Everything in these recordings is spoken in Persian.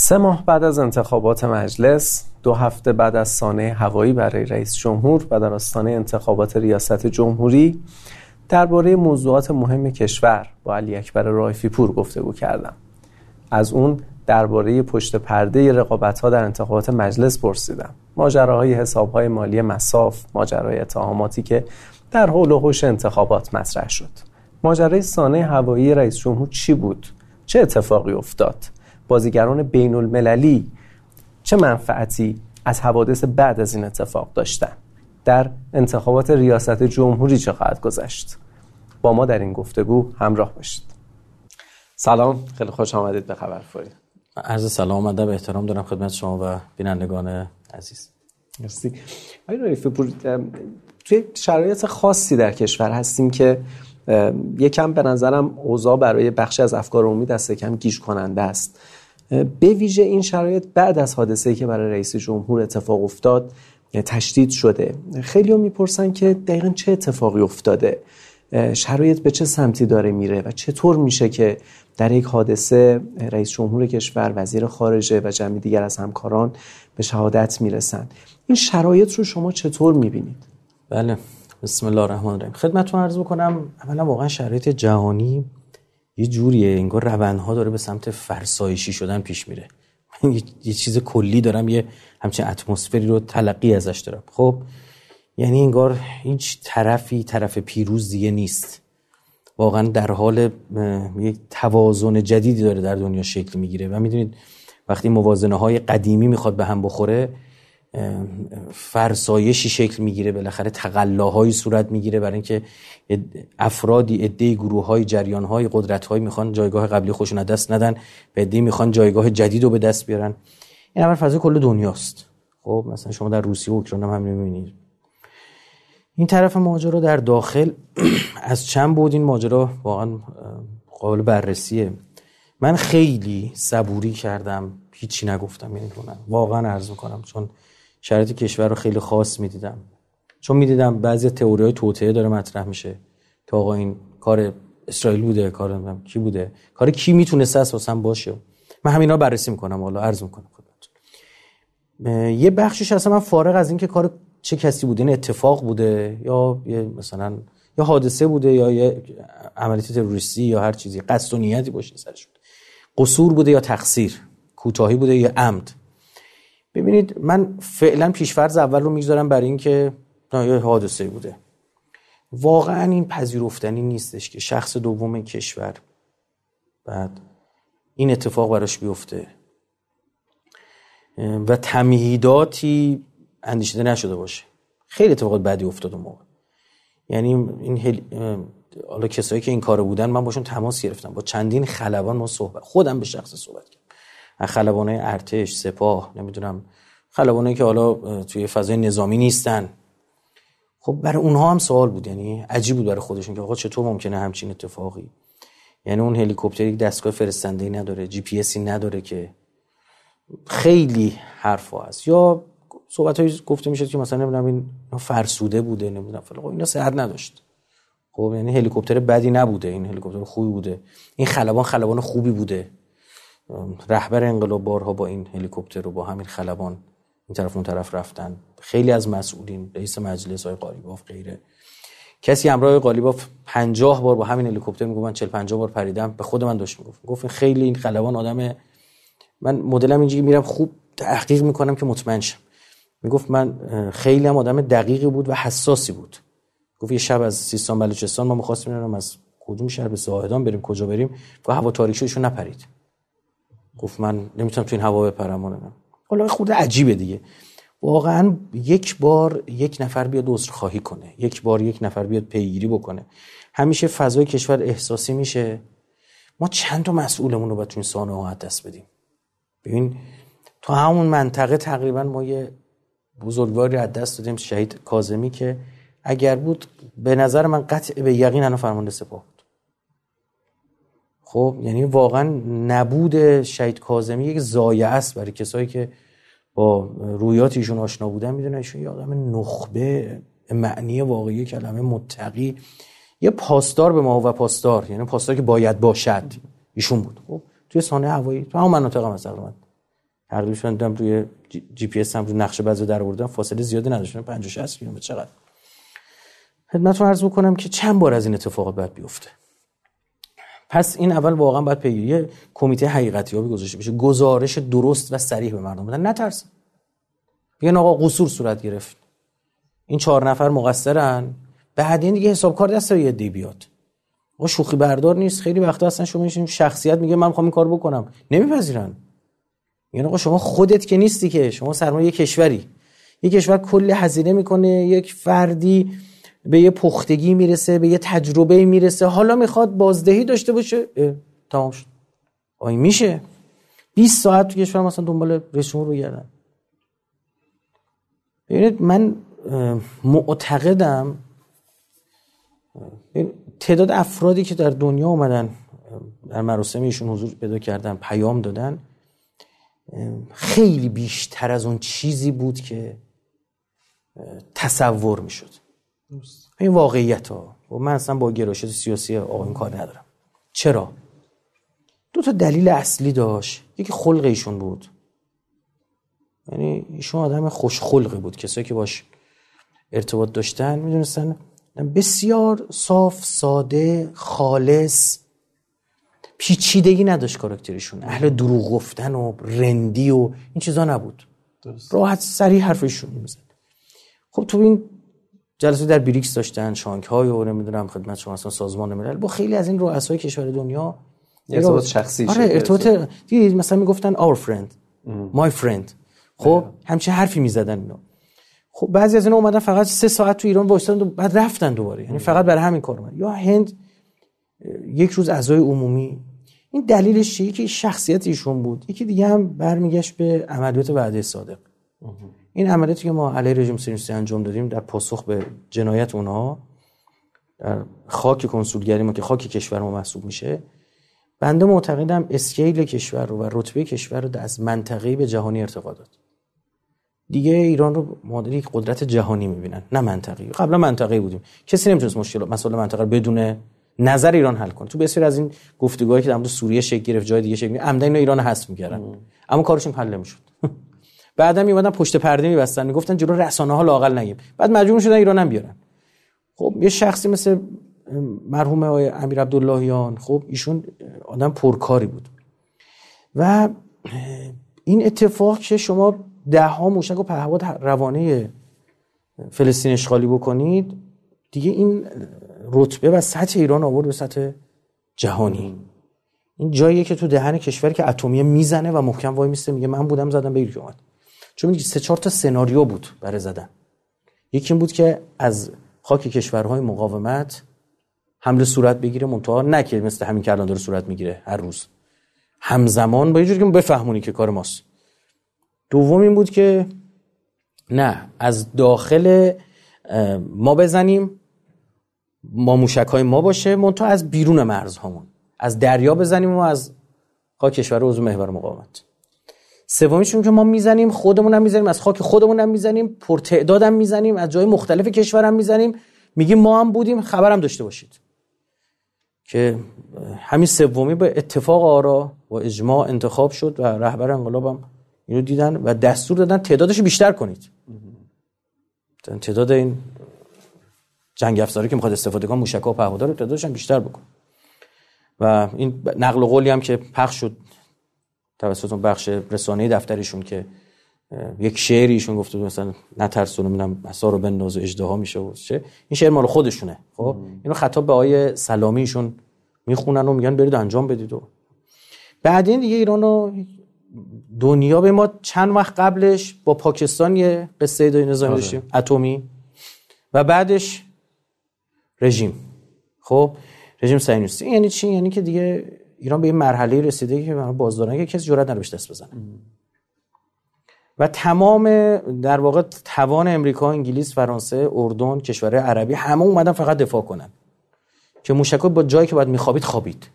سه ماه بعد از انتخابات مجلس دو هفته بعد از سانه هوایی برای رئیس جمهور و در آستانه انتخابات ریاست جمهوری درباره موضوعات مهم کشور با علی اکبر رایفی پور گفتگو کردم. از اون درباره پشت پرده رقابت ها در انتخابات مجلس پرسیدم. ماجراهای حساب های مالی مساف ماجرای اتهاماتی که در حول و حوش انتخابات مطرح شد. ماجرای سانه هوایی رئیس جمهور چی بود؟ چه اتفاقی افتاد؟ بازیگران بین المللی چه منفعتی از حوادث بعد از این اتفاق داشتن؟ در انتخابات ریاست جمهوری چه خواهد گذشت؟ با ما در این گفتگو همراه باشید. سلام خیلی خوش آمدید به خبر فوری. عرض سلام و به احترام دارم خدمت شما و بینندگان عزیز. مرسی. توی شرایط خاصی در کشور هستیم که یکم به نظرم اوضاع برای بخشی از افکار عمومی دست کم گیج کننده است. به ویژه این شرایط بعد از حادثه‌ای که برای رئیس جمهور اتفاق افتاد تشدید شده. خیلی هم می‌پرسن که دقیقا چه اتفاقی افتاده؟ شرایط به چه سمتی داره میره و چطور میشه که در یک حادثه رئیس جمهور کشور وزیر خارجه و جمعی دیگر از همکاران به شهادت می‌رسن؟ این شرایط رو شما چطور می‌بینید؟ بله بسم الله الرحمن الرحیم. خدمتتون عرض بکنم اولا واقعا شرایط جهانی یه جوریه انگار روندها داره به سمت فرسایشی شدن پیش میره. من یه چیز کلی دارم یه همچین اتمسفری رو تلقی ازش دارم. خب یعنی انگار هیچ طرفی طرف پیروز دیگه نیست. واقعا در حال یک توازن جدیدی داره در دنیا شکل می‌گیره. و می‌دونید وقتی موازنه های قدیمی می‌خواد به هم بخوره فرسایشی شکل می‌گیره بالاخره تقلاهایی صورت می‌گیره برای اینکه افرادی عده گروه های جریان های قدرت های می‌خوان جایگاه قبلی خودشون دست ندن به عده می‌خوان جایگاه جدید رو به دست بیارن. این اول فضای کل دنیاست. خب مثلا شما در روسیه و اوکراین هم می‌بینید. این طرف ماجرا در داخل از چند بود؟ این ماجرا واقعا قابل بررسیه. من خیلی صبوری کردم هیچی نگفتم یعنی واقعا عرض می‌کنم چون شرایط کشور رو خیلی خاص می‌دیدم. چون می‌دیدم بعضی تئوری های توطئه داره مطرح میشه. که آقا این کار اسرائیل بوده کار کی بوده. کار کی می‌تونسته اساسا باشه؟ من همینا بررسی می‌کنم حالا عرض می‌کنم خدمتتون. یه بخشش اصلا من فارغ از اینکه کار چه کسی بوده این اتفاق بوده یا مثلا یا حادثه بوده یا یه عملیات تروریستی یا هر چیزی قصد و نیتی باشه سرش بوده. قصور بوده یا تقصیر. کوتاهی بوده یا عمد. ببینید من فعلا پیشفرض اول رو می‌گذارم برای اینکه یه حادثه بوده. واقعا این پذیرفتنی نیستش که شخص دوم کشور بعد این اتفاق براش بیفته. و تمهیداتی اندیشیده نشده باشه. خیلی اتفاقات بدی افتاد اون موقع. یعنی این هل... حالا کسایی که این کارو بودن من باشون تماس گرفتم. با چندین خلبان ما صحبت خودم به شخص صحبت کردم. خلبانای ارتش سپاه نمی‌دونم خلبانایی که حالا توی فضای نظامی نیستن. خب برای اونها هم سوال بود یعنی عجیب بود برای خودشون که آقا چطور ممکنه همچین اتفاقی؟ یعنی اون هلیکوپتر یک دستگاه فرستنده ای نداره جی پی اسی نداره که خیلی حرفا هست. یا صحبت های گفته میشه که مثلا نمی‌دونم این فرسوده بوده نمی‌دونم فلان خب اینا صحت نداشت. خب یعنی هلیکوپتر بدی نبوده این هلیکوپتر خوبی بوده. این خلبان خلبان خوبی بوده. رهبر انقلاب بارها با این هلیکوپتر رو با همین خلبان این طرف اون طرف رفتن. خیلی از مسئولین رئیس مجلس های قالیباف غیره. کسی همراه قالیباف 50 بار با همین هلیکوپتر میگه من 40 50 بار پریدم به خود من داشت می‌گفت. گفت خیلی این خلبان آدم من مدلم اینجوری میرم خوب تحقیق می‌کنم که مطمئن شم. می‌گفت من خیلی هم آدم دقیقی بود و حساسی بود. گفت یه شب از سیستان بلوچستان ما می‌خواستیم از کدوم شهر به زاهدان بریم کجا بریم؟ و هوا تاریک نپرید. گفت من نمی‌تونم تو این هوا بپرم اونم حالا خود عجیبه دیگه. واقعا یک بار یک نفر بیاد عذر خواهی کنه. یک بار یک نفر بیاد پیگیری بکنه. همیشه فضای کشور احساسی میشه. ما چند تا مسئولمون رو باید تو این سانحه دست بدیم. ببین تو همون منطقه تقریبا ما یه بزرگواری از دست دادیم شهید کاظمی که اگر بود به نظر من قطع به یقین انا فرمانده سپاه خب یعنی واقعا نبود شهید کاظمی یک زایه است برای کسایی که با رویات ایشون آشنا بودن می‌دونن ایشون یه آدم نخبه معنی واقعی کلمه متقی. یه پاسدار به ما و پاسدار یعنی پاسدار که باید باشد ایشون بود. خب توی سانه هوایی تو همون مناطق هم مثلا تقریبش دیدم روی جی پی اس هم روی نقشه بعضی در آوردم فاصله زیادی نداشتن 50 60 کیلومتر چقدر. خدمتتون عرض بکنم که چند بار از این اتفاقات باید بیفته. پس این اول واقعا باید پیگیری یه کمیته حقیقتی یابی گذاشته بشه. گزارش درست و صریح به مردم. بدن نترسن بگن آقا قصور صورت گرفت. این چهار نفر مقصرن. بعد این دیگه حساب کار دست یه دی بیاد. آقا شوخی بردار نیست. خیلی وقتا اصلا شما این شخصیت میگه من می‌خوام این کار بکنم. نمیپذیرن. یعنی آقا شما خودت که نیستی که. شما سرمایه کشوری. یک کشور کلی هزینه می‌کنه. یک فردی به یه پختگی می‌رسه به یه تجربه می‌رسه. حالا می‌خواد بازدهی داشته باشه. تمام شد. آی میشه. 20 ساعت تو کشور مثلا دنبال رسوم رو گردن. ببینید من معتقدم تعداد افرادی که در دنیا اومدن در مراسم ایشون حضور پیدا کردن پیام دادن خیلی بیشتر از اون چیزی بود که تصور می‌شد. این واقعیت ها و من اصلا با گرایشات سیاسی آقایون کار ندارم. چرا؟ دو تا دلیل اصلی داشت. یکی خلق ایشون بود. یعنی ایشون آدم خوش خلقی بود. کسایی که باش ارتباط داشتن می‌دونستن. بسیار صاف ساده خالص پیچیدگی نداشت کاراکترشون اهل دروغ گفتن و رندی و این چیزا نبود. درست. راحت سریع حرفشون می‌زد. خب تو این جلسه در بریکس داشتن شانک های و نمی‌دونم خدمت شما اصلا سازمان ملل. با خیلی از این رؤسای کشور دنیا ارتباط شخصی آره ارتباط مثلا می‌گفتن our friend my friend. خب همچه حرفی می‌زدن اینا. خب بعضی از اینا اومدن فقط سه ساعت تو ایران وایسادن بعد رفتن دوباره. یعنی فقط برای همین کار اومد. یا هند یک روز اعضای عمومی. این دلیلش چیه؟ که شخصیت ایشون بود. یکی دیگه هم برمیگشت به عملیات وعده صادق. این عملیاتی که ما علیه رژیم سینوسی انجام دادیم در پاسخ به جنایت اونها در خاک کنسولگری ما که خاک کشور ما محسوب میشه بنده معتقدم اسکیل کشور رو و رتبه کشور رو از منطقه‌ای به جهانی ارتقا داد. دیگه ایران رو مادر یک قدرت جهانی می‌بینن نه منطقی قبلا منطقه‌ای بودیم. کسی نمی‌تونست مشکل مسئله منطقه بدون نظر ایران حل کنه. تو بسیار از این گفتگوهایی که در مورد سوریه شکل گرفت جای دیگه شکل گرفت عمدن ایران حذف می‌کردن. اما کارشون حل نمی‌شد. بعدا میومدن پشت پرده میبستن می‌گفتن جلو رسانه ها لاقل نگیم. بعد مجبور شدن ایران هم بیارن. خب یه شخصی مثل مرحوم آقای امیر عبداللهیان خب ایشون آدم پرکاری بود. و این اتفاق که شما ده ها موشک و پهپاد روانه فلسطین اشغالی بکنید دیگه این رتبه و سطح ایران آورد به سطح جهانی. این جاییه که تو دهن کشور که اتمیه می‌زنه و محکم وای میسته میگه من بودم زدم که اومد چون میگه سه چهار تا سناریو بود برای زدن. یکی این بود که از خاک کشورهای مقاومت حمله صورت بگیره منتها نه که مثل همین که الان داره صورت می‌گیره هر روز. همزمان با یه جوری که بفهمونی که کار ماست. دوم این بود که نه از داخل ما بزنیم ما موشک های ما باشه منتها از بیرون مرزهامون. از دریا بزنیم و از خاک کشور عضو محور مقاومت. سومیشون که ما می‌زنیم خودمون هم می‌زنیم از خاک خودمون هم می‌زنیم پرتعداد هم می‌زنیم از جای مختلف کشور هم می‌زنیم. میگیم ما هم بودیم خبرم داشته باشید. که همین سومی به اتفاق آرا و اجماع انتخاب شد و رهبر انقلابم اینو دیدن و دستور دادن تعدادش بیشتر کنید. تعداد این جنگ افزاری که می‌خواد استفاده کنه موشک و پهپادها رو تعدادش بیشتر بکن. و این نقل قولی هم که پخش شد توسط بخش رسانه دفترشون که یک شعری ایشون گفته مثلا نترسون نمی‌دونم مسا رو بنداز و اجدها میشه و چه. این شعر مال خودشونه خب؟ اینو خطاب به آیه سلامی ایشون می‌خونن و میگن برید انجام بدید و. بعدین دیگه ایران دنیا به ما چند وقت قبلش با پاکستان یه قصه ای نظامی آره. داشتیم اتمی. و بعدش رژیم خب؟ رژیم صهیونیستی یعنی چی؟ یعنی که دیگه ایران به این مرحله رسیده که بازدارن که کسی جرئت نداره دست بزنه. و تمام در واقع توان امریکا، انگلیس، فرانسه، اردن، کشورهای عربی همه اومدن فقط دفاع کنن. که موشکات با جایی که باید میخوابید خوابید.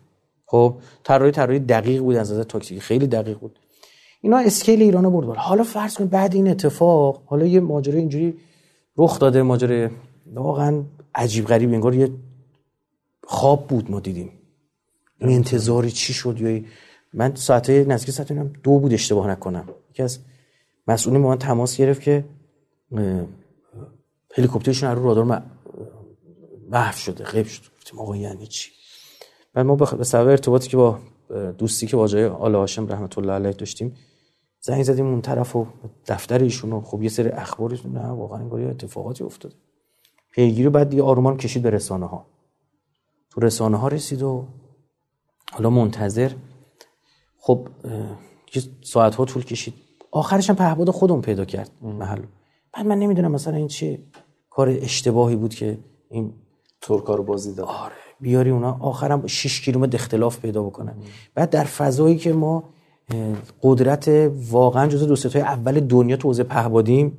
خب طراحی طراحی دقیق بود از نظر تاکتیکی خیلی دقیق بود. اینا اسکیل ایرانو برد بالا. حالا فرض کن بعد این اتفاق حالا یه ماجرا اینجوری رخ داده ماجرا واقعا عجیب غریب انگار یه خواب بود ما دیدیم. این انتظاری چی شد یا من ساعت نزدیک ساعت دو بود اشتباه نکنم. یکی از مسئولین با من تماس گرفت که هلیکوپترشون رو رادار محو شده غیب شده. گفتیم آقا یعنی چی؟ بعد ما به سبب ارتباطی که با دوستی که واجه آل هاشم رحمت الله علیه داشتیم زنگ زدیم اون طرف و دفتر ایشون و خب یه سری اخبارش نه واقعا انگار اتفاقاتی افتاده. پیگیری بعد دیگه آرومان کشید به رسانه ها تو رسانه ها رسید و حالا منتظر. خب یه ساعت ها طول کشید. آخرش هم پهباد خودمون پیدا کرد محل. بعد من نمی‌دونم مثلا این چه کار اشتباهی بود که این ترکا رو بازی داد. آره بیاری اونا. آخرم 6 کیلومتر اختلاف پیدا بکنن. بعد در فضایی که ما قدرت واقعا جزو دو ستای اول دنیا تو حوزه پهبادیم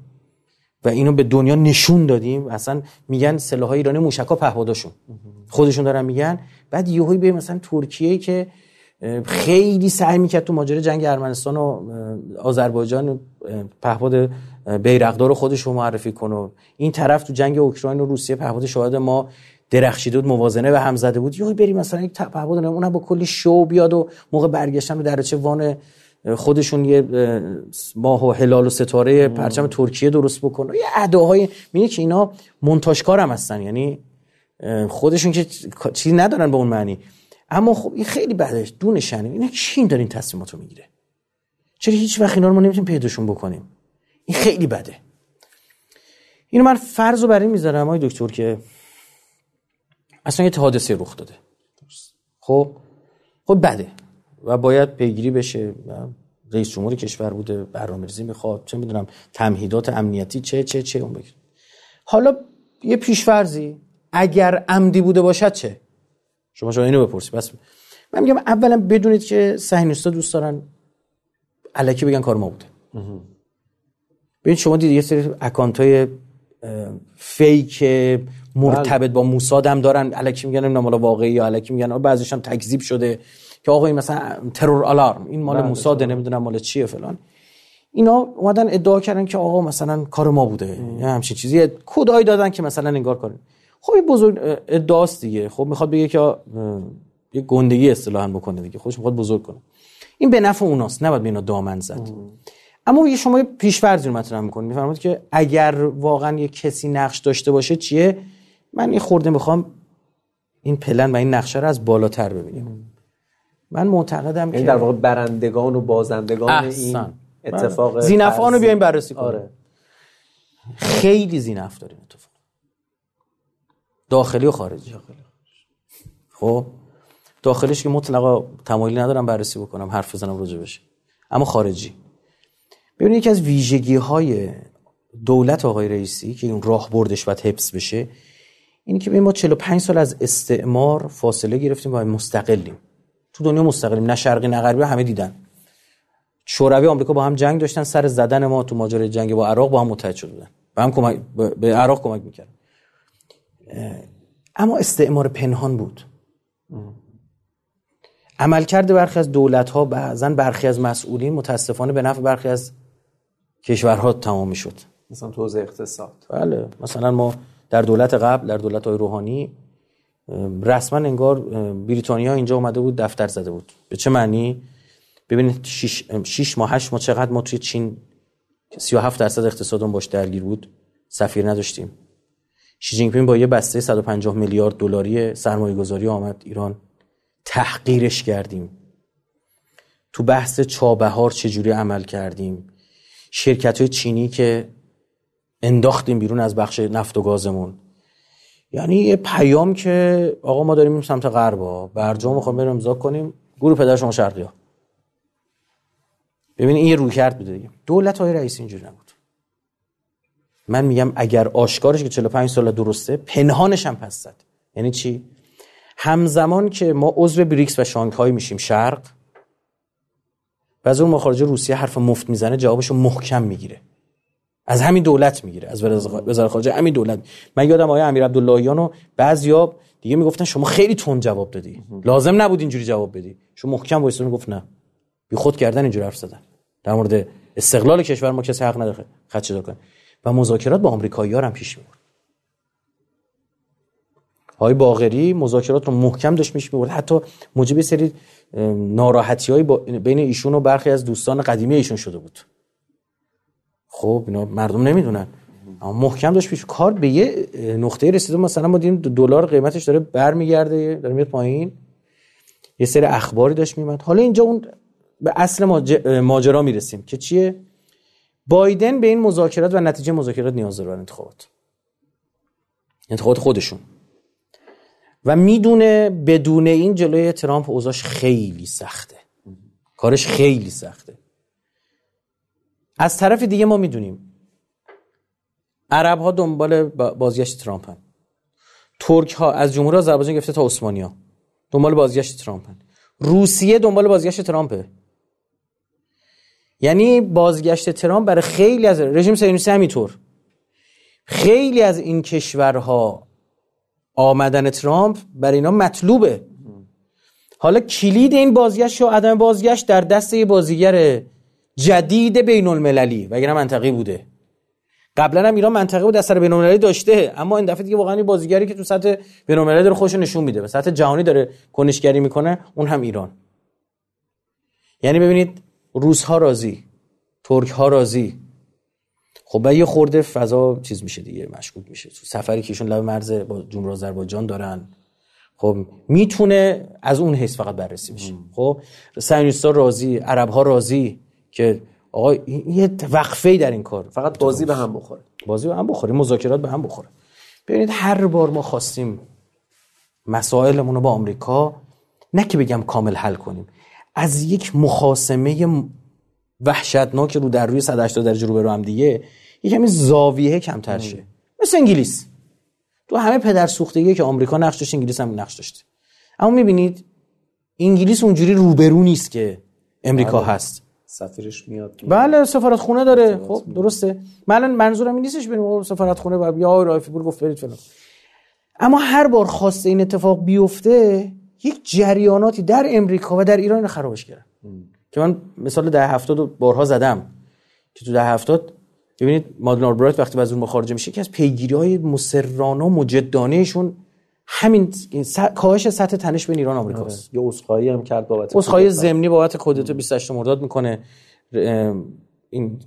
و اینو به دنیا نشون دادیم اصلا میگن سلاح ایرانی موشکا پهپاداشون. خودشون دارن میگن. بعد یهویی به مثلا ترکیه که خیلی سعی می‌کرد تو ماجرا جنگ ارمنستان و آذربایجان پهپاد بیرقدار خودش رو معرفی کنه این طرف تو جنگ اوکراین و روسیه پهپاد شاهد ما درخشیده بود موازنه به هم زده بود. یهو بریم مثلا یک پهپاد اونم با کلی شو بیاد و موقع برگشتن به درچه وان خودشون یه ماه و هلال و ستاره پرچم ترکیه درست بکنه یه اداهای میگه که اینا مونتاژکار هم هستن. یعنی خودشون که چیزی ندارن به اون معنی. اما خب این خیلی بده دون شنه اینا کی داره این تصمیمات رو می‌گیره؟ چرا هیچ وقت اینا رو ما نمی‌تونیم پیداشون بکنیم؟ این خیلی بده. اینو من فرض رو برای می‌ذارم آقای دکتر که اصلا یه حادثه رخ داده. خب؟ خب بده. و باید پیگیری بشه. رئیس جمهور کشور بوده برنامه‌ریزی می‌خواد. چه می‌دونم تمهیدات امنیتی چه چه چه اون بگیر. حالا یه پیشفرزی اگر عمدی بوده باشد چه؟ شما شما اینو بپرسید بس. من میگم اولا بدونید که صهیونیست‌ها دوست دارن الکی بگن کار ما بوده. ببین شما دیدید یه سری اکانت های فیک مرتبط با موساد هم دارن الکی میگن نمی‌دونم واقعی یا الکی میگن بعضیش هم تکذیب شده که آقا این مثلا ترور آلارم این مال بله، موساد نمی‌دونم مال چیه فلان. اینا اومدن ادعا کردن که آقا مثلا کار ما بوده یا همچین چیزی. کدایی دادن که مثلا انگار کار خب این بزرگ ادعاست دیگه. خب می‌خواد بگه که یه گندگی اصطلاحا بکنه دیگه. خودش می‌خواد بزرگ کنه. این به نفع اوناست. نباید به اینا دامن زد. اما یه شما پیش‌فرضی رو مطرح می‌کنید میفرمایید که اگر واقعا یه کسی نقش داشته باشه چیه؟ من یه خورده می‌خوام این پلن و این نقشه رو از بالاتر ببینیم من معتقدم یعنی که در واقع برندگان و بازندگان احسن. این اتفاق زینفعان رو بیایم بررسی کنیم. آره. خیلی زینف داریم اتفاق. داخلی و خارجی. خب؟ داخلیش که مطلقا تمایلی ندارم بررسی بکنم حرف بزنم راجع بشه اما خارجی. ببینید یکی از ویژگی های دولت آقای رئیسی که این راه بردش باید حفظ بشه اینی که ما 45 سال از استعمار فاصله گرفتیم و مستقلیم. تو دنیا مستقلیم نه شرقی نه غربی همه دیدن. شوروی آمریکا با هم جنگ داشتن سر زدن ما تو ماجرای جنگ با عراق با هم متحد شده بودن با هم کمک به عراق کمک می‌کرد. اما استعمار پنهان بود. عملکرد برخی از دولت ها بعضا برخی از مسئولین متاسفانه به نفع برخی از کشورها تمام شد مثلا تو اقتصاد. بله مثلا ما در دولت قبل در دولت های روحانی رسما انگار بریتانیا اینجا اومده بود دفتر زده بود. به چه معنی؟ ببینید 6 ماه 8 ماه چقدر ما توی چین 37 درصد اقتصادمون باش درگیر بود؟ سفیر نداشتیم. شی جینگ پینگ با یه بسته 150 میلیارد دلاری سرمایه گذاری آمد ایران. تحقیرش کردیم. تو بحث چابهار چجوری عمل کردیم؟ شرکت های چینی که انداختیم بیرون از بخش نفت و گازمون. یعنی یه پیام که آقا ما داریم سمت غربا برجام می‌خوایم بریم امضا کنیم. گروه پدر شما شرقی ها ببینید این یه روی کرد بوده دیگه. دولت های رئیس اینجوری نبود. من میگم اگر آشکارش که 45 سال درسته پنهانش هم پس زد. یعنی چی؟ همزمان که ما عضو بریکس و شانگهای میشیم شرق و از اون مخارج روسیه حرف مفت می‌زنه جوابشو محکم می‌گیره. از همین دولت می‌گیره از وزارت خارجه همین دولت. من یادم آقای امیر عبداللهیان و بعضیا دیگه می‌گفتن شما خیلی تند جواب دادی. لازم نبود اینجوری جواب بدی. شما محکم وایسون گفت نه. بی خود کردن اینجوری حرف زدن. در مورد استقلال کشور ما کسی حق نداره. خدشه کنه و مذاکرات با آمریکایی‌ها هم پیش می‌برد های باغری مذاکرات رو محکم داشت میش می‌برد حتی موجب سری ناراحتی های بین ایشون و برخی از دوستان قدیمی ایشون شده بود. خب اینا مردم نمی‌دونن. اما محکم داشت پیش کار به یه نقطه رسیده. مثلا ما دیدیم دلار قیمتش داره برمیگرده داره میاد پایین. یه سری اخباری داشت میمد حالا اینجا اون به اصل ماجرا می‌رسیم که چیه؟ بایدن به این مذاکرات و نتیجه مذاکرات نیاز داره انتخابات. انتخابات خودشون. و می‌دونه بدون این جلوی ترامپ اوضاش خیلی سخته. کارش خیلی سخته. از طرف دیگه ما می‌دونیم. عرب ها دنبال بازگشت ترامپ هن. ترک ها از جمهوری آذربایجان گرفته تا عثمانی ها دنبال بازگشت ترامپ هن. روسیه دنبال بازگشت ترامپه یعنی بازگشت ترامپ برای خیلی از رژیم صهیونیستی همینطور. خیلی از این کشورها آمدن ترامپ برای اینا مطلوبه. حالا کلید این بازگشت و عدم بازگشت در دست یه بازیگر جدید بین المللی و اگر منطقی بوده. قبلا هم ایران منطقه بود از سر بین المللی داشته اما این دفعه دیگه واقعا بازیگری که تو سطح بین المللی داره خودش نشون میده به سطح جهانی داره کنشگری می‌کنه اون هم ایران. یعنی ببینید روس ها راضی ترک ها راضی. خب یه خورده فضا چیز میشه دیگه مشکوک میشه. سفری که ایشون لب مرز با جمهوری آذربایجان دارن. خب می‌تونه از اون حیث فقط بررسی بشه. خب سیونیستا راضی عرب ها راضی که آقا یه وقفه در این کار. فقط بازی به هم بخوره. بازی به هم بخوره مذاکرات به هم بخوره. ببینید هر بار ما خواستیم مسائلمون رو با آمریکا نه که بگم کامل حل کنیم از یک مخاسمه وحشتناک رو در روی 180 درجه رو هم دیگه یه کمی زاویه کمتر شه. مثل انگلیس. تو همه پدر سوختگی که آمریکا نقش داشت انگلیس هم نقش داشته اما می‌بینید انگلیس اونجوری روبرو نیست که امریکا بله. هست. سفیرش میاد. بله سفارت خونه داره. خب درسته. من منظورم این نیستش بریم سفارت خونه و بیا رایفی پور گفت برید فلان. اما هر بار خواسته این اتفاق بیفته یک جریاناتی در امریکا و در ایران خرابش کردن. که من مثال ده هفتاد بارها زدم که تو ده هفتاد ببینید مادن آلبرایت وقتی از اون خارج میشه که از پیگیری های مسررانه و مجدانهشون همین کاهش سطح تنش بین ایران و آمریکا است یه عذرخواهی هم کرد بابت عذرخواهی ضمنی بابت کودتا 28 مرداد می‌کنه. این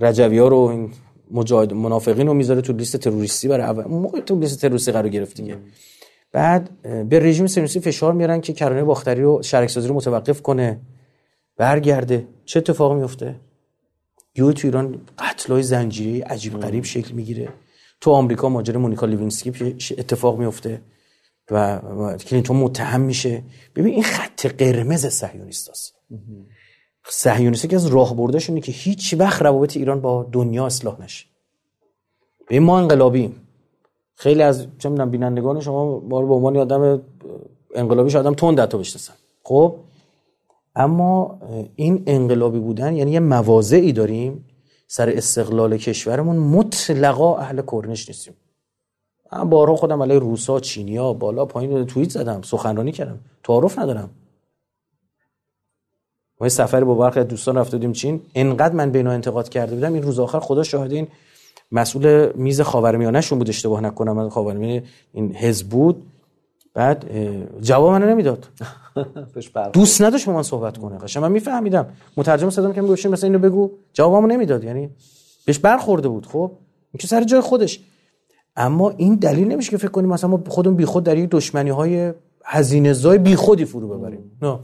رجوی ها رو این مجاهد منافقین رو می‌ذاره تو لیست تروریستی برای اول. موقع تو لیست تروریستی قرار گرفت دیگه. بعد به رژیم سیونیستی فشار میارن که کرانه باختری رو شرکسازی رو متوقف کنه برگرده. چه اتفاقی میفته؟ یو تو ایران قتلای زنجیری عجیب غریب شکل می‌گیره. تو آمریکا ماجرا مونیکا لوینسکی اتفاق میفته و کلینتون متهم میشه. ببین این خط قرمز صهیونیستاست. صهیونیستی که از راهبردشونه که هیچ وقت روابط ایران با دنیا اصلاح نشه. به ما انقلابیم. خیلی از چه می‌دونم بینندگان شما ما رو به عنوان آدم انقلابیش آدم تند تو بشناسن. خب؟ اما این انقلابی بودن یعنی یه مواضعی داریم سر استقلال کشورمون مطلقا اهل کرنش نیستیم. من بارها خودم علیه روسا چینیا بالا پایین توییت زدم سخنرانی کردم تعارف ندارم. ما سفر با برخی دوستان رفته بودیم چین انقدر من بینا انتقاد کرده بودم این روز آخر خدا شاهد این مسئول میز خاورمیانه شون بود اشتباه نکنم من خاورمیانه این حزب بود. بعد جواب منو نمی‌داد. دوست نداشت با من صحبت کنه قشنگ. من میفهمیدم. مترجم صدام که میگوشیم مثلا اینو بگو. جوابمو نمی‌داد یعنی بهش برخورده بود خب؟ این که سر جای خودش. اما این دلیل نمیشه که فکر کنیم مثلا ما خودمون بیخود در یک دشمنی های هزینه زای بیخودی فرو ببریم. نه.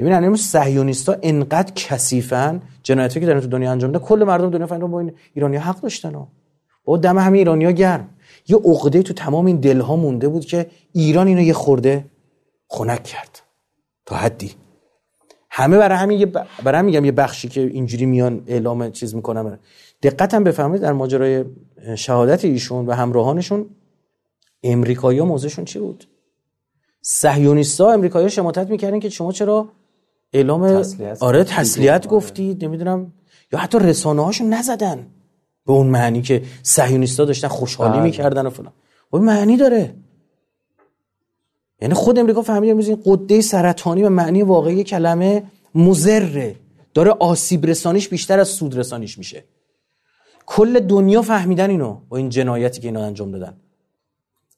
ببین الان صهیونیستا انقدر کثیفن جنایتی که دارن تو دنیا انجام میدن کل مردم دنیا فهمیدن با این ایرانی حق داشتن ها. با دم همه ایرانیا گرم. یه عقده تو تمام این دلها مونده بود که ایران اینو یه خورده خنک کرد. تا حدی. همه برای همین برای هم میگم یه بخشی که اینجوری میان اعلام چیز می‌کنم دقت هم بفهمید در ماجرای شهادت ایشون و همراهانشون امریکایی موضعشون چی بود؟ صهیونیستا امریکایی شماتت می‌کردن که شما چرا اعلام تسلیت آره تسلیت گفتید نمی‌دونم. یا حتی رسانه هاشون نزدن. به اون معنی که صهیونیستا داشتن خوشحالی بله. می‌کردن و فلان. و معنی داره. یعنی خود امریکا فهمید امروز این قده سرطانی و معنی واقعی کلمه مزره داره آسیب رسانیش بیشتر از سود رسانیش میشه. کل دنیا فهمیدن اینو با این جنایتی که اینا انجام دادن.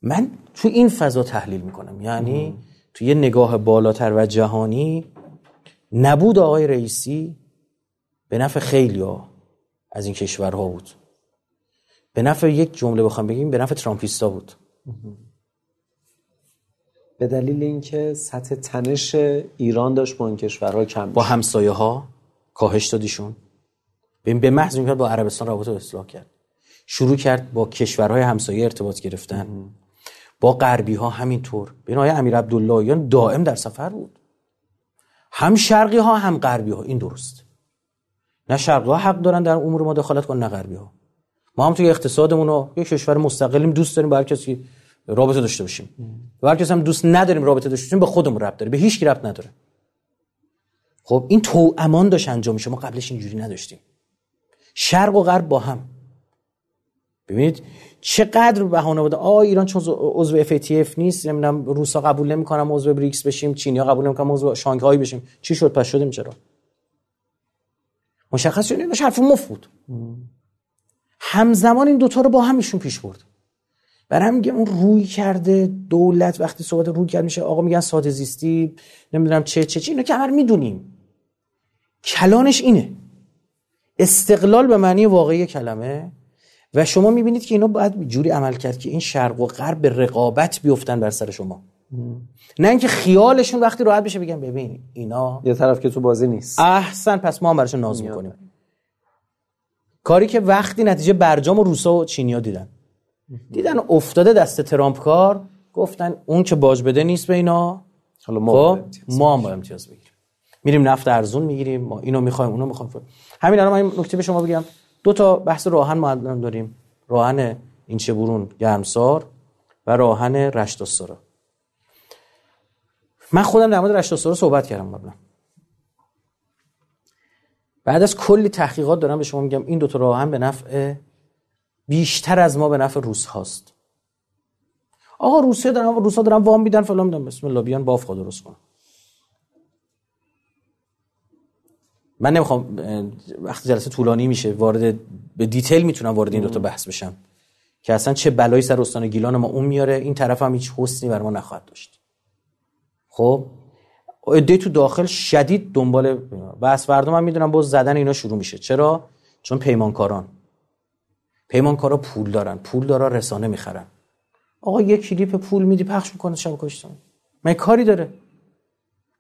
من تو این فضا تحلیل می‌کنم. یعنی تو یه نگاه بالاتر و جهانی نبود آقای رئیسی به نفع خیلی از این کشورها بود. به نفع یک جمله بخوام بگیم به نفع ترامپیستا بود. به دلیل اینکه سطح تنش ایران داشت با این کشورها کم با همسایه ها کاهش دادیشون. به محض اینکه با عربستان رابطه اصلاح کرد شروع کرد با کشورهای همسایه ارتباط گرفتن. با غربی ها همینطور. ببین آقای امیر عبداللهیان دائم در سفر بود. هم شرقی ها هم غربی ها این درست. نه شرقی ها حق دارن در امور ما دخالت کنن نه غربی ها ما هم توی اقتصادمون رو یک کشور مستقلیم دوست داریم هر کسی رابطه داشته باشیم. و هر هم دوست نداریم رابطه داشته باشیم به خودمون ربط داره. به هیچ کی ربط نداره. خب این تو امان داشت انجام میشه. ما قبلش اینجوری نداشتیم. شرق و غرب با هم. ببینید چقدر بهانه بوده؟ آ ایران چون عضو FATF نیست نمی‌دونم روسا قبول نمی‌کنم عضو بریکس بشیم چینیا قبول نمی‌کنم عضو شانگهای بشیم. چی شد؟ پس شدیم چرا؟ مشخص شد اینش حرف مفت بود. همزمان این دوتا رو با همیشون پیش برد. برای هم میگه اون روی کرده دولت وقتی صحبت روی کرد میشه آقا میگن ساده زیستی نمی‌دونم چه چه چه اینو که می‌دونیم. کلانش اینه. استقلال به معنی واقعی کلمه. و شما می‌بینید که اینا باید جوری عمل کرد که این شرق و غرب به رقابت بیفتن بر سر شما. نه اینکه خیالشون وقتی راحت بشه بگن ببین اینا یه طرف که تو بازی نیست. احسن پس ما هم براشون ناز می‌کنیم. کاری که وقتی نتیجه برجام و روسا و چینیا دیدن. دیدن افتاده دست ترامپ کار گفتن اون که باج بده نیست به اینا. حالا ما خب ما هم امتیاز بگیریم میریم نفت ارزون می‌گیریم ما اینو می‌خوایم اونو می‌خوایم. همین الان من نکته به شما بگم. دو تا بحث راهن ما داریم. راهن این چه برون گرمسار و راهن رشت من خودم در مورد رشت صحبت کردم قبلا. بعد از کلی تحقیقات دارم به شما میگم این دو تا راهن به نفع بیشتر از ما به نفع روس هاست. آقا روسیه دارن روسا دارن وام میدن فلان میدن. بسم الله بیان بافقا درست کنن. من نمی‌خوام وقتی جلسه طولانی میشه وارد به دیتیل می‌تونم وارد این دو تا بحث بشم. که اصلا چه بلایی سر استان گیلان ما اون میاره این طرف هم هیچ حسنی بر ما نخواهد داشت. خب؟ ایده تو داخل شدید دنبال بس فردا من می‌دونم باز زدن اینا شروع میشه. چرا؟ چون پیمانکاران. پیمانکارا پول دارن. پول دارا رسانه می‌خرن. آقا یک کلیپ پول میدی پخش می‌کنه شب کشتن. من کاری داره.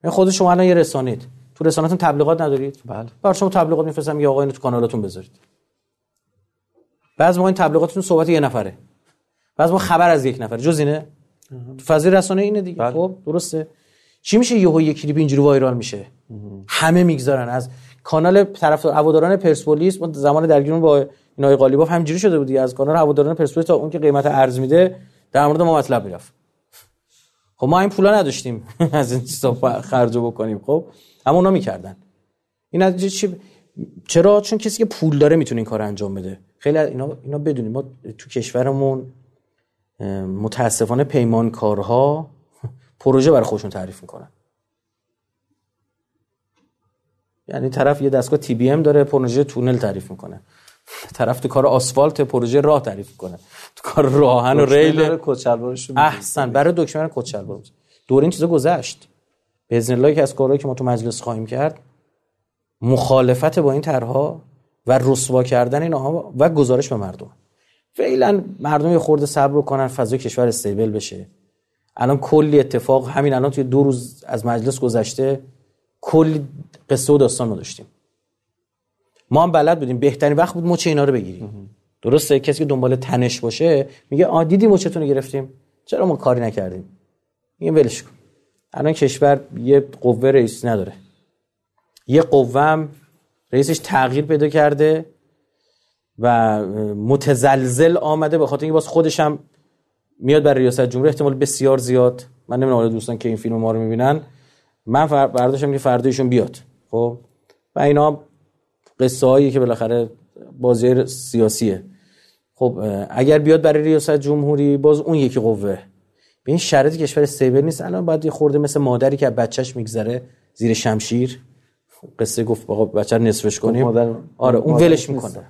من خود شما الان یه رسانید تو رسانه‌تون تبلیغات ندارید؟ بله. برای شما تبلیغات میفرستم یا آقا اینو تو کانالاتون بذارید. بعض موقع این تبلیغاتتون صحبت یه نفره. بعض موقع خبر از یک نفر. جز اینه؟ فضای رسانه اینه دیگه. بله. خب درسته. چی میشه یهو یک کلیپ اینجوری وایرال میشه؟ همه می‌گذارن. از کانال طرف هواداران پرسپولیس ما زمان درگیرون با اینای قالیباف همینجوری شده بودی. از کانال هواداران پرسپولیس تا اون که قیمت ارز میده در مورد ما مطلب می‌رفت. خب ما این پولا نداشتیم از این چیزا خرج بکنیم. خب؟ اما اونا می‌کردن. این از چی چرا؟ چون کسی که پول داره می‌تونه این کار انجام بده. خیلی اینا اینا بدونیم. ما تو کشورمون متاسفانه پیمانکارها پروژه برای خودشون تعریف می‌کنن. یعنی طرف یه دستگاه تی بی ام داره پروژه تونل تعریف می‌کنه. طرف تو کار آسفالت پروژه راه تعریف می‌کنه. تو کار راهن و ریل احسن برای دکمه کچلوار دور این چیزا گذشت. به الله که از کارهایی که ما تو مجلس خواهیم کرد مخالفت با این طرها و رسوا کردن اینها و گزارش به مردم. فعلا مردم یه خورده صبر کنن فضای کشور استیبل بشه. الان کلی اتفاق همین الان توی دو روز از مجلس گذشته کلی قصه و داستان ما داشتیم. ما هم بلد بودیم بهترین وقت بود مچ اینا رو بگیریم. درسته؟ کسی که دنبال تنش باشه میگه آ دیدی مچتون رو گرفتیم؟ چرا ما کاری نکردیم؟ میگه ولش کن. الان کشور یه قوه رئیس نداره. یه قوه رئیسش تغییر پیدا کرده و متزلزل آمده به خاطر اینکه باز خودش هم میاد برای ریاست جمهوری احتمال بسیار زیاد. من نمی‌دونم حالا دوستان که این فیلم ما رو می‌بینن. من برداشتم که فردایشون بیاد. خب؟ و اینا قصه هایی که بالاخره بازی سیاسیه. خب اگر بیاد برای ریاست جمهوری باز اون یکی قوه. به این شرایط کشور استیبل نیست الان باید یه خورده مثل مادری که بچهش میگذره زیر شمشیر قصه گفت آقا بچه رو نصفش کنیم. مادر آره اون ولش می‌کنه.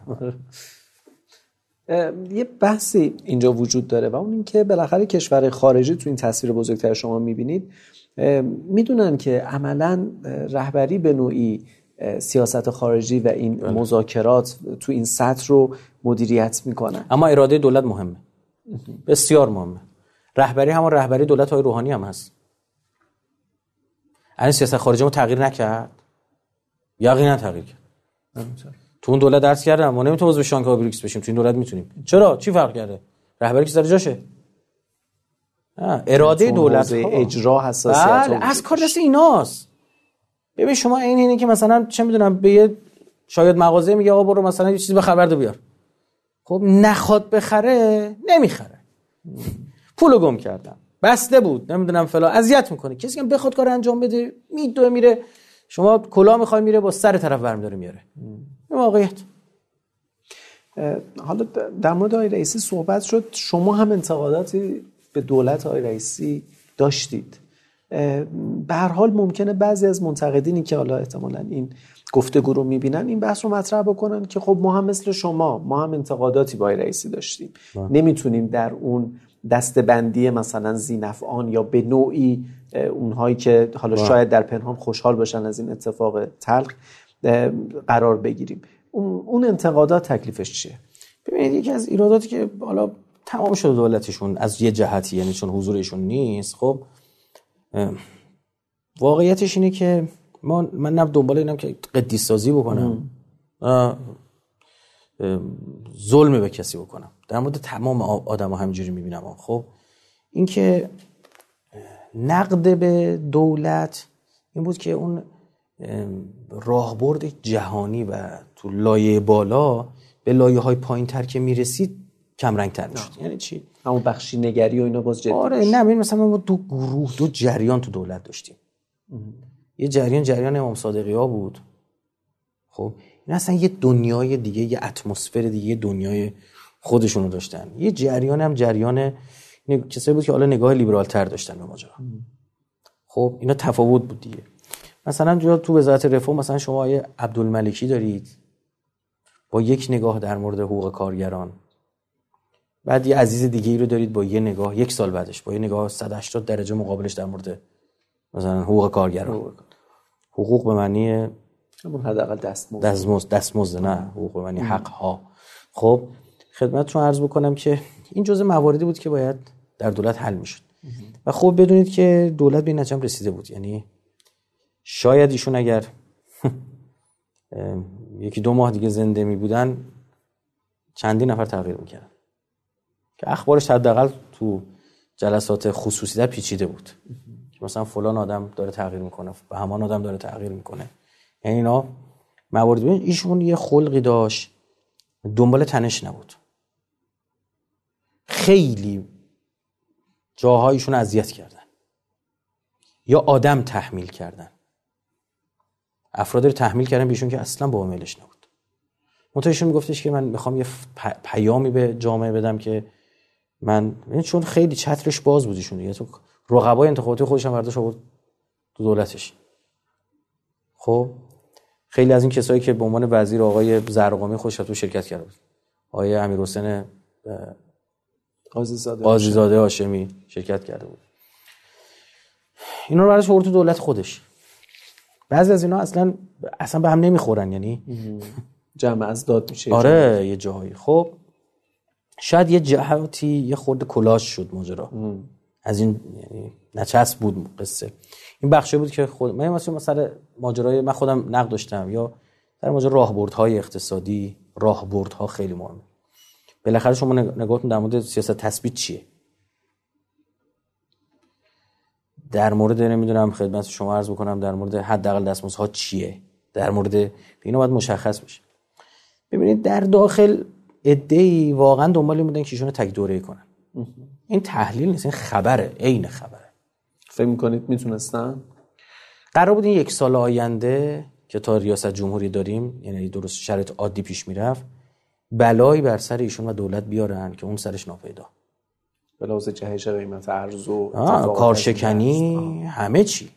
یه بحثی اینجا وجود داره و اون اینکه بالاخره کشور خارجی تو این تصویر بزرگتر شما می‌بینید می‌دونن که عملا رهبری به نوعی سیاست خارجی و این بله. مذاکرات تو این سطح رو مدیریت می‌کنن. اما اراده دولت مهمه. بسیار مهمه. رهبری همون رهبری دولت های روحانی هم هست. این سیاست خارجی ما تغییر نکرد. یقینا تغییر کرد. تو اون دولت درس کردم. ما نمی‌تونیم به شانگهای بریکس بشیم. تو این دولت می‌تونیم. چرا؟ چی فرق کرده؟ رهبری که سر جاشه. اراده دولت اجرا حساسیت بله از کار دست ایناست. ببین شما این اینه که مثلا چه می‌دونم به یه شاید مغازه میگه آقا برو مثلا یه چیزی به خبر بیار. خب نخواد بخره نمی‌خره. پولو گم کردم. بسته بود. نمی‌دونم فلا اذیت می‌کنه کسی که بخواد کار انجام بده میدوه میره. شما کلا می‌خوای میره با سر طرف برمیداره میاره این واقعیت. حالا در مورد آقای رئیسی صحبت شد. شما هم انتقاداتی به دولت آقای رئیسی داشتید. به هر حال ممکنه بعضی از منتقدینی که حالا احتمالا این گفتگو رو می‌بینن این بحث رو مطرح بکنن که خب ما هم مثل شما ما هم انتقاداتی با رئیسی داشتیم. بله. نمی‌تونیم در اون دستبندی مثلا زینفعان یا به نوعی اونهایی که حالا. شاید در پنهان خوشحال باشن از این اتفاق تلخ قرار بگیریم. اون انتقادات تکلیفش چیه؟ ببینید یکی از ایراداتی که حالا تمام شده دولتشون از یه جهتی یعنی چون حضورشون نیست خب واقعیتش اینه که ما من نه دنبال اینم که قدیس سازی بکنم ظلم به کسی بکنم. در مورد تمام آدم ها همینجوری می‌بینم. خب اینکه نقد به دولت این بود که اون راهبرد جهانی و تو لایه بالا به لایه های پایین تر که می‌رسید کم رنگ تر می‌شد یعنی چی؟ همون بخشی نگری و اینا باز جدی آره نه مثلا ما دو گروه دو جریان تو دولت داشتیم. یه جریان جریان امام صادقی ها بود. خب این اصلا یه دنیای دیگه یه اتمسفر دیگه یه دنیای خودشونو داشتن. یه جریان هم جریان کسایی بود که حالا نگاه لیبرال تر داشتن به ماجرا. خب اینا تفاوت بود دیگه. مثلا جا تو وزارت رفاه مثلا شما آیه عبدالملکی دارید. با یک نگاه در مورد حقوق کارگران. بعد یه عزیز دیگه ای رو دارید با یه نگاه یک سال بعدش با یه نگاه 180 درجه مقابلش در مورد مثلا حقوق کارگران. حقوق به معنی همون حداقل دستمزد. دستمزد دستمزد نه حقوق به معنی حق ها خب خدمتتون عرض بکنم که این جزء مواردی بود که باید در دولت حل می‌شد. و خب بدونید که دولت به این نتیجه رسیده بود. یعنی شاید ایشون اگر یکی دو ماه دیگه زنده می بودن چندین نفر تغییر می‌کردن. که اخبارش حداقل تو جلسات خصوصی در پیچیده بود. که مثلا فلان آدم داره تغییر می‌کنه و همان آدم داره تغییر می‌کنه. یعنی اینا موارد ببین ایشون یه خلقی داشت دنبال تنش نبود. خیلی جاهایشون اذیت کردن. یا آدم تحمیل کردن. افراد رو تحمیل کردن بیشون که اصلا با میلش نبود. منتها میگفتش که من می‌خوام یه پیامی به جامعه بدم که من یعنی چون خیلی چترش باز بود ایشون دیگه. تو رقبای انتخاباتی خودش هم برداشت بود تو دولتش. خب؟ خیلی از این کسایی که به عنوان وزیر آقای زرقامی خودش تو شرکت کرده بود. آقای امیر حسین قاضی هاشمی. شرکت کرده بود. اینا رو براش تو دولت خودش. بعضی از اینا اصلا اصلا به هم نمی‌خورن یعنی؟ جمع از داد میشه. آره یه جایی خب شاید یه جهاتی یه خورده کلاش شد ماجرا. از این یعنی نچسب بود قصه. این بخشی بود که خود من مثلا مثلا ماجرای من خودم نقد داشتم. یا در ماجرا راهبردهای اقتصادی راهبردها خیلی مهمه. بالاخره شما نگاهتون در مورد سیاست تثبیت چیه؟ در مورد نمی‌دونم خدمت شما عرض بکنم در مورد حداقل دستمزدها چیه؟ در مورد اینا باید مشخص بشه. ببینید در داخل ای واقعا دنبال بودن که ایشونو تک دوره کنن. این تحلیل نیست این خبره عین خبره. فکر می‌کنید می‌تونستن؟ قرار بود این یک سال آینده که تا ریاست جمهوری داریم یعنی درست شرط عادی پیش می‌رفت بلایی بر سر ایشون و دولت بیارن که اون سرش ناپیدا. به لحاظ جهش قیمت ارز و کارشکنی همه چی.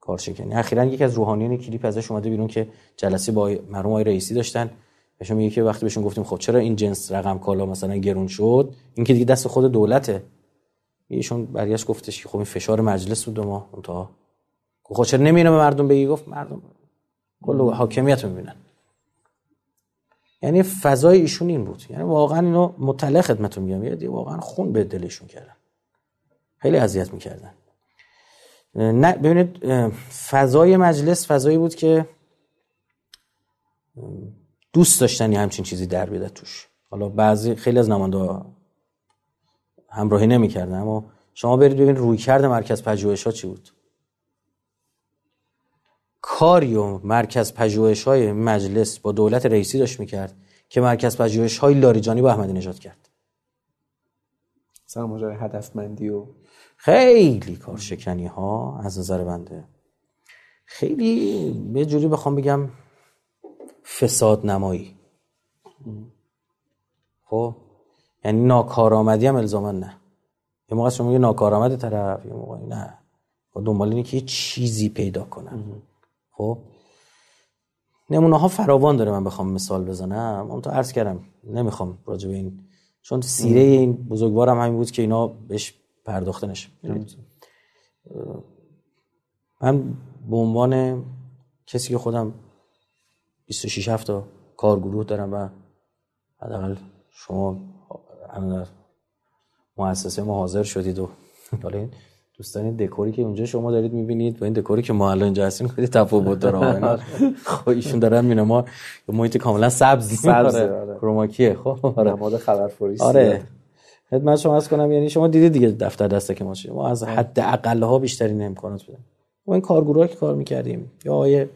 کارشکنی. اخیرا یکی از روحانیان کلیپ ازش اومده بیرون که جلسه با مرحوم آقای رئیسی داشتن. بهشون میگه که وقتی بهشون گفتیم خب چرا این جنس رقم کالا مثلا گرون شد؟ این که دیگه دست خود دولته. ایشون برگشت گفتش که خب این فشار مجلس بود ما اونتا خب چرا نمیره به مردم بگی؟ گفت مردم کل حاکمیت می‌بینن. یعنی فضای ایشون این بود. یعنی واقعا اینو مطلع خدمتتون میگم. یعنی واقعا خون به دلشون کردن. خیلی اذیت می‌کردن. نه ببینید فضای مجلس فضایی بود که دوست داشتن یه همچین چیزی در بیاد توش. حالا بعضی خیلی از نماینده همراهی نمی‌کردن اما شما برید ببینید روی کرده مرکز پژوهش ها چی بود. کاری و مرکز پژوهش های مجلس با دولت رئیسی داشت می‌کرد که مرکز پژوهش های لاریجانی با احمدی نژاد کرد. مثلا هدفمندی و خیلی کارشکنی ها از نظر بنده. خیلی یه جوری بخوام بگم فساد نمایی خب؟ یعنی ناکارآمدی هم الزاما نه. یه موقع شما یه ناکارآمد طرف یه موقع نه. با دنبال اینه که یه چیزی پیدا کنن. خب؟ نمونه ها فراوان داره من بخوام مثال بزنم. اون تو عرض کردم نمی‌خوام راجع به این چون سیره این بزرگوارم همین بود که اینا بهش پرداخته نشه من به عنوان کسی که خودم 26 هفته کارگروه دارم و حداقل شما مؤسسه ما حاضر شدید و حالا این دوستان دکوری که اونجا شما دارید می‌بینید با این دکوری که ما الان اینجا هستیم خیلی تفاوت داره. خب ایشون دارن میونه ما محیط کاملا سبزی سبز آره. کروماکیه. خب آره. نماد خبرفروشی آره. خدمت شما از کنم یعنی شما دیدید دیگه دفتر دسته که ما ما از حد اقل ها بیشترین امکانات بودیم ما این کارگروه که کار می‌کردیم یا آیه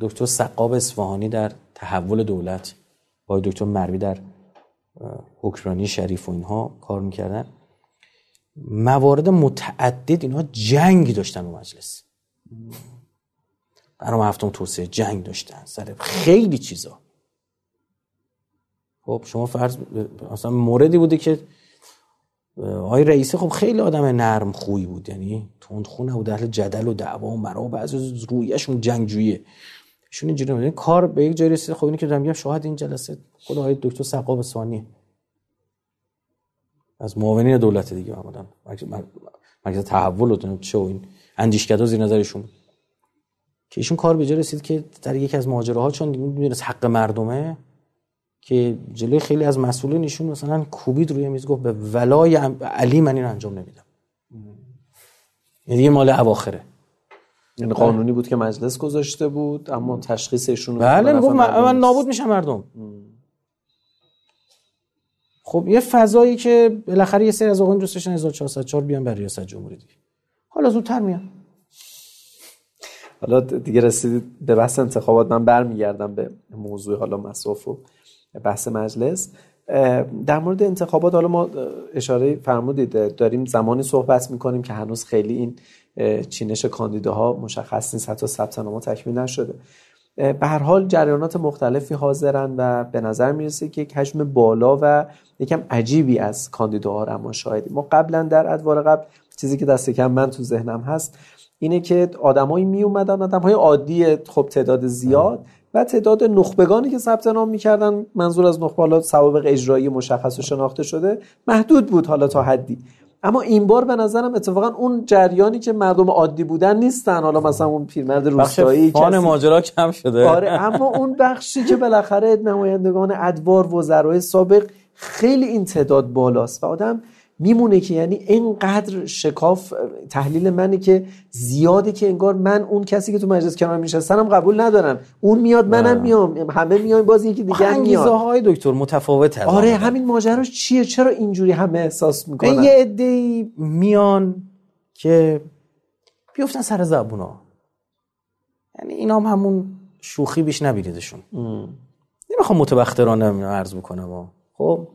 دکتر سقاب اصفهانی در تحول دولت با دکتر مروی در حکمرانی شریف و اینها کار می‌کردن. موارد متعدد اینها جنگ داشتن و مجلس. برام هفتم توسعه جنگ داشتن سر خیلی چیزا. خب شما فرض اصلا موردی بوده که آقای رئیسی خب خیلی آدم نرم خوی بود. یعنی تند خونه و اهل جدل و دعوا و مرا و بعضی رویشون جنگجویه. ایشون اینجوری میگن کار به یک جای رسید خب اینی که دارم میگم شاهد این جلسه. خود آقای دکتر سقاب ثانی. از معاونین دولت دیگه آمدن مرکز تحول و چه و این اندیشکده زیر نظرشون. که ایشون کار به جای رسید که در یکی از ماجراها چون می‌دونست حق مردمه که جلوی خیلی از مسئولینشون مثلا کوبید روی میز گفت به ولای علی من این انجام نمیدم. یعنی دیگه مال اواخره. یعنی قانونی بود که مجلس گذاشته بود اما تشخیص ایشون بله می‌گفت من نابود میشم مردم. خب یه فضایی که بالاخره یه سری از آقایون دوست داشتن 1404 بیان برای ریاست جمهوری دیگه. حالا زودتر میان. حالا دیگه رسیدید به بحث انتخابات. من برمیگردم به موضوع حالا مصاف و بحث مجلس. در مورد انتخابات حالا ما اشاره فرمودید. داریم زمانی صحبت می‌کنیم که هنوز خیلی این چینش کاندیداها مشخص نیست حتی ثبت نام تکمیل نشده. به هر حال جریانات مختلفی حاضرن و به نظر می‌رسه که یک حجم بالا و یکم عجیبی از کاندیداها رو ما شاهدیم. ما قبلا در ادوار قبل چیزی که دست کم من تو ذهنم هست اینه که آدمایی می اومدن آدمهای عادی خب تعداد زیاد و تعداد نخبگانی که ثبت نام می‌کردن منظور از نخبه حالا سوابق اجرایی مشخص و شناخته شده محدود بود حالا تا حدی. اما این بار به نظرم اتفاقا اون جریانی که مردم عادی بودن نیستن. حالا مثلا اون پیرمرد روستایی فان ماجرا کم شده. آره اما اون بخشی که بالاخره نمایندگان ادوار وزرای سابق خیلی این تعداد بالاست. و آدم میمونه که یعنی اینقدر شکاف تحلیل منه که زیاده که انگار من اون کسی که تو مجلس کنار میشستنم قبول ندارم. اون میاد منم میام همه میایم باز یکی دیگه میاد. های دکتر متفاوت هست. آره همین ماجراش چیه؟ چرا اینجوری همه احساس می‌کنن؟ یه عده میان که بیفتن سر زبونا. یعنی اینا هم همون شوخی بیش نبیریدشون نمی‌خوام متبخترانه عرض بکنم خب؟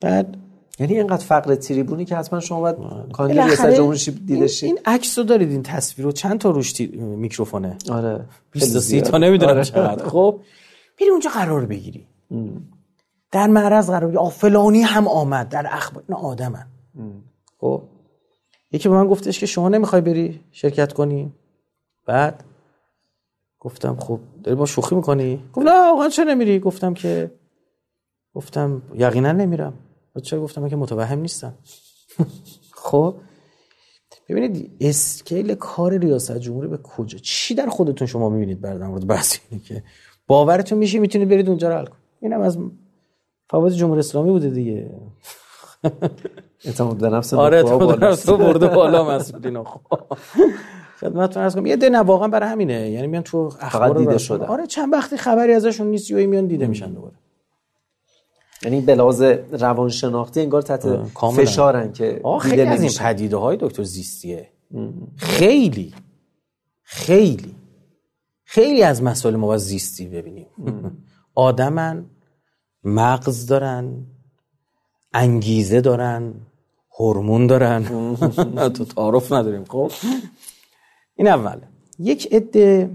بعد یعنی اینقدر فقر تریبونی که حتما شما باید کاندید ریاست جمهوری دیده شید. این عکس رو دارید این تصویر رو چند تا روش میکروفونه؟ آره. 23 تا نمی‌دونم آره. چقدر. خب میری اونجا قرار بگیری. در معرض قرار بگیری. فلانی هم آمد. در اخبار این آدمن. خب. یکی به من گفتش که شما نمی‌خوای بری شرکت کنی؟ بعد گفتم خب داری با شوخی می‌کنی؟ گفت نه واقعا چرا نمیری؟ گفتم که گفتم یقینا نمیرم. چرا گفتم که متوهم نیستم؟ خب. ببینید اسکیل کار ریاست جمهوری به کجا؟ چی در خودتون شما می‌بینید بعد مورد بحث اینه که باورتون میشه می‌تونید برید اونجا رو حل کنید. اینم از فواید جمهوری اسلامی بوده دیگه. اعتماد به نفس آره اعتماد به نفس برده بالا مسئولین خدمتتون عرض کنم. یه ده واقعا برای همینه. یعنی میان تو اخبار دیده شده. آره چند وقتی خبری ازشون نیست یا میان دیده میشن دوباره. یعنی به لحاظ روانشناختی انگار تحت فشارن که خیلی از این پدیده های دکتر زیستیه. خیلی. خیلی. خیلی از مسائل ما باید زیستی ببینیم. آدمن مغز دارن انگیزه دارن هورمون دارن. تو تعارف نداریم خب. این اول. یک عده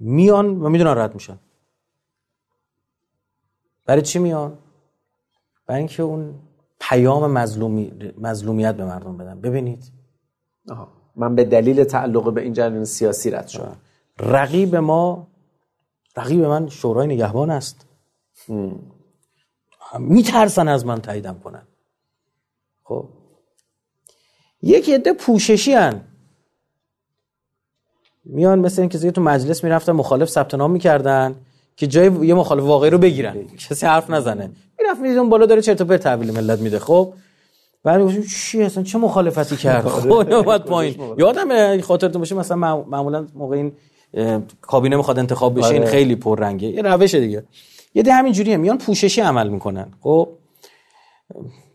میان و می‌دونن رد میشن. برای چی میان؟ برای اینکه اون پیام مظلومی مظلومیت به مردم بدن. ببینید. آها. من به دلیل تعلق به این جریان سیاسی رد شدم. رقیب ما رقیب من شورای نگهبان است. میترسن از من تاییدم کنن. خب. یک عده پوششی هن. میان مثل اینکه که تو مجلس می‌رفتن مخالف ثبت نام می‌کردن که جای یه مخالف واقعی رو بگیرن. کسی حرف نزنه. می‌رفت میدون بالا داره چرت و پرت تحویل ملت میده. خب بعد گفتم چی اصلا؟ چه مخالفتی کرد؟ خب اومد پایین. یادم خاطرتون باشه مثلا معمولا موقع این کابینه می‌خواد انتخاب بشه این آره. خیلی پررنگه. یه روش دیگه. یه ده همین جوریه میان پوششی عمل می‌کنن. خب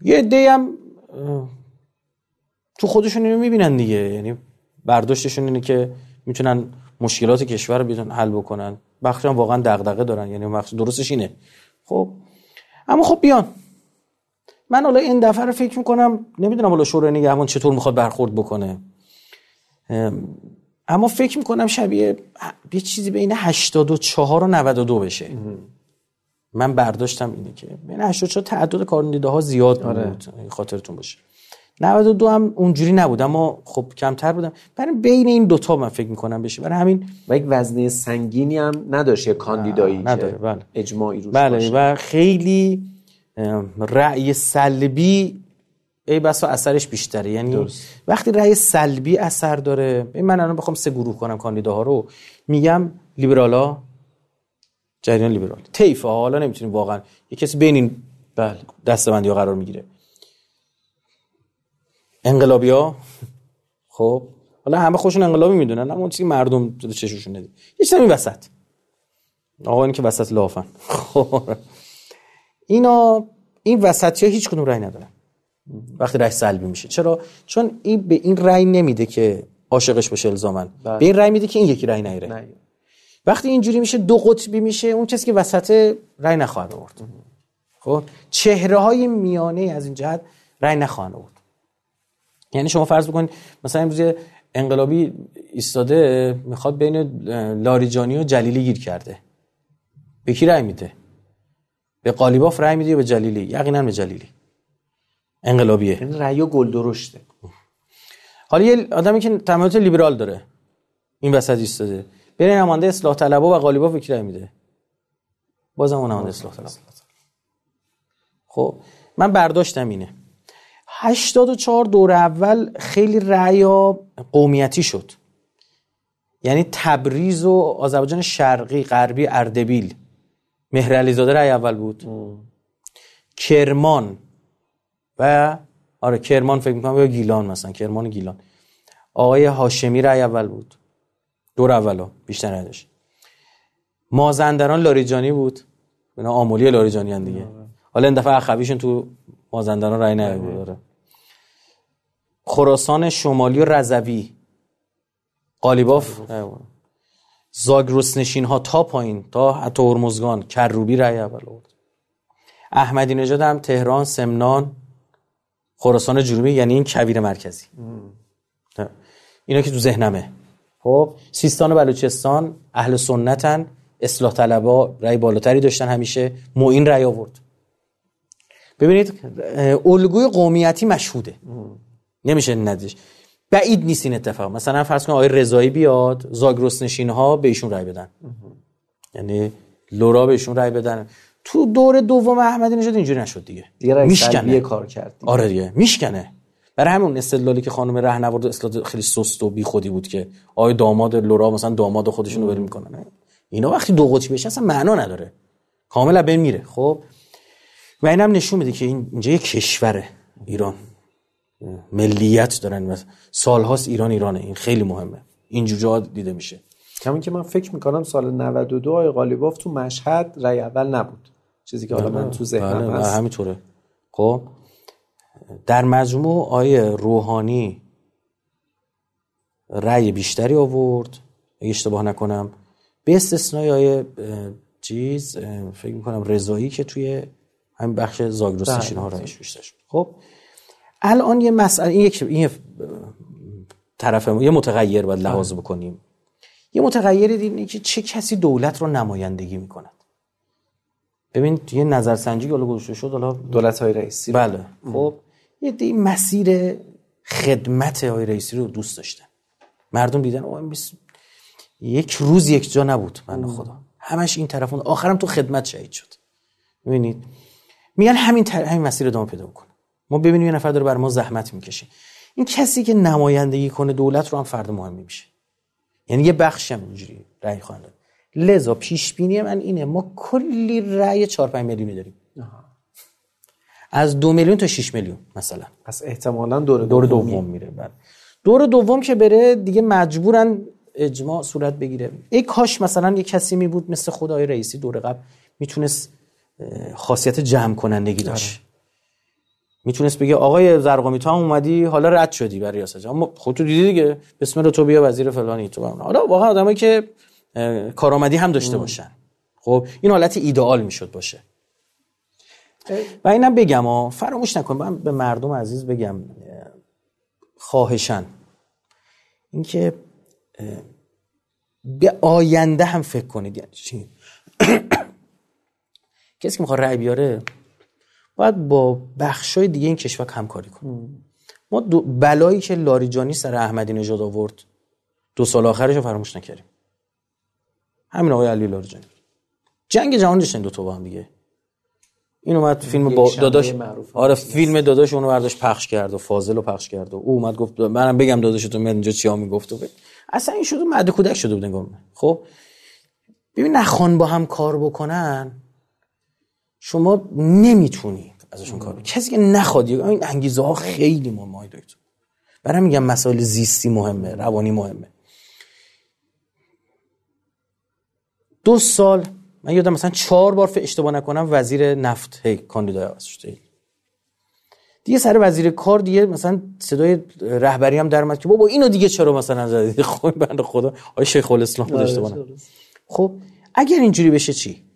یه ده هم تو خودشون اینو می‌بینن دیگه. یعنی برداشتشون اینه که می‌تونن مشکلات کشور رو بیتون حل بکنن. بخشی هم واقعا دغدغه دارن. یعنی درستش اینه. خب اما خب بیان. من حالا این دفعه رو فکر می‌کنم نمی‌دونم حالا شورای نگهبان چطور می‌خواد برخورد بکنه. اما فکر می‌کنم شبیه یه چیزی بین 84 و 92 بشه. من برداشتم اینه که بین 84 تعدد کارندیده ها زیاد آره. بود. خاطرتون باشه. 92 هم اونجوری نبود اما خب کمتر بودم. برای بین این دوتا من فکر می‌کنم بشه. برای همین و یک وزنه سنگینی هم نداشت یه کاندیدایی نداره. بله. اجماعی روش بله باشه. و خیلی رأی سلبی ای بسا اثرش بیشتره. یعنی درست. وقتی رأی سلبی اثر داره من الان بخوام سه گروه کنم کاندیداها رو. میگم لیبرالا جریان لیبرال. طیف حالا نمی‌تونیم واقعا. یه کسی بین این بله دستبندی ها قرار می‌گیره. انقلابیا خب حالا همه خوشون انقلابی می‌دونن اما چیزی مردم چششون ندید. یه چیزی وسط. آقا که وسط لافن. خب. اینا این وسطی ها هیچ کدوم رأی ندارن. وقتی رأی سلبی میشه. چرا؟ چون این به این رأی نمیده که عاشقش باشه الزامن بله. به این رأی میده که این یکی رأی نیره وقتی اینجوری میشه دو قطبی میشه اون کسی که وسط رأی نخواهد آورد. خب؟ چهره های میانه از این جهت رأی نخواهند آورد. یعنی شما فرض بکنید مثلا امروز انقلابی ایستاده می‌خواد بین لاریجانی و جلیلی گیر کرده. به کی رأی میده؟ به قالیباف رأی میده یا به جلیلی؟ یقینا به جلیلی. انقلابیه. این یعنی رأی گل درشته. حالا یه آدمی که تمایلات لیبرال داره این وسط ایستاده بین نماینده اصلاح طلبها و قالیباف کی رأی میده؟ بازم اون نماینده اصلاح طلب. خب من برداشتم اینه. 84 دور اول خیلی رأیا قومیتی شد. یعنی تبریز و آذربایجان شرقی غربی اردبیل. مهر زاده رأی اول بود. کرمان و آره کرمان فکر می‌کنم یا گیلان مثلا کرمان و گیلان. آقای هاشمی رأی اول بود. دور اولا بیشتر نداشت مازندران لاریجانی بود. بنا آمولی لاریجانی هم دیگه حالا این دفعه اخویشون تو مازندران رأی نیاورد داره خراسان شمالی و رضوی. قالیباف زاگرس نشین ها تا پایین تا حتی هرمزگان کروبی رای اول آورد. احمدی نژاد هم تهران سمنان خراسان جنوبی یعنی این کویر مرکزی. اینا که تو ذهنمه. خب. سیستان و بلوچستان اهل سنتن اصلاح طلبا رای بالاتری داشتن همیشه. معین رای آورد. ببینید الگوی قومیتی مشهوده. نمیشه ندیش. بعید نیست این اتفاق. مثلا فرض کن آقای رضایی بیاد زاگرس نشین ها به ایشون رای بدن. یعنی لورا بهشون رای بدن. تو دور دوم احمدی نژاد اینجوری نشد دیگه. دیگه میشکنه. کار کرد دیگه. آره دیگه. میشکنه. برای همون استدلالی که خانم رهنورد اصلا خیلی سست و بیخودی بود که آقای داماد لورا مثلا داماد خودشونو بری می‌کنن. اینا وقتی دو قطبی بشه اصلا معنا نداره. کاملا بین میره. خب؟ و اینم نشون میده که این اینجا یه کشوره ایران. ملیت دارن سالهاست ایران ایرانه. این خیلی مهمه. اینجور جا دیده میشه. همین که من فکر می‌کنم سال 92 آقای قالیباف تو مشهد رای اول نبود. چیزی که حالا من تو ذهنم بله هست. همینطوره. خب در مجموع آیه روحانی رأی بیشتری آورد. اگه اشتباه نکنم. به استثنای آیه چیز فکر می‌کنم رضایی که توی همین بخش زاگرستشین ها بله. رأیش بیشتر شد. خب الان یه مسئله این یک این طرف یه متغیر باید لحاظ. بکنیم. یه متغیر اینه که چه کسی دولت رو نمایندگی می‌کند. ببین یه نظرسنجی که گذاشته شد حالا دولت های رئیسی بله. خب یه دی مسیر خدمت های رئیسی رو دوست داشتن. مردم دیدن او یک روز یک جا نبود من خدا. همش این طرفون آخرم تو خدمت شهید شد. ببینید میگن همین تر... همین مسیر ادامه پیدا کنه ما ببینیم یه نفر داره بر ما زحمت می‌کشه. این کسی که نمایندگی کنه دولت رو هم فرد مهمی میشه. یعنی یه بخش هم اینجوری رأی خواهند لذا پیش بینی من اینه ما کلی رأی 4 5 میلیونی داریم. از دو میلیون تا 6 میلیون مثلا. پس احتمالا دور دور دوم میره. بعد دور دوم که بره دیگه مجبورن اجماع صورت بگیره. ای کاش مثلا یه کسی می بود مثل خدای رئیسی دور قبل می‌تونست خاصیت جمع کنندگی داشت. آره. می‌تونست بگه آقای زرقامی تو هم اومدی حالا رد شدی برای ریاست اما خودتو دیدی دیگه. بسم رو تو بیا وزیر فلانی تو حالا واقعا آدمایی که کارآمدی هم داشته باشن. خب این حالت ایدئال می‌شد باشه. و اینم بگم ها فراموش نکن. من به مردم عزیز بگم خواهشن اینکه به آینده هم فکر کنید. یعنی چی؟ کسی که می‌خواد رأی بیاره باید با بخشای دیگه این کشور همکاری کنیم. ما دو بلایی که لاریجانی سر احمدی نژاد آورد دو سال آخرش رو فراموش نکردیم. همین آقای علی لاریجانی. جنگ جهان داشتن دو تا با هم دیگه. این اومد فیلم با داداش آره فیلم داداش اونو برداشت پخش کرد و فاضل رو پخش کرد و او اومد گفت منم بگم داداش تو میاد اینجا چیا می‌گفت و اصلا این شده مد کودک شده بود خب ببین نخوان با هم کار بکنن شما نمی‌تونی ازشون کار کسی که نخواد این انگیزه ها خیلی مهمه دکتر. برای میگم مسائل زیستی مهمه روانی مهمه. دو سال من یادم مثلا چهار بار اشتباه نکنم وزیر نفت هی کاندیدای عوض شده دیگه سر وزیر کار دیگه مثلا صدای رهبری هم در که بابا اینو دیگه چرا مثلا زدید خب بنده خدا. آی شیخ الاسلام بود آره، اشتباه خب اگر اینجوری بشه چی؟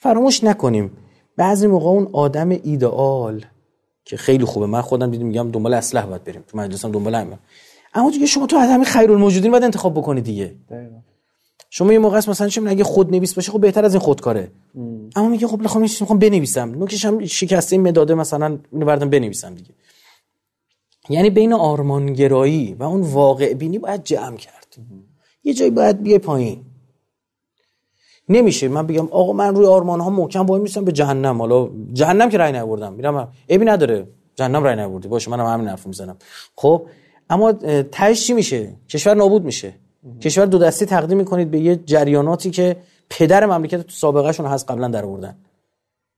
فراموش نکنیم. بعضی موقع اون آدم ایدئال که خیلی خوبه من خودم دیدم میگم دنبال اسلحه باید بریم تو مجلسم دنبال همین اما دیگه شما تو از همین خیرالموجودین باید انتخاب بکنید دیگه. شما یه موقع است مثلا چه اگه خود نویس باشه خب بهتر از این خودکاره. ام. اما میگه خب بخوام می‌خوام بنویسم. نوکش هم شکسته این مداده مثلا اینو بردم بنویسم دیگه. یعنی بین آرمانگرایی و اون واقع بینی باید جمع کرد. یه جایی باید بیه پایین. نمیشه. من بگم آقا من روی آرمان ها محکم وای میسم به جهنم. حالا جهنم که رای نبردم میرم ابی نداره. جهنم رای نبردی باشه منم همین حرفو می‌زنم. خب اما تهش چی میشه؟ کشور نابود میشه. کشور دو دستی تقدیم می‌کنید به یه جریاناتی که پدر مملکت تو سابقه شون هست قبلا در آوردن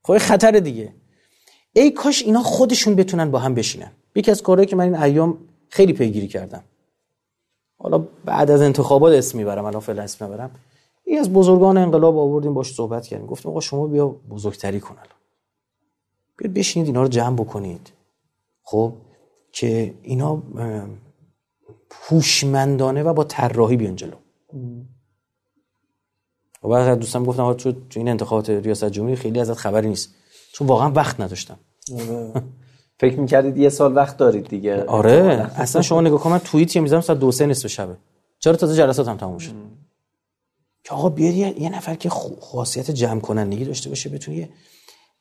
خب خطر دیگه. ای کاش اینا خودشون بتونن با هم بشینن. یکی از کارهایی که من این ایام خیلی پیگیری کردم. حالا بعد از انتخابات اسم می‌برم الان فعلا اسم می‌برم این از بزرگان انقلاب آوردیم باش صحبت کردیم. گفتیم آقا شما بیا بزرگتری کن الان. بیاد بشینید اینا رو جمع بکنید. خب که اینا هوشمندانه و با طراحی بیان جلو. و بعد دوستم گفتم تو این انتخابات ریاست جمهوری خیلی ازت خبری نیست. چون واقعا وقت نداشتم. آره. فکر می‌کردید یه سال وقت دارید دیگه. آره. اصلا شما نگاه کن من توییت می‌ذارم ساعت دو سه نصف شبه. چرا تازه جلسات هم تموم شد؟ که آقا بیاد یه نفر که خاصیت جمع کنندگی داشته باشه بتونه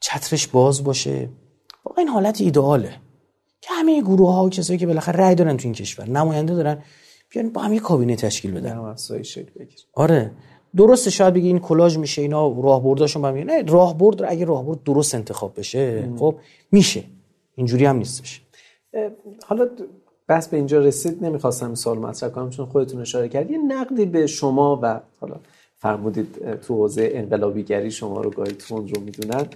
چترش باز باشه. واقعا این حالت ایدئاله. که همه گروه ها و کسایی که بالاخره رأی دارن تو این کشور نماینده دارن بیان با هم یه کابینه تشکیل بدن. آره. درسته شاید بگی این کلاژ میشه اینا راهبرداشون با نه راهبرد اگه راهبرد درست انتخاب بشه خب میشه. اینجوری هم نیستش. حالا بس به اینجا رسید نمی‌خواستم سوال مطرح کنم چون خودتون اشاره کرد یه نقدی به شما و حالا فرمودید تو حوزه انقلابیگری شما رو گاهی تون رو می‌دونن.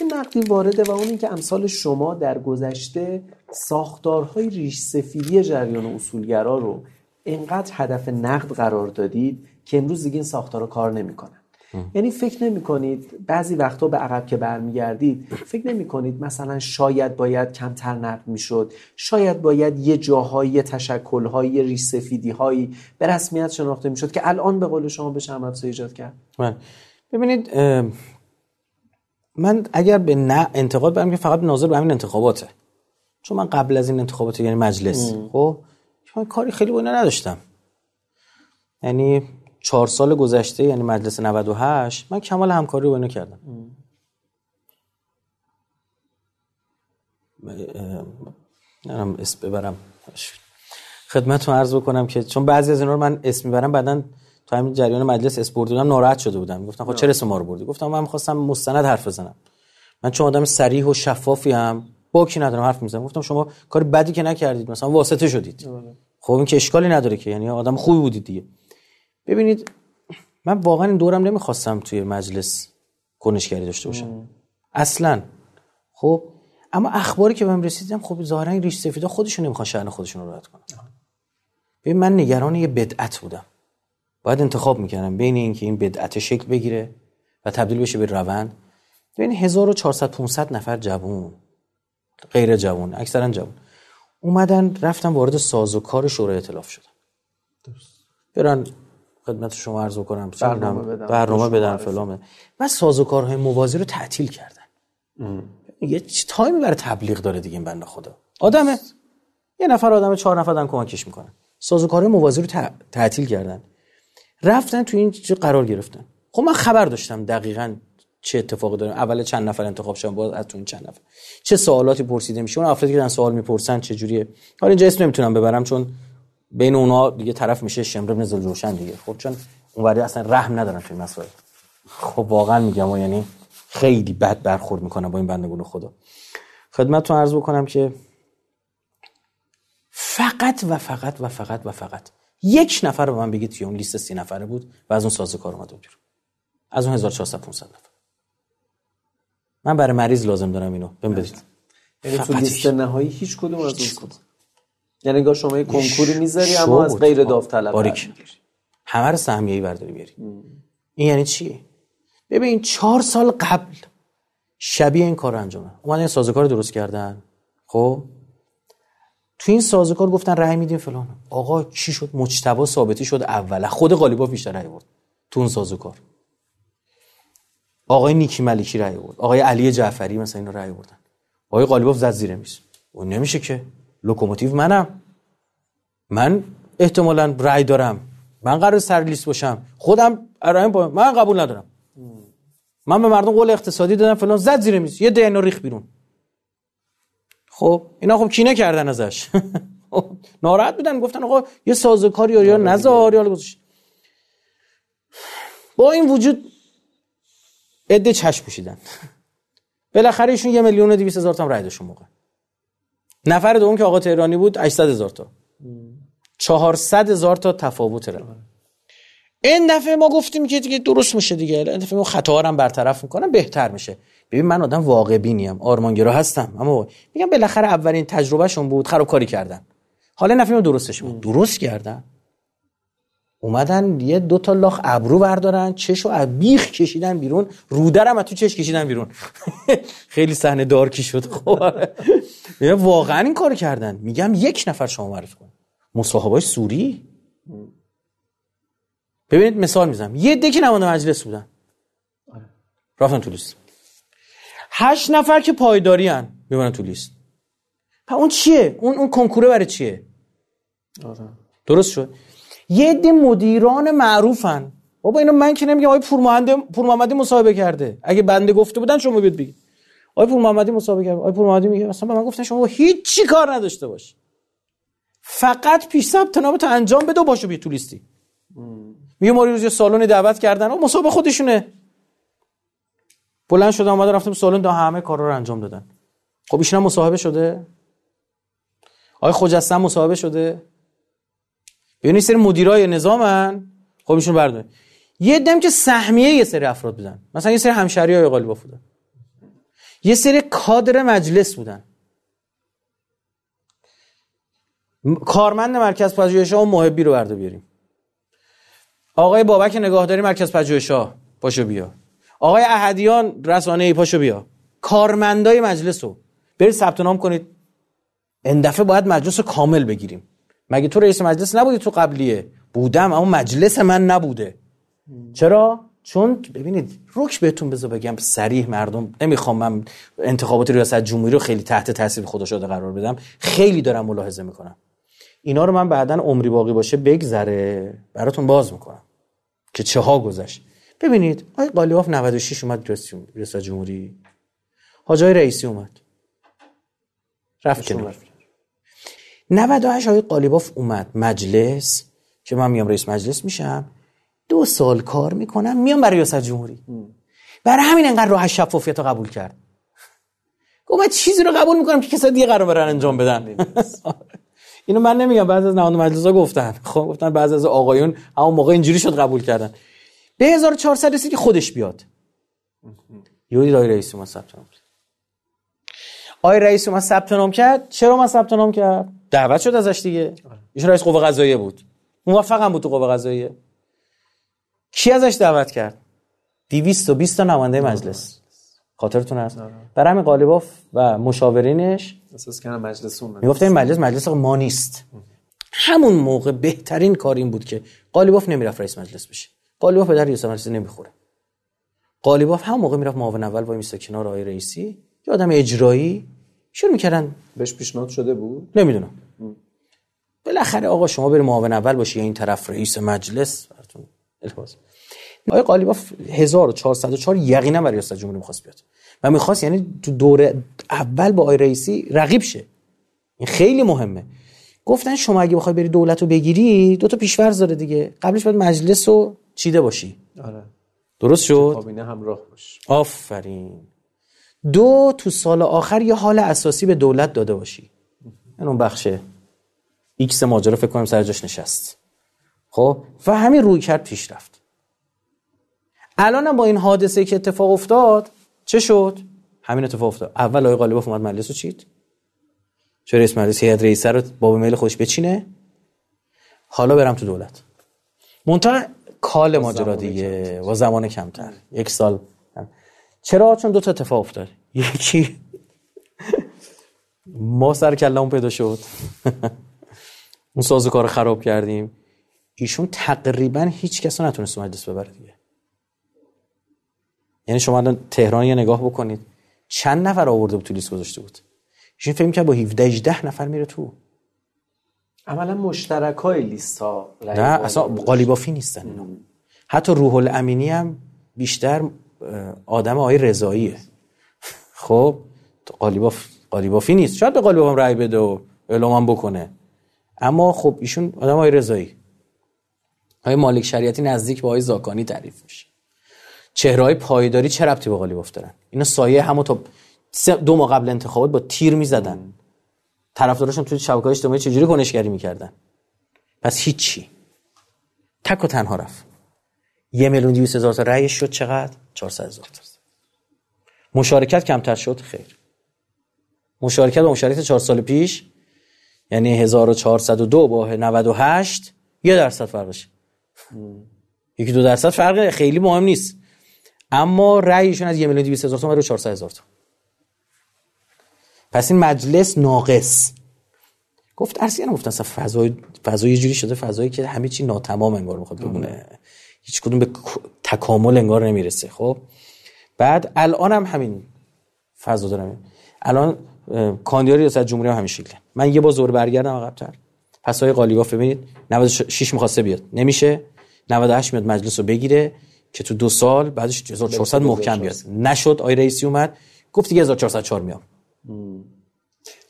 یه نقدی وارده و اون که امثال شما در گذشته ساختارهای ریش سفیدی جریان اصولگرا رو اینقدر هدف نقد قرار دادید که امروز دیگه این ساختارها کار نمی‌کنن. یعنی فکر نمی کنید بعضی وقتا به عقب که برمیگردید فکر نمی کنید مثلا شاید باید کمتر نقد می‌شد. شاید باید یه جاهایی تشکلهایی یه ریش سفیدی هایی به رسمیت شناخته می‌شد که الان به قول شما بشه هم ایجاد کرد. من ببینید من اگر به نه انتقاد برم که فقط ناظر به همین انتخاباته. چون من قبل از این انتخابات یعنی مجلس. خب؟ کاری خیلی با نداشتم. یعنی چهار سال گذشته یعنی مجلس 98 من کمال همکاری با اینو کردم. نرم اسم ببرم. خدمتتون عرض بکنم که چون بعضی از اینا رو من اسم می‌برم بعدا تو همین جریان مجلس اسم بردم ناراحت شده بودم. گفتم خب چرا اسم ما رو بردی؟ گفتم من می‌خواستم مستند حرف بزنم. من چون آدم صریح و شفافی هم با کی ندارم حرف می‌زنم. گفتم شما کار بدی که نکردید مثلا واسطه شدید. آره. خب این که اشکالی نداره که یعنی آدم خوبی بودید دیگه. ببینید من واقعا این دورم نمی‌خواستم توی مجلس کنشگری داشته باشم. اصلا. خب اما اخباری که بهم رسیدم خب ظاهرا ریش سفیدا خودشون نمی‌خوان شأن خودشون رو راحت کنن. ببین من نگران یه بدعت بودم. باید انتخاب می‌کردم بین اینکه این بدعت شکل بگیره و تبدیل بشه به روند. بین 1400 500 نفر جوون. غیر جوون اکثرا جوون. اومدن رفتم وارد سازوکار شورای ائتلاف شدم برن خدمت شما عرض کنم برنامه بدن برنامه بدن فلان و سازوکارهای موازی رو تعطیل کردن. ام. یه تایمی برای تبلیغ داره دیگه این بنده خدا. آدمه. یه نفر آدم چهار نفر دارن کمکش می‌کنن. سازوکارهای موازی رو تعطیل کردن. رفتن تو این قرار گرفتن. خب من خبر داشتم دقیقا چه اتفاقی داره. اول چند نفر انتخاب شدن باز از این چند نفر. چه سوالاتی پرسیده میشه؟ اون افرادی که سوال می‌پرسن چه جوریه حالا اینجا اسم نمی‌تونم ببرم چون بین اونا دیگه طرف میشه شمر ابن روشن دیگه. خب چون اونوری اصلا رحم ندارن تو این مسائل. خب واقعا میگم و یعنی خیلی بد برخورد می‌کنم با این بندگان خدا. خدمتتون عرض بکنم که فقط و فقط و فقط و فقط یک نفر به من بگید که اون لیست سی نفره بود و از اون سازوکار اومد بیرون. از اون 1400 500 نفر. من برای مریض لازم دارم اینو. بهم بدید. یعنی تو لیست نهایی هیچ کدوم از اون یعنی انگار شما یه کنکوری می‌ذاری اما از غیر داوطلب باریک. همه رو سهمیه‌ای برداری بیاری این یعنی چی؟ ببین چهار سال قبل شبیه این کار رو انجام اومدن سازوکار درست کردن. خب؟ تو این سازوکار گفتن رأی میدیم فلان. آقا چی شد؟ مجتبی ثابتی شد اول. خود قالیباف بیشتر رأی برد تو اون سازوکار. آقای نیکی ملکی رأی برد آقای علی جعفری مثلا اینو رأی بردن آقای قالیباف زد زیر میز. اون نمیشه که. لوکوموتیو منم. من احتمالا رأی دارم. من قرار سر لیست باشم. خودم با من قبول ندارم. من به مردم قول اقتصادی دادم فلان زد زیر میز. یه عده اینا ریخت بیرون. خب اینا خب کینه کردن ازش. خب، ناراحت بودن. گفتن آقا یه سازوکاری یا نزار یا گذاشت. با این وجود عده چشم پوشیدن. بالاخره ایشون یه میلیون و 200 هزار تا رای داشت موقع. نفر دوم که آقا تهرانی بود 800 هزار تا. 400 هزار تا تفاوت رای این دفعه ما گفتیم که دیگه درست میشه دیگه. این دفعه ما خطا هم برطرف می‌کنم بهتر میشه. ببین من آدم واقع بینیم آرمانگرا هستم. اما میگم بالاخره اولین تجربهشون بود خرابکاری کردن. حالا نفیم درستش بود. درست کردن. اومدن یه دو تا لاخ ابرو بردارن چشو از بیخ کشیدن بیرون رودرم از تو چش کشیدن بیرون. خیلی صحنه دارکی شد. خب. واقعا این کار کردن. میگم یک نفر شما معرفی کن. مصاحبهاش سوری؟ ببینید مثال می‌زنم. یه دکی نماینده مجلس بودن. رفتن تو لیست هشت نفر که پایداری هن میبونن تو لیست اون چیه؟ اون اون کنکوره برای چیه؟ آره. درست شد. یه عده مدیران معروفن. بابا اینو من که نمیگم آقای پور محمدی مصاحبه کرده. اگه بنده گفته بودن شما بید بگید. آقای پور محمدی مسابقه کرد. آقای پور محمدی میگه مثلا به من گفتن شما هیچ کار نداشته باش. فقط پیش ثبت نام تو انجام بده و باشو بیا تو لیستی. میگه ما روز یه سالن دعوت کردن و مسابقه خودشونه. بلند شده اومده رفتم سالن دا همه کارا رو انجام دادن. خب ایشون مصاحبه شده؟ آقای خجستان مصاحبه شده؟ ببینید سری مدیرای نظامن؟ خب ایشون برداره یه دم که سهمیه یه سری افراد بودن. مثلا یه سری همشهری های قالیباف بودن. یه سری کادر مجلس بودن. کارمند مرکز پژوهش‌ها و محبی رو برده بیاریم. آقای بابک نگاهداری مرکز پژوهش‌ها پاشو بیا. آقای احدیان رسانه ای پاشو بیا. کارمندای مجلس رو. برید ثبت نام کنید. این دفعه باید مجلس رو کامل بگیریم. مگه تو رئیس مجلس نبودی تو قبلیه؟ بودم اما مجلس من نبوده. چرا؟ چون ببینید روک بهتون بذار بگم سریح مردم نمی‌خوام من انتخابات ریاست جمهوری رو خیلی تحت تاثیر خدا شده قرار بدم. خیلی دارم ملاحظه می‌کنم. اینا رو من بعدا عمری باقی باشه بگذره. براتون باز می‌کنم. که چه ها گذشت. ببینید آقای قالیباف 96 اومد ریاست جمهوری. حاجای رئیسی اومد. رفت کنار. 98 آقای قالیباف اومد مجلس که من میام رئیس مجلس میشم دو سال کار می‌کنم میام برای ریاست جمهوری. برای همین انقدر راه شفافیت رو قبول کرد. گفت من چیزی رو قبول می‌کنم که کسا دیگه قرار برن انجام بدن. اینو من نمیگم بعضی از نهاد مجلس گفتن. خب گفتن بعضی از آقایون همون موقع اینجوری شد قبول کردن. به 1400 رسید که خودش بیاد. یهودی آقای رئیس اومد ثبت نام کرد. آقای رئیس اومد ثبت نام کرد. چرا من ثبت نام کرد؟ دعوت شد ازش دیگه. ایشون رئیس قوه قضاییه بود. موفقم بود تو قوه قضاییه. کی ازش دعوت کرد؟ 220 تا نماینده مجلس. خاطرتون هست؟ برای همین قالیباف و مشاورینش اساس کنم مجلس اون می‌گفت این مجلس مجلس ما نیست. همون موقع بهترین کار این بود که قالیباف نمی‌رفت رئیس مجلس بشه. قالیباف در مجلس نمی‌خوره. قالیباف هم موقع می‌رفت معاون اول وای میسته کنار آقای رئیسی. یه آدم اجرایی شروع می‌کردن بهش پیشنهاد شده بود؟ نمی‌دونم. بالاخره آقا شما بری معاون اول باشی این طرف رئیس مجلس؟ براتون التماس. آقای قالیباف 1404 یقینا برای ریاست جمهوری می‌خواست بیاد. و می‌خواست یعنی تو دوره اول با آقای رئیسی رقیب شه. این خیلی مهمه. گفتن شما اگه بخوای بری دولت رو بگیری دو تا پیشورز داره دیگه. قبلش باید مجلس رو چیده باشی. آره. درست شد؟ کابینه همراه باش. آفرین. دو تو سال آخر یه حال اساسی به دولت داده باشی. این اون بخشه. ایکس ماجرا فکر کنم سر جاش نشست. خب؟ و همین رویکرد پیش رفت. الان با این حادثه که اتفاق افتاد چه شد؟ همین اتفاق افتاد. اول آقای قالیباف اومد مجلس رو چید. چه رئیس مجلس هیئت رئیسه رو با میل خودش بچینه؟ حالا برم تو دولت. منتها کال ماجرا دیگه. و زمان کمتر. یک سال چرا چون دو تا اتفاق افتاد؟ یکی ما سر کلمون پیدا شد. اون سازوکار خراب کردیم. ایشون تقریبا هیچ کس نتونست مجلس ببره دیگه. یعنی شما الان تهران یه نگاه بکنید چند نفر آورده بود تو لیست گذاشته بود؟ ایشون فکر کرد با 17 18 نفر میره تو. عملا مشترک های لیست ها نه اصلا قالیبافی نیستن. حتی روح الامینی هم بیشتر آدم آقای رضاییه. خب قالیباف قالیبافی نیست. شاید به قالیباف رأی بده و اعلام بکنه. اما خب ایشون آدم آقای رضایی. آقای مالک شریعتی نزدیک به آقای زاکانی تعریف میشه. چهرهای پایداری چه ربطی به قالیباف دارن؟ اینا سایه همو تا دو ماه قبل انتخابات با تیر می‌زدن. طرفداراشون توی شبکه‌های اجتماعی چجوری کنشگری می‌کردن؟ پس هیچی. تک و تنها رفت. یه میلیون دیویس هزار تا رأیش شد چقدر؟ 400 هزار مشارکت کمتر شد خیر. مشارکت با مشارکت چهار سال پیش یعنی 1402 با 98 یه درصد فرقش یکی دو درصد فرق خیلی مهم نیست. اما رأیشون از 1 میلیون 200 هزار تا رو 400 هزار تا. پس این مجلس ناقص. گفت ارسیان گفتن اصلا فضای فضای یه جوری شده فضایی که همه چی ناتمام انگار می‌خواد بمونه. هیچ کدوم به تکامل انگار نمی‌رسه. خب؟ بعد الان هم همین فضا دارم. الان کاندیدای ریاست جمهوری هم همین شکله. من یه بار زور برگردم عقب‌تر. پس های قالیباف ببینید 96 می‌خواسته بیاد. نمیشه. 98 میاد مجلس رو بگیره که تو دو سال بعدش 1400 محکم بیاد. نشد آی رئیسی اومد گفت دیگه 1404 میام.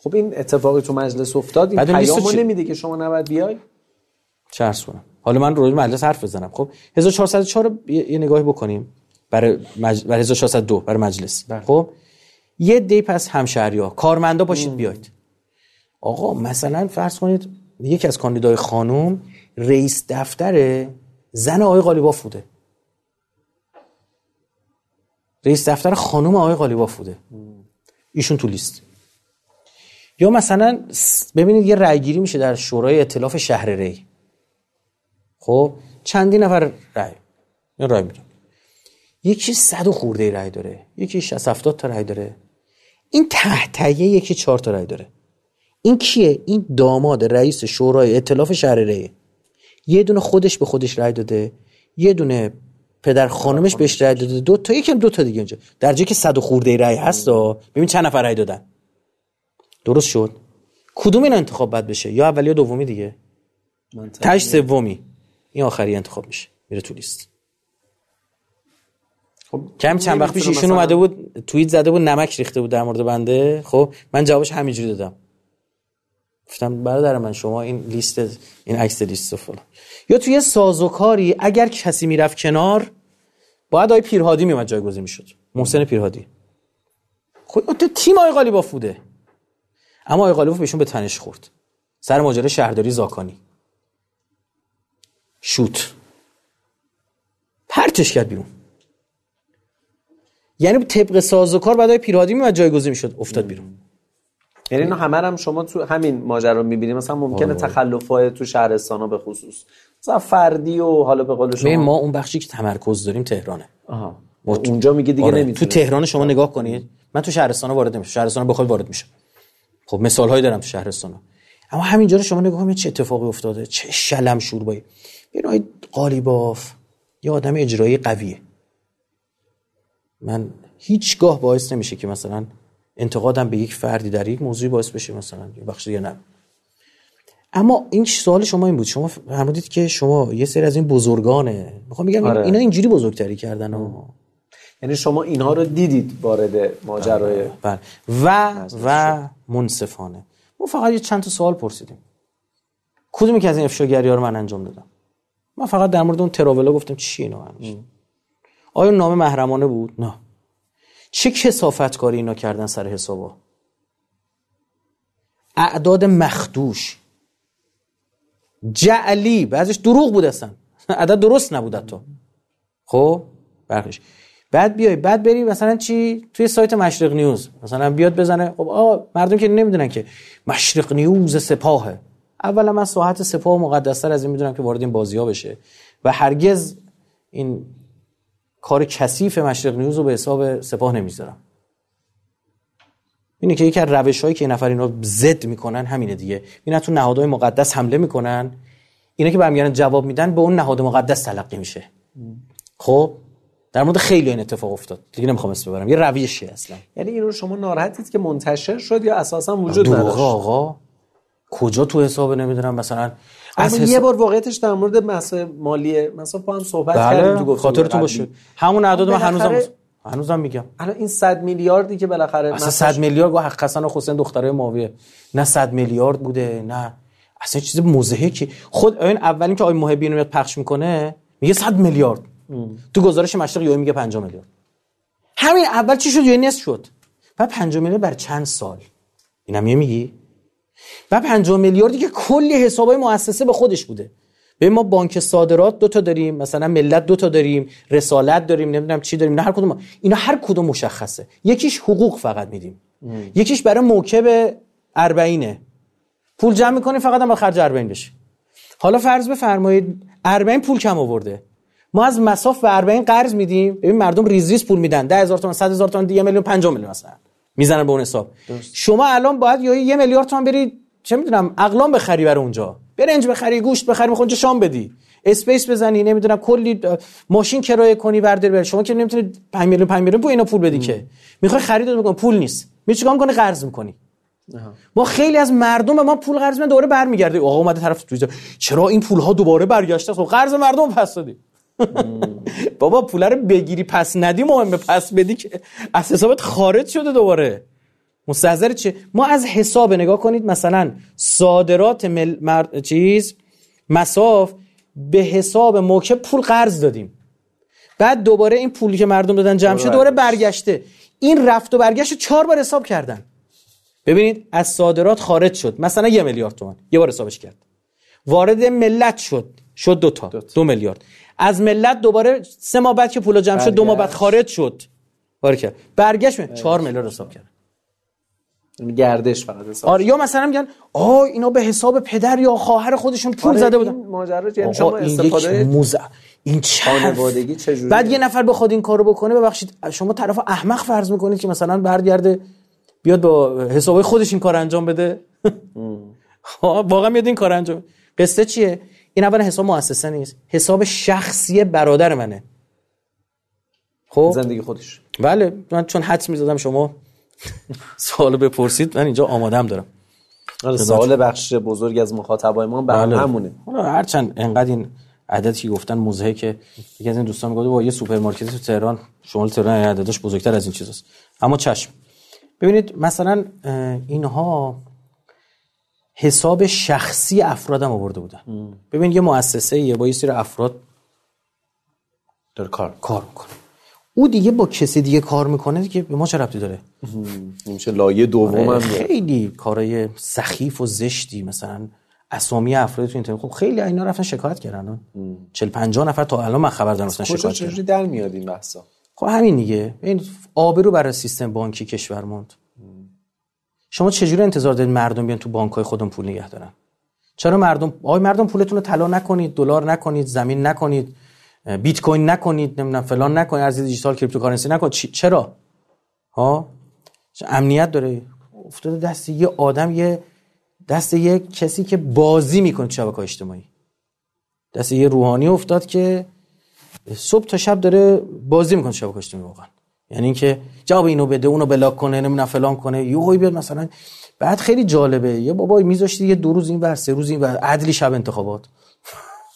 خب این اتفاقی تو مجلس افتاد این پیامو چی- نمیده که شما نباید بیای؟ عرض کنم. حالا من روی مجلس حرف بزنم. خب 1404 رو یه نگاهی بکنیم برای مج... برای 1402 برای مجلس. خب یه دی پس همشهریا کارمندا باشید بیاید. آقا مثلا فرض کنید یکی از کاندیدای خانم رئیس دفتر زن آقای قالیباف بوده. رئیس دفتر خانم آقای قالیباف بوده. ایشون تو لیست. یا مثلا ببینید یه رأیگیری میشه در شورای ائتلاف شهر ری. خب چندین نفر رأی این رأی میدن. یکی صد و خورده رأی داره یکی 60 70 تا رأی داره. این تحتیه یکی چهار تا رأی داره. این کیه؟ این داماد رئیس شورای ائتلاف شهر ری یه دونه خودش به خودش رأی داده یه دونه پدر خانمش بهش رأی داده. دو تا یکم دو تا دیگه اینجا. در جایی که صد و خورده رأی هست ببین چند نفر رأی دادن. درست شد. کدوم این انتخاب بد بشه؟ یا اولی یا دومی دیگه؟ تاش سومی. این آخری انتخاب میشه میره تو لیست. خب کم چند وقت پیش ایشون اومده بود توییت زده بود نمک ریخته بود در مورد بنده. خب من جوابش همینجوری دادم. گفتم برادر من شما این لیست این عکس لیست و فلان. یا توی سازوکاری اگر کسی می‌رفت کنار باید آقای پیرهادی میومد جایگزین می‌شد. محسن پیرهادی. خب اون تو تیم آقای قالیباف بوده. اما آقای قالیباف بهشون به تنش خورد. سر ماجرای شهرداری زاکانی. شوت. پرتش کرد بیرون. یعنی طبق سازوکار بعد آقای پیرهادی میومد جایگزین می‌شد افتاد بیرون. یعنی اینو همه هم شما تو همین ماجرا می‌بینیم. مثلا ممکنه تخلفات تو شهرستان ها به خصوص. مثلا فردی و حالا به قول شما ما اون بخشی که تمرکز داریم تهرانه. آها. اونجا میگه دیگه آره. تو نمی‌تونه تهران شما نگاه کنید. من تو شهرستان وارد نمیشم. شهرستان بخواد وارد میشم خب مثال هایی دارم تو شهرستان اما همینجا رو شما نگاه کنید چه اتفاقی افتاده چه شلم شوربایی. ببین آقای قالیباف یه آدم اجرایی قویه. من هیچگاه باعث نمیشه که مثلا انتقادم به یک فردی در یک موضوعی باعث بشه مثلا بخش دیگه نه. اما این سوال شما این بود. شما فرمودید که شما یه سری از این بزرگانه. می‌خوام بگم آره. اینا اینجوری بزرگتری کردن ها. یعنی شما اینها رو دیدید وارد ماجرای بله و و منصفانه. ما فقط یه چند تا سوال پرسیدیم. کدومی که از این افشاگری ها رو من انجام دادم؟ من فقط در مورد اون تراولا گفتم چی اینا همش آیا نامه محرمانه بود؟ نه. چه کسافت کاری اینا کردن سر حسابا؟ اعداد مخدوش. جعلی. بعضش دروغ بود اصلا. عدد درست نبود حتی. خب؟ برخش بعد بیای. بعد بری مثلا چی؟ توی سایت مشرق نیوز. مثلا بیاد بزنه. خب آقا مردم که نمی‌دونن که مشرق نیوز سپاهه. اولا من ساحت سپاه مقدستر از این می‌دونم که وارد این بازی ها بشه و هرگز این کار کثیف مشرق نیوز رو به حساب سپاه نمی‌ذارم. اینه که یکی از روش هایی که این نفر اینو زد می‌کنن همینه دیگه. اینا تو نهادهای مقدس حمله می‌کنن. اینا که برمیگردن جواب میدن به اون نهاد مقدس تلقی میشه. خب؟ در مورد خیلی این اتفاق افتاد. دیگه نمی‌خوام اسم ببرم. یه رویشه اصلا یعنی این رو شما ناراحتید که منتشر شد یا اساسا وجود نداشت؟ آقا. کجا تو حساب نمی‌دونم. مثلا از از یه حساب... بار واقعیتش در مورد مسائل مالی مثلا با هم صحبت کردیم تو بله خاطرتون. باشه. همون اعداد من هنوزم بالاخره- هنوزم میگم. الان این 100 میلیاردی که بالاخره اصلا مثلا 100 میلیارد با حق حسن و حسین دخترای ماویه. نه 100 میلیارد بوده نه. اصلا چیز مضحکی خود این اولین که آقای محبی اینو میاد پخش می‌کنه میگه 100 میلیارد. تو گزارش مشرق یهو میگه 50 میلیارد. همین اول چی شد؟ یه نصف شد. بعد 50 میلیارد بر چند سال. اینم میگی؟ و 50 میلیاردی که کلی حسابای مؤسسه به خودش بوده. به ما بانک صادرات دو تا داریم مثلا ملت دو تا داریم رسالت داریم نمی‌دونم چی داریم نه هر کدوم. اینا هر کدوم مشخصه. یکیش حقوق فقط میدیم. یکیش برای موکب اربعینه. پول جمع می‌کنیم فقط هم با خرج اربعین بشه. حالا فرض بفرمایید اربعین پول کم آورده. ما از مساف به اربعین قرض میدیم. ببین مردم ریز ریز پول میدن. 10000 تومان 100000 تومان یه میلیون 5 میلیون مثلا. می‌زنن به اون حساب. شما الان باید یا یه میلیارد تومان بری چه می‌دونم اقلام بخری برای اونجا. برنج بخری گوشت بخری می‌خوای اونجا شام بدی. اسپیس بزنی نمی‌دونم کلی ماشین کرایه کنی برداری بری. شما که نمی‌تونی 5 میلیون 5 میلیون پول اینا پول بدی که. می‌خوای خرید بکن پول نیست. می چیکار می‌کنی؟ قرض می‌کنی. ما خیلی از مردم ما پول قرض میدن دوباره برمیگرده. آقا اومده طرف چرا این پول ها دوباره برگشته؟ خب قرض مردم پس دادی. بابا پول رو بگیری پس ندی مهمه پس بدی که از حسابت خارج شده دوباره. مستحضر چه؟ ما از حساب نگاه کنید مثلا صادرات مل... مر... چیز مساف به حساب موکب پول قرض دادیم. بعد دوباره این پولی که مردم دادن جمع شد دوباره برگشته. این رفت و برگشت چهار بار حساب کردن. ببینید از صادرات خارج شد. مثلا یه میلیارد تومان. یه بار حسابش کرد. وارد ملت شد. شد دو تا. دو, میلیارد. از ملت دوباره سه ماه بعد که پولا جمع شد دو ماه بعد خارج شد. کرد برگشت چهار میلیارد حساب کرد. یعنی گردش فقط حساب. آره یا مثلا میگن آ اینا به حساب پدر یا خواهر خودشون پول آره زده بودن. ماجرا یعنی شما استفاده این موز... این خانوادگی چجوری بعد یه نفر بخواد این کارو بکنه ببخشید شما طرف احمق فرض می‌کنید که مثلا برگرده بیاد با حسابای خودش این کار انجام بده؟ خب، واقعا میاد این کار انجام. قصه چیه؟ این اول حساب مؤسسه نیست. حساب شخصی برادر منه. خب؟ زندگی خودش. بله من چون حدس می‌زدم شما سوال بپرسید من اینجا آمادم دارم. آره سوال بخش بزرگ از مخاطبای ما به بله. همونه. هرچند انقدر این عددی که گفتن موزه که یکی از این دوستان میگه با یه سوپرمارکتی تو تهران شمال تهران عددش بزرگتر از این چیزاست. اما چشم. ببینید مثلا اینها حساب شخصی افرادم آورده بودن ببین یه مؤسسه یه با یه سری افراد داره کار کار می‌کنه. او دیگه با کسی دیگه کار می‌کنه که به ما چه ربطی داره؟ میشه لایه دوم هم خیلی کارای سخیف و زشتی مثلا اسامی افراد تو اینترنت. خب خیلی اینا رفتن شکایت کردن 40 50 نفر تا الان من خبر دارم رفتن شکایت کردن. در میاد این بحثا؟ خب همین دیگه. این آبرو برای سیستم بانکی کشور موند. شما چجوری انتظار دارید مردم بیان تو بانک های خودم پول نگه دارن؟ چرا مردم آی مردم پولتون رو طلا نکنید دلار نکنید زمین نکنید بیت کوین نکنید نمی‌دونم فلان نکنید از دیجیتال cryptocurrency نکنید. چرا؟ ها؟ امنیت داره؟ افتاده دست یه آدم یه دست یه کسی که بازی می‌کنه شبکه اجتماعی. دست یه روحانی افتاد که صبح تا شب داره بازی می‌کنه شبکه اجتماعی واقعا. یعنی اینکه جواب اینو بده اونو بلاک کنه نمی‌دونم فلان کنه. یهو بیاد مثلا بعد خیلی جالبه. یه بابا میذاشتی یه دو روز این ور سه روز این ور عدلی شب انتخابات.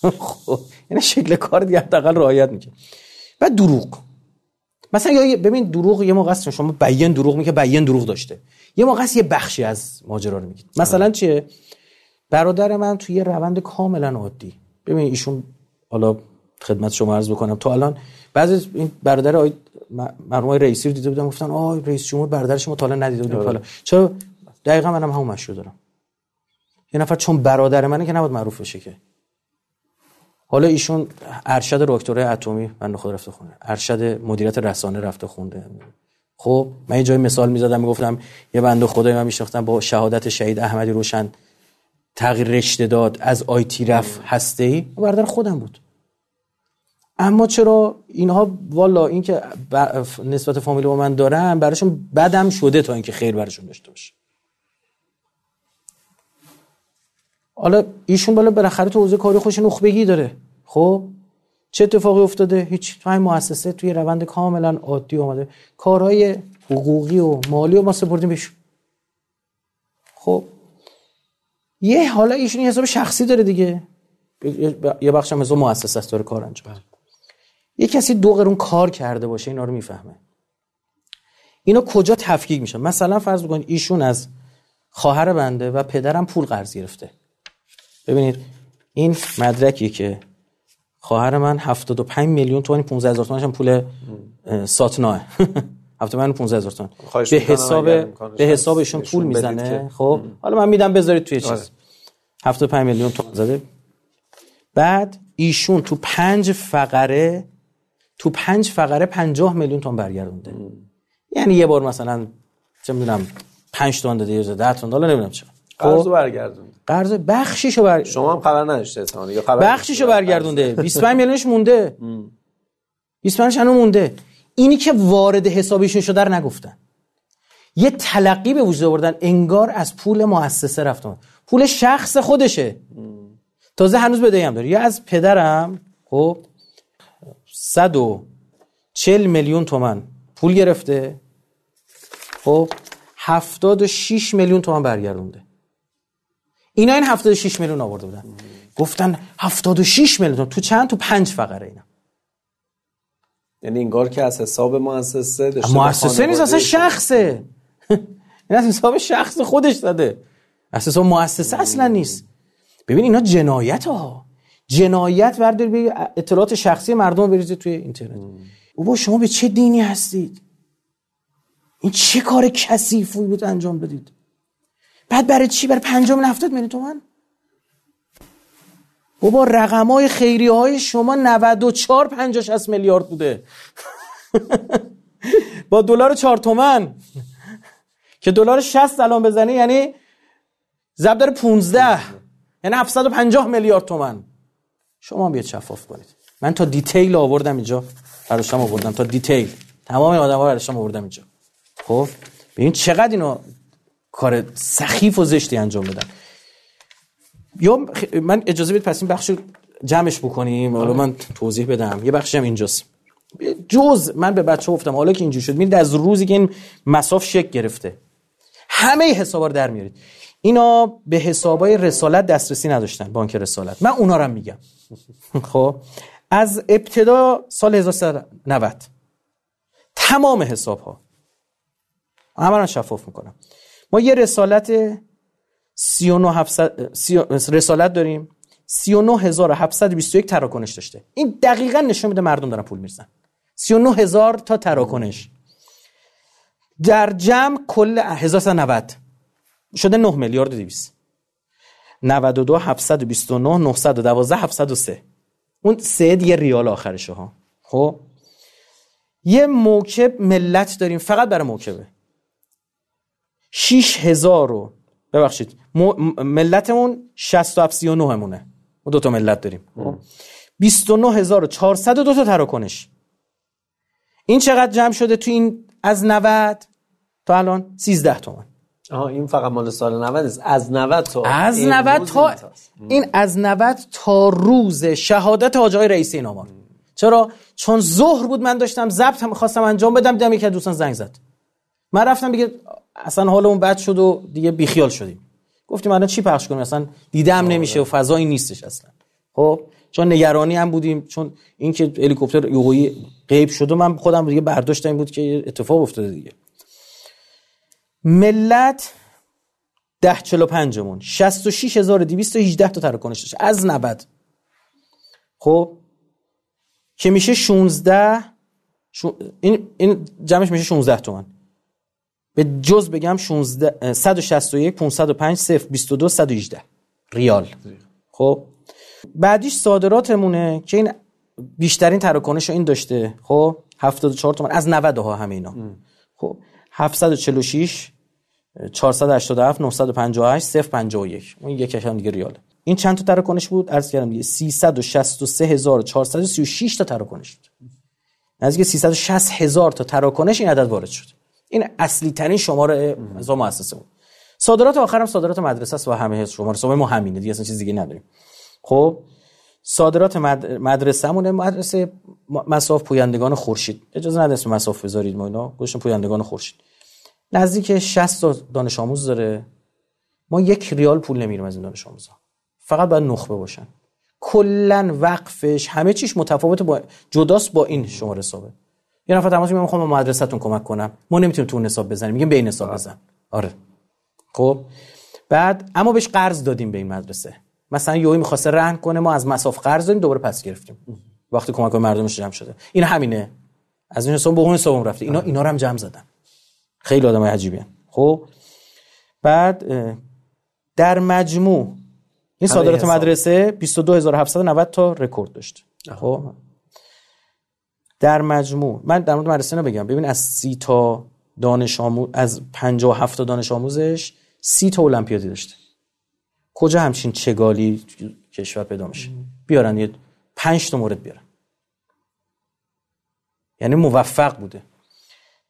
خب یعنی شکل کار دیگه حداقل رعایت می‌کنه. بعد دروغ. مثلا یا ببین دروغ یه موقع است شما بیان دروغ میگه بیان دروغ داشته. یه موقع است یه بخشی از ماجرا رو میگید. مثلا چیه؟ برادر من توی یه روند کاملا عادی. ببین ایشون حالا خدمت شما عرض بکنم تو الان بعضی این برادر آی مرحوم رئیسی رو دیده بودم گفتن آ رئیس جمهور برادرش ما تا الان ندیده بودیم حالا چرا؟ دقیقا منم همون مشهور دارم. یه نفر چون برادر منه که نباید معروف بشه که. حالا ایشون ارشد راکتوره اتمی من خود رفته خونه. ارشد مدیریت رسانه رفته خونده. خب من یه جای مثال می‌زدم می‌گفتم یه بنده خدای من میشناختم با شهادت شهید احمدی روشن تغییر رشته داد از آیتی رفت هسته ای برادر خودم بود. اما چرا اینها والا این که نسبت فامیل با من دارن براشون بدم شده تا اینکه خیر براشون داشته باشه. حالا ایشون بالا بالاخره تو حوزه کاری خوش نخبگی داره. خب؟ چه اتفاقی افتاده؟ هیچ تو این مؤسسه توی روند کاملا عادی اومده. کارهای حقوقی و مالی و ما سپردیم بهشون. خب؟ یه حالا ایشون حساب شخصی داره دیگه. یه بخش هم حساب مؤسسه است داره کار انجام یه کسی دو قرون کار کرده باشه اینا رو می‌فهمه. اینا کجا تفکیک میشن؟ مثلا فرض بکنید ایشون از خواهر بنده و پدرم پول قرض گرفته. ببینید این مدرکی که خواهر من 75 میلیون تومانی 15 هزار تومانش پول ساتناه. 75 15 هزار تومان به حساب به حسابشون پول می‌زنه. خب حالا من میدم بذارید توی چیز. 75 آره. میلیون تومان زده. بعد ایشون تو پنج فقره تو پنج فقره 50 میلیون تومان برگردونده. یعنی یه بار مثلا چه می‌دونم 5 تومن داده یا 10 تومن حالا نمی‌دونم چقدر قرض خب؟ برگردون قرض بخشیشو بر شما هم خبر نداشته یا خبر بخشیشو برگردونده. 25 میلیونش مونده. 25 هنوز مونده. اینی که وارد حسابشون شده رو نگفتن. یه تلقی به وجود آوردن انگار از پول مؤسسه رفتن پول شخص خودشه. تازه هنوز بدهی هم داره. یا از پدرم خب 140 میلیون تومن پول گرفته. خب 76 میلیون تومن برگردونده. اینا این 76 میلیون آورده بودن. گفتن 76 میلیون تو چند؟ تو پنج فقره اینا. یعنی انگار که از حساب مؤسسه داشته مؤسسه نیست اصلا شخصه. این از حساب شخص خودش داده. از حساب مؤسسه اصلا نیست. ببین اینا جنایت ها جنایت وردار به اطلاعات شخصی مردم بریزید توی اینترنت. او با شما به چه دینی هستید؟ این چه کار کثیفی بود انجام بدید بعد برای چی؟ برای پنجم نفتاد میلیون تومن بابا رقم های خیری های شما 94 50 60 میلیارد بوده. با دلار 4 تومن. که دلار 60 الان بزنی یعنی ضرب داره 15 یعنی 750 میلیارد تومن شما بیاد شفاف کنید. من تا دیتیل آوردم اینجا. برداشتم آوردم. تا دیتیل. تمام آدم ها برداشتم آوردم اینجا. خب؟ ببین چقدر اینو کار سخیف و زشتی انجام بدن یا من اجازه بدید پس این بخش جمعش بکنیم. حالا من توضیح بدم. یه بخشی هم اینجاست. جز من به بچه گفتم حالا که اینجوری شد میرید از روزی که این مساف شک گرفته. همه حسابا رو در میارید. اینا به حسابای رسالت دسترسی نداشتن بانک رسالت. من اونا رو میگم. خب؟ از ابتدا سال 1390 تمام حساب ها همه شفاف می‌کنم. ما یه رسالت 39700 رسالت داریم. 39721 تراکنش داشته. این دقیقا نشون میده مردم دارن پول میرزن 39000 تا تراکنش. در جمع کل 1090 شده 9 میلیارد 200 92 729 912 703 اون سه دیگه ریال آخرشه ها. خب؟ یه موکب ملت داریم فقط برای موکبه. 6000 رو ببخشید ملتمون 67 39 مونه. ما دو تا ملت داریم. 29402 تا تراکنش. این چقدر جمع شده تو این از 90 تا الان؟ 13 تومن. آها این فقط مال سال 90 است. از 90 تا از 90 تا این از 90 تا روز شهادت حاج آقای رئیسی این چرا؟ چون ظهر بود من داشتم ضبط هم خواستم انجام بدم دیدم یکی از دوستان زنگ زد. من رفتم دیگه اصلا حالمون بد شد و دیگه بیخیال شدیم. گفتیم الان چی پخش کنیم؟ اصلا دیدم نمیشه و فضایی نیستش اصلا. خب؟ چون نگرانی هم بودیم چون اینکه هلیکوپتر یوغویی غیب شد و من خودم دیگه برداشتم بود که اتفاق افتاده دیگه. ملت 1045 مون 66218 تا تراکنش داشت. از 90 خب که میشه 16 این این جمعش میشه 16 تومن به جز بگم 16 161 505 0 22 118 ریال. خب بعدیش صادراتمونه که این بیشترین تراکنش رو این داشته. خب 74 تومن از 90 ها همه اینا. خب 746 487 958 051 اون یکیش هم دیگه ریاله. این چند تا تراکنش بود؟ عرض کردم دیگه 363436 تا تراکنش بود. نزدیک 360 هزار تا تراکنش این عدد وارد شد. این اصلی ترین شماره از مؤسسه بود. صادرات آخرم صادرات مدرسه است و همه شماره. شما ما همینه دیگه اصلا چیز دیگه نداریم. خب صادرات مدرسه مونه مدرسه مساف پویندگان خورشید. اجازه اسم مساف بذارید ما اینا. گوشن پویندگان خورشید. نزدیک 60 دانش آموز داره. ما یک ریال پول نمیریم از این دانش آموزا. فقط باید نخبه باشن. کلا وقفش همه چیش متفاوت با جداست با این شماره حسابه. یه نفر تماس میگه می‌خوام مدرسهتون کمک کنم. ما نمی‌تونیم تو اون حساب بزنیم. میگیم به حساب بزن. آره. خب. بعد اما بهش قرض دادیم به این مدرسه. مثلا یوی می‌خواسته رهن کنه ما از مساف قرض دادیم دوباره پس گرفتیم. وقتی کمک مردمش جمع شده. این همینه. از این حساب به اون حساب رفته. اینا اینا رو هم جمع زدن. خیلی آدم عجیبی خب؟ بعد در مجموع این صادرات مدرسه 22790 تا رکورد داشت. خب؟ در مجموع من در مورد مدرسه رو بگم. ببین از سی تا دانش آموز از 57 تا دانش آموزش سی تا المپیادی داشته. کجا همچین چگالی کشور پیدا میشه؟ بیارن یه 5 تا مورد بیارن. یعنی موفق بوده.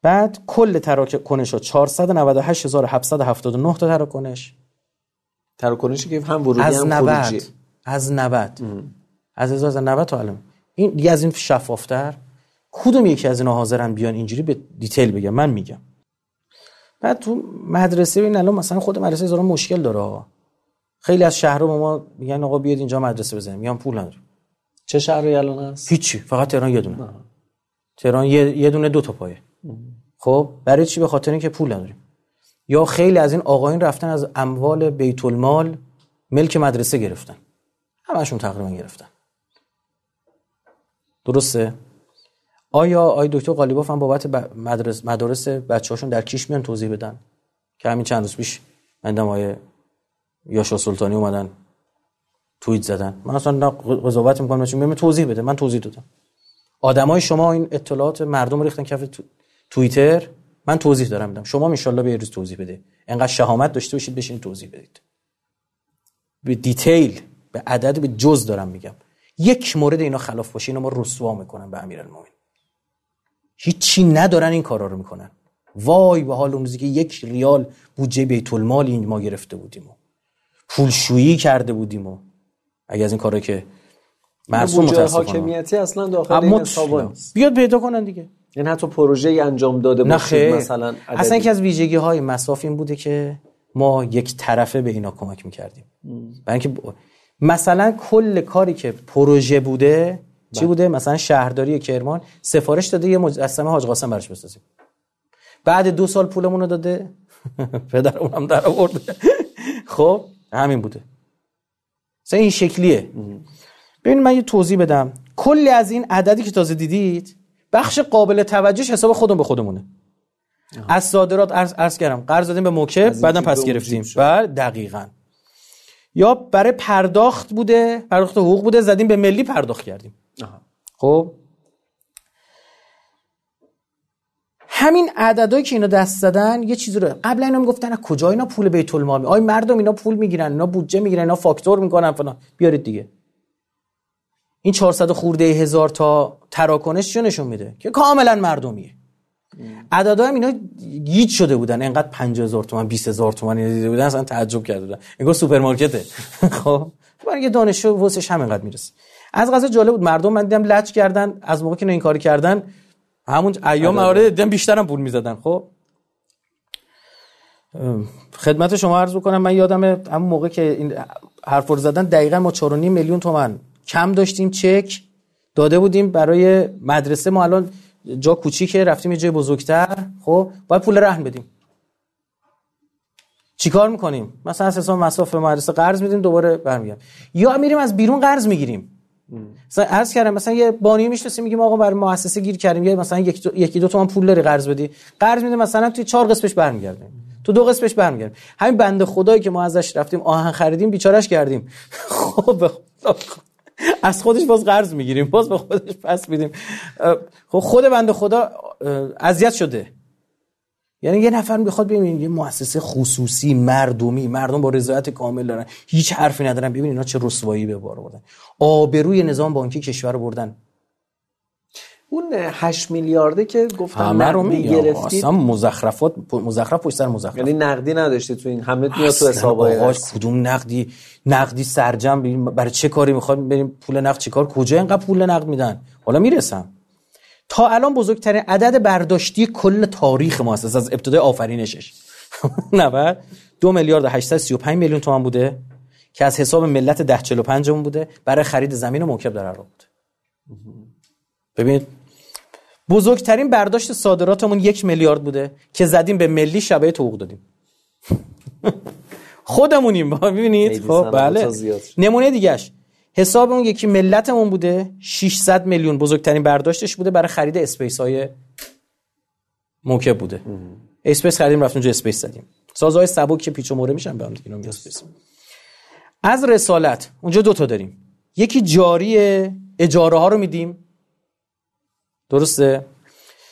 بعد کل تراکنش ها 498779 تا تراکنش تراکنشی که هم ورودی از هم 90 خروجی. از 90 از 1990 تا الان. این دیگه از این شفافتر. کدوم یکی از اینا حاضرن بیان اینجوری به دیتیل بگم؟ من میگم. بعد تو مدرسه ببین الان مثلا خود مدرسه زارا مشکل داره خیلی از شهرها ما میگن آقا بیاد اینجا مدرسه بزنیم. میگن پول نداریم چه شهری الان هست؟ هیچی. فقط تهران یه دونه. تهران یه, یه دونه دو تا پایه. خب؟ برای چی؟ به خاطر اینکه پول نداریم. یا خیلی از این آقایون رفتن از اموال بیت المال ملک مدرسه گرفتن. همشون تقریبا گرفتن. درسته؟ آیا آی دکتر قالیباف هم بابت مدرس مدارس بچه‌هاشون در کیش میان توضیح بدن؟ که همین چند روز پیش مندم آیه یاشا سلطانی اومدن توییت زدن. من اصلا قضاوت می‌کنم چون توضیح بده من توضیح دادم. آدمای شما این اطلاعات مردم ریختن کف توییتر من توضیح دارم میدم. شما ان به روز توضیح بده انقدر شهامت داشته باشید بشین توضیح بدید. به دیتیل به عدد به جز دارم میگم. یک مورد اینا خلاف باشه اینا ما رسوا می‌کنن به امیرالمومنین. هیچی ندارن این کارا رو می‌کنن. وای به حال اون روزی که یک ریال بودجه بیت المال این ما گرفته بودیم. پولشویی کرده بودیم و اگه از این کارا که مرسوم متاسفانه. حاکمیتی اصلا داخل این حسابا بیاد پیدا کنن دیگه. این حتی پروژه انجام داده باشید مثلا اصلا یکی از ویژگی های مساف این بوده که ما یک طرفه به اینا کمک می‌کردیم. برای اینکه مثلا کل کاری که پروژه بوده چی بله. بوده؟ مثلا شهرداری کرمان سفارش داده یه مجسمه حاج قاسم براش بسازیم. بعد دو سال پولمون رو داده. پدرمون هم در آورده. خب؟ همین بوده. مثلا این شکلیه. ببینید من یه توضیح بدم. کلی از این عددی که تازه دیدید بخش قابل توجهش حساب خودمون به خودمونه. از صادرات عرض, کردم. قرض دادیم به موکب بعدم پس گرفتیم. بله دقیقا. یا برای پرداخت بوده پرداخت حقوق بوده زدیم به ملی پرداخت کردیم. خب؟ همین عددهایی که اینا دست زدن یه چیزی رو قبلا اینا می‌گفتن کجا اینا پول بیت المال آی مردم اینا پول می‌گیرن اینا بودجه می‌گیرن اینا فاکتور می‌کنن فلان. بیارید دیگه. این 400 خورده هزار تا تراکنش چه نشون میده؟ که کاملا مردمیه. عددها هم اینا گیج شده بودن. انقدر 50000 تومان 20000 تومان دیده بودن اصلا تعجب کرده بودن. انگار سوپرمارکته. خب. برای دانشجو واسش همینقدر می‌رسه. از قضا جالب بود مردم من دیدم لچ کردن از موقع که این کاری کردن همون ایام آره دیدم بیشترم پول می‌زدن خب. خدمت شما عرض بکنم من یادم همون موقع که این حرف رو زدن دقیقا ما 4.5 میلیون تومن کم داشتیم چک داده بودیم برای مدرسه. ما الان جا کوچیکه رفتیم یه جای بزرگتر خب. باید پول رهن بدیم. چیکار می‌کنیم؟ مثلا از حساب مصرف مدرسه قرض میدیم دوباره برمیگردیم. یا میریم از بیرون قرض می‌گیریم. مثلا عرض کردم مثلا یه بانی می‌شناسیم میگیم آقا برای مؤسسه گیر کردیم یا مثلا یکی دو تومن پول داری قرض بدی. قرض میده مثلا توی چهار قسمش برمیگردیم. تو دو قسمش برمیگردیم. همین بنده خدایی که ما ازش رفتیم آهن خریدیم بیچارهش کردیم. خب از خودش باز قرض می‌گیریم باز به خودش پس میدیم. خب خود بنده خدا اذیت شده. یعنی یه نفر می‌خواد ببینید یه مؤسسه خصوصی مردمی مردم با رضایت کامل دارن. هیچ حرفی ندارن. ببینید اینا چه رسوایی به بار بردن آبروی نظام بانکی کشور بردن. اون 8 میلیارده که گفتم همه رو می‌گرفتید اصلا مزخرفات مزخرف پشت سر مزخرف. یعنی نقدی نداشتی تو این همه میاد تو حسابای آقا کدوم نقدی؟ نقدی سرجم. برای چه کاری می‌خواد؟ بریم پول نقد چیکار؟ کجا اینقدر پول نقد میدن؟ حالا می‌رسم تا الان بزرگترین عدد برداشتی کل تاریخ مؤسسه از ابتدای آفرینشش. 90 دو میلیارد و 835 میلیون تومان بوده که از حساب ملت 1045 اون بوده. برای خرید زمین و موکب در عراق بوده. ببینید بزرگترین برداشت صادراتمون یک میلیارد بوده که زدیم به ملی شبه حقوق دادیم. خودمونیم ببینید خب بله. نمونه دیگهش. حساب اون یکی ملتمون بوده. 600 میلیون بزرگترین برداشتش بوده برای خرید space های موکب بوده. space خریدیم رفتیم اونجا space زدیم. سازه‌های سبک که پیچ و مهره میشن به هم دیگه space. از رسالت اونجا دو تا داریم. یکی جاری اجاره ها رو میدیم. درسته؟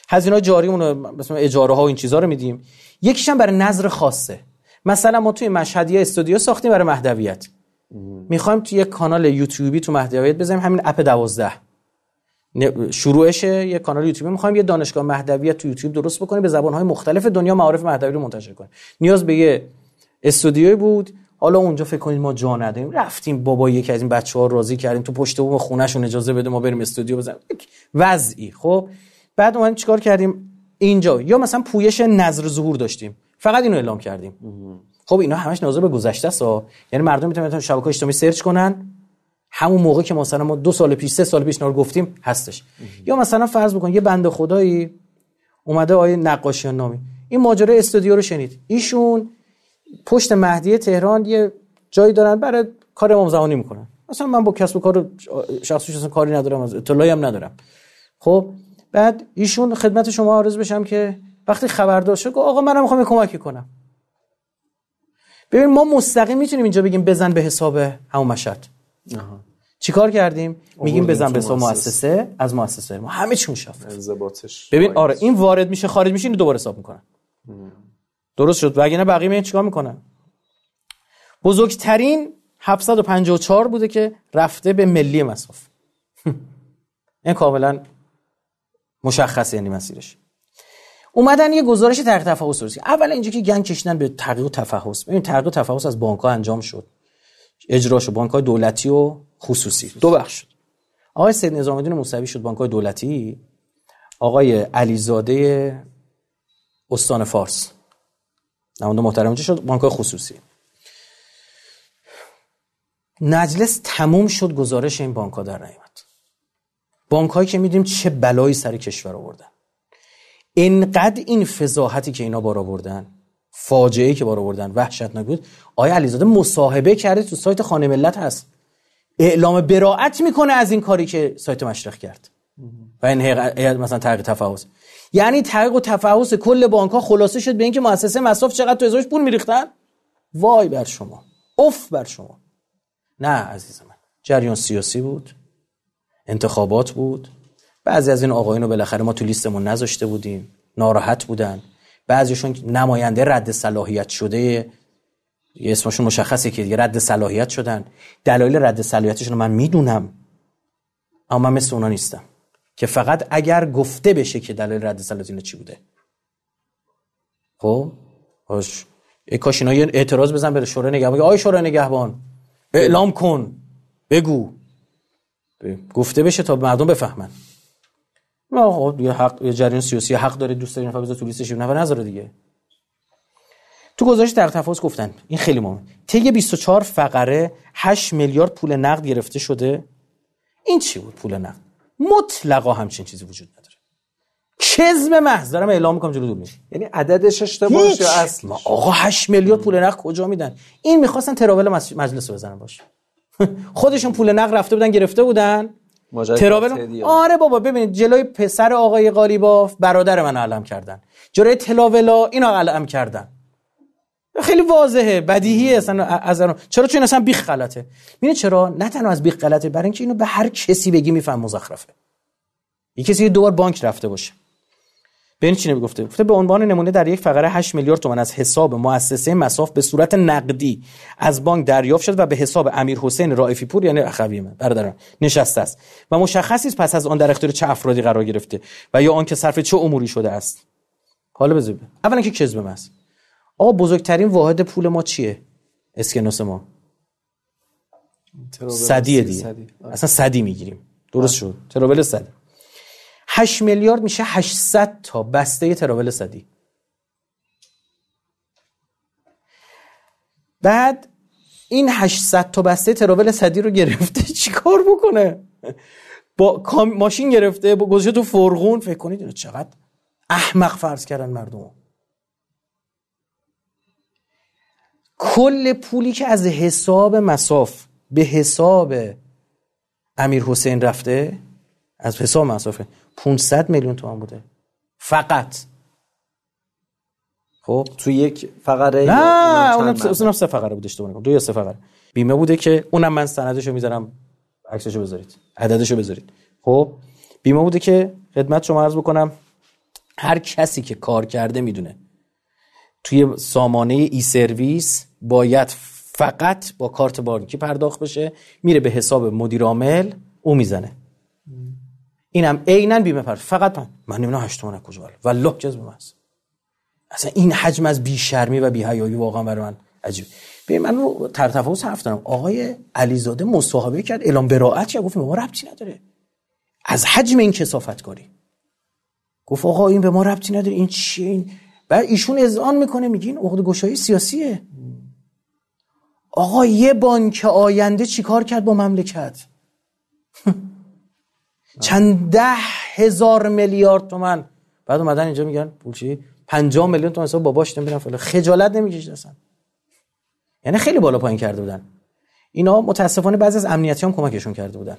هزینه جاری اون مثلا اجاره ها و این چیزا رو میدیم. یکیش هم برای نظر خاصه. مثلا ما توی مشهدی استودیو ساختیم برای مهدویت. می‌خوایم توی یک کانال یوتیوبی تو مهدویت بزنیم همین اپ 12 شروعش یک کانال یوتیوبی. می‌خوایم یه دانشگاه مهدویت تو یوتیوب درست بکنیم به زبانهای مختلف دنیا معارف مهدوی رو منتشر کنیم. نیاز به یه استودیوی بود. حالا اونجا فکر کنید ما جا نداریم. رفتیم بابا یکی از این بچه ها راضی کردیم تو پشت بوم خونهشون اجازه بده ما بریم استودیو بزنیم. وضعی. خب بعد اومدیم چیکار کردیم؟ اینجا. یا مثلا پویش نظر ظهور داشتیم. فقط اینو اعلام کردیم. خب اینا همش ناظر به گذشته است یعنی مردم می‌تونن شبکه اجتماعی سرچ کنن. همون موقع که مثلا ما دو سال پیش سه سال پیش نار گفتیم هستش. یا مثلا فرض بکن یه بنده خدایی اومده آیه نقاشیان نامی. این ماجرای استودیو رو شنید. ایشون پشت مهدی تهران یه جایی دارن برای کار امام زمانی می‌کنن. مثلا من با کسب و کار شخصی اصلا کاری ندارم از اطلاعی هم ندارم. خب بعد ایشون خدمت شما عرض بشم که وقتی خبردار شد آقا منم می‌خوام کمکی کنم. ببین ما مستقیم می‌تونیم اینجا بگیم بزن به حساب همون مشهد. چیکار کردیم؟ میگیم بزن به حساب مؤسسه. از مؤسسه ما همه چی مشفف ببین آره این وارد میشه خارج میشه اینو دوباره حساب می‌کنن. درست شد. وگرنه بقیه این چیکار می‌کنن. بزرگترین 754 بوده که رفته به ملی مصاف این کاملا مشخصه یعنی مسیرش. اومدن یه گزارش تحقیق تفحص درست اول اینجا که گنگ کشیدن به تحقیق و تفحص ببین تحقیق و تفحص از بانک انجام شد. اجرا شد بانک دولتی و خصوصی. دو بخش شد. آقای سید نظام الدین موسوی شد بانک دولتی. آقای علیزاده استان فارس. نماینده محترم شد بانک خصوصی. نجلس تموم شد گزارش این بانک ها در نیامد. بانک هایی که می‌دونیم چه بلایی سر کشور آوردن. اینقدر این فضاحتی که اینا بار آوردن فاجعه که بار آوردن وحشتناک بود. آیا علیزاده مصاحبه کرده تو سایت خانه ملت هست. اعلام براعت می‌کنه از این کاری که سایت مشرق کرد. و این مثلا تحقیق تفحص یعنی تحقیق و تفحص کل بانک ها خلاصه شد به اینکه مؤسسه مصرف چقدر تو ازاش پول میریختن؟ وای بر شما. اف بر شما. نه عزیز من. جریان سیاسی بود. انتخابات بود. بعضی از این آقایون رو بالاخره ما تو لیستمون نذاشته بودیم. ناراحت بودن. بعضیشون نماینده رد صلاحیت شده. یه اسمشون مشخصه که رد صلاحیت شدن. دلایل رد صلاحیتشون من می‌دونم. اما من مثل اونا نیستم. که فقط اگر گفته بشه که دلایل رد صلاحیت چی بوده. خب؟ باش. ای کاش اینا یه اعتراض بزن بره شورای نگهبان. آی شورای نگهبان اعلام کن. بگو. گفته بشه تا مردم بفهمن. خب یه حق یه جریان سیاسی حق داره دوست داره نفر بذاره تو لیستش نفر نذاره دیگه. تو گزارش در تفاوت گفتن این خیلی مهمه. طی 24 فقره 8 میلیارد پول نقد گرفته شده. این چی بود پول نقد؟ مطلقا همچین چیزی وجود نداره. کذب محض. دارم اعلام می‌کنم جلو دور یعنی عددش اشتباهه یا اصل آقا 8 میلیارد پول نقد کجا میدن؟ این می‌خواستن تراول مجلس رو بزنن باشه خودشون پول نقد رفته بودن گرفته بودن. تراول آره بابا ببینید جلوی پسر آقای قالیباف برادر من علم کردن. جلوی تلاولا اینا علم کردن. خیلی واضحه بدیهیه اصلا از چرا؟ چون اصلا بیخ غلطه. ببین چرا؟ نه تنها از بیخ غلطه برای اینکه اینو به هر کسی بگی میفهم مزخرفه. یه کسی دو بار بانک رفته باشه. ببین چی نمی‌گفته؟ گفته به عنوان نمونه در یک فقره 8 میلیارد تومان از حساب مؤسسه مصاف به صورت نقدی از بانک دریافت شد و به حساب امیر حسین رائفی پور یعنی اخوی من برادرم نشسته است. و مشخص است پس از آن در اختیار چه افرادی قرار گرفته و یا آنکه صرف چه اموری شده است. حالا بذار اولا که کذب است. آقا بزرگترین واحد پول ما چیه؟ اسکناس ما. صدیه دیگه. آره. اصلا صدی می‌گیریم. درست شد. ترابل صدی. 8 میلیارد میشه 800 تا بسته تراول صدی. بعد این 800 تا بسته تراول صدی رو گرفته چیکار بکنه؟ با ماشین گرفته با گذاشته تو فرغون. فکر کنید چقدر احمق فرض کردن مردم کل پولی که از حساب مساف به حساب امیر حسین رفته از حساب مسافه 500 میلیون تومان بوده. فقط. خب تو یک فقره نه اونم سه فقره بوده اشتباه نکنم دو یا سه فقره. بیمه بوده که اونم من سندشو می‌ذارم عکسشو بذارید. عددشو بذارید. خب بیمه بوده که خدمت شما عرض بکنم هر کسی که کار کرده می‌دونه. توی سامانه ای سرویس باید فقط با کارت بانکی پرداخت بشه میره به حساب مدیر عامل او می‌زنه. اینم عینا بیمه پر فقط من. من نمی‌دونم 8 تومن کجا والله جذب هست اصلا این حجم از بی شرمی و بی حیایی واقعا برای من عجیب ببین من رو تفاوت حرف دارم. آقای علیزاده مصاحبه کرد اعلام براءت کرد. گفت به ما ربطی نداره. از حجم این کسافت کاری گفت آقا این به ما ربطی نداره. این چیه؟ این بعد ایشون اذعان می‌کنه. میگین عقد گشایی سیاسیه. آقا یه بانک آینده چیکار کرد با مملکت؟ چند ده هزار میلیارد تومن بعد اومدن اینجا میگن پولچی 50 میلیون تومن حساب باباش نمیرن فلان. خجالت نمی‌کشید اصلا. یعنی خیلی بالا پایین کرده بودن. اینا متاسفانه بعضی از امنیتی هم کمکشون کرده بودن.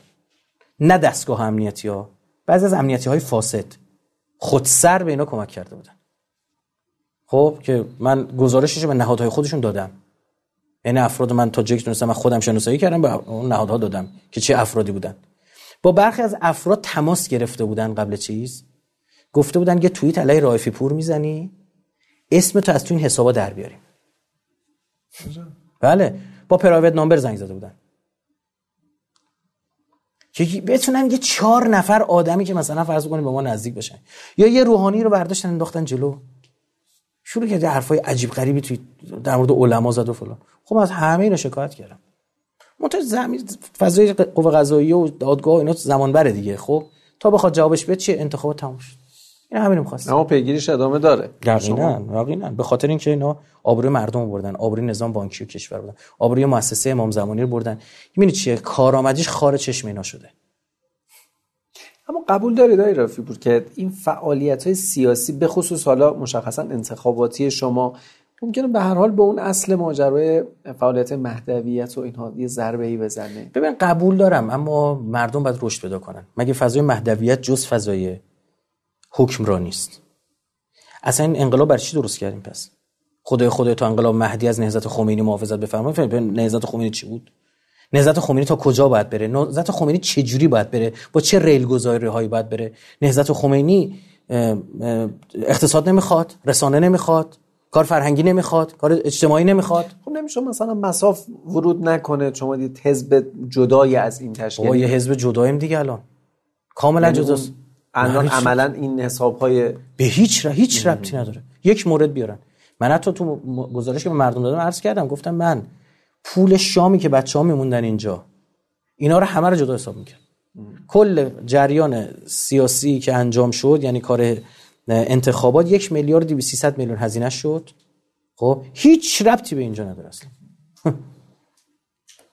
نه دستگاه امنیتی ها بعضی از امنیتی های فاسد خودسر به اینا کمک کرده بودن. خب که من گزارشش به نهادهای خودشون دادم. یعنی افراد من تا جک من خودم شناسایی کردم به اون نهادها دادم که چه افرادی بودن. با برخی از افراد تماس گرفته بودن قبل چیز. گفته بودن یه توییت علیه رایفی پور می‌زنی. اسم تو از تو این حسابا در بیاریم. بله با پرایوت نامبر زنگ زده بودن. که بتونن یه چهار نفر آدمی که مثلا فرض کنیم به ما نزدیک بشن یا یه روحانی رو برداشتن انداختن جلو. شروع کرده حرفای عجیب غریبی توی در مورد علما زد و فلان. خب از همه اینا شکایت کردم منتها زمین فضای قوه قضاییه و دادگاه اینا زمان بره دیگه خب؟ تا بخواد جوابش بده چیه؟ انتخابات تموم شد. این همین می‌خواست اما پیگیریش ادامه داره. یقینا یقینا. به خاطر اینکه اینا آبروی مردم بردن آبروی نظام بانکی و کشور بردن آبروی مؤسسه امام زمانی رو بردن. می‌بینید چیه؟ کارآمدیش خار چشم اینا شده. اما قبول دارید آقای رافی پور که این فعالیت های سیاسی به خصوص حالا مشخصا انتخاباتی شما ممکنه به هر حال به اون اصل ماجرای فعالیت مهدویت و اینها یه ضربه ای بزنه. ببین قبول دارم اما مردم باید رشد پیدا کنن. مگه فضای مهدویت جز فضای حکمرانی است اصلا این انقلاب بر چی درست کردیم پس؟ خدای خدای تا انقلاب مهدی از نهضت خمینی محافظت بفرمایید. نهضت خمینی چی بود؟ نهضت خمینی تا کجا باید بره؟ نهضت خمینی چه جوری باید بره؟ با چه ریل گذاری هایی باید بره؟ نهضت خمینی اقتصاد نمی‌خواد رسانه نمی‌خواد. کار فرهنگی نمی‌خواد کار اجتماعی نمی‌خواد. خب نمیشه مثلا مساف ورود نکنه شما دید حزب جدای از این تشکیل. یه حزب جداییم دیگه الان. کاملا یعنی جداست. الان عملا این حساب های به هیچ را هیچ ربطی نداره. یک مورد بیارن. من حتی تو گزارش که به مردم دادم عرض کردم گفتم من پول شامی که بچه ها میموندن اینجا اینا رو همه رو جدا حساب می‌کرد کل جریان سیاسی که انجام شد یعنی کار انتخابات یک میلیارد و 300 میلیون هزینه شد. خب هیچ ربطی به اینجا نداره اصلا.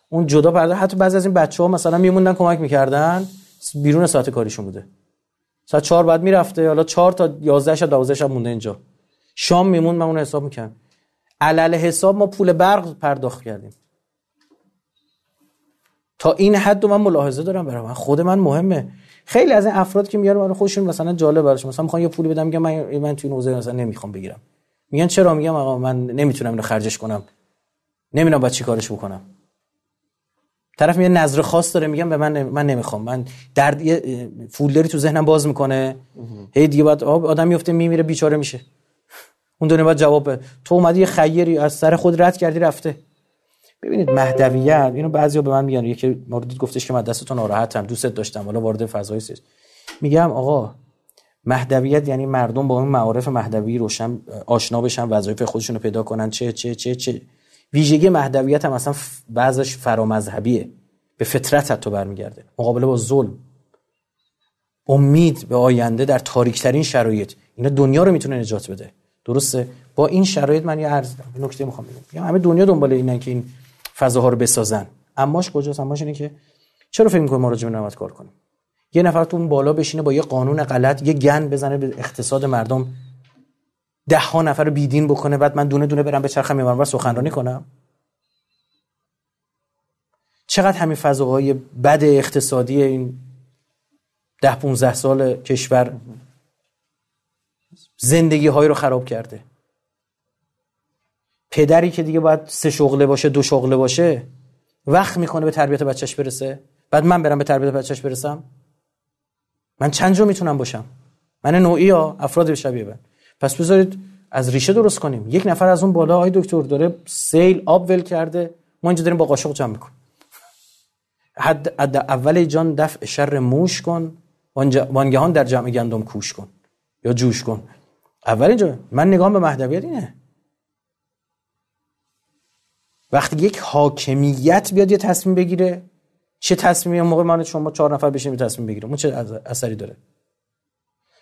اون جدا پرده حتی بعضی از این بچه ها مثلا میموندن کمک می‌کردن. بیرون ساعت کاریشون بوده. ساعت چهار بعد می‌رفته حالا چهار تا یازده شب دوازده شب مونده اینجا. شام میمون من اون حساب می‌کنم علل حساب ما پول برق پرداخت کردیم. تا این حد من ملاحظه دارم برای من. خود من مهمه. خیلی از این افراد که میارن خودشون مثلا جالب براش. مثلا می‌خوان یه پولی بدم میگم من من تو این حوزه مثلا نمی‌خوام بگیرم. میگن چرا؟ میگم آقا من نمی‌تونم اینو خرجش کنم. نمی‌دونم بعد چیکارش بکنم. طرف میگه نظر خاص داره میگم به من من نمی‌خوام. من درد یه فولدری تو ذهنم باز می‌کنه. هی دیگه بعد آدم میفته میمیره بیچاره میشه. اون دونه باید جواب تو اومدی یه خیری از سر خود رد کردی رفته. ببینید مهدویت اینو بعضیا به من میگن یکی موردی گفتش که من دستتو ناراحتم دوستت داشتم حالا وارد فضای سیاسی. میگم آقا مهدویت یعنی مردم با اون معارف مهدوی روشن آشنا بشن وظایف خودشون رو پیدا کنن چه چه چه چه. ویژگی مهدویت هم اصلا بعضش فرامذهبیه. به فطرت حتی برمیگرده. مقابله با ظلم. امید به آینده در تاریکترین شرایط. اینا دنیا رو می‌تونه نجات بده. درسته؟ با این شرایط من یه عرض نکته می‌خوام بگم. همه دنیا دنبال اینن که این فضاها رو بسازن. اماش کجاست؟ اماش اینه که چرا فکر می‌کنی ما راجع به کار کنیم؟ یه نفر تو اون بالا بشینه با یه قانون غلط یه گن بزنه به اقتصاد مردم ده ها نفر رو بیدین بکنه بعد من دونه دونه برم به چرخم می‌برم و سخنرانی کنم؟ چقدر همین فضاهای بد اقتصادی این ده 15 سال کشور زندگی های رو خراب کرده؟ پدری که دیگه باید سه شغله باشه دو شغله باشه وقت می‌کنه به تربیت بچهش برسه. بعد من برم به تربیت بچهش برسم. من چند جا می‌تونم باشم؟ من نوعی ها افراد شبیه من پس بذارید از ریشه درست کنیم. یک نفر از اون بالا آی دکتر داره سیل آب ول کرده. ما اینجا داریم با قاشق جمع می‌کنیم. حد اول جان دفع شر موش کن. وانگهان در جمع گندم کوش کن. یا جوش کن. اول اینجا من نگام به مهدویت اینه. وقتی یک حاکمیت بیاد یه تصمیم بگیره چه تصمیمی موقع ما شما چهار نفر بشیم تصمیم بگیره؟ اون چه اثری داره؟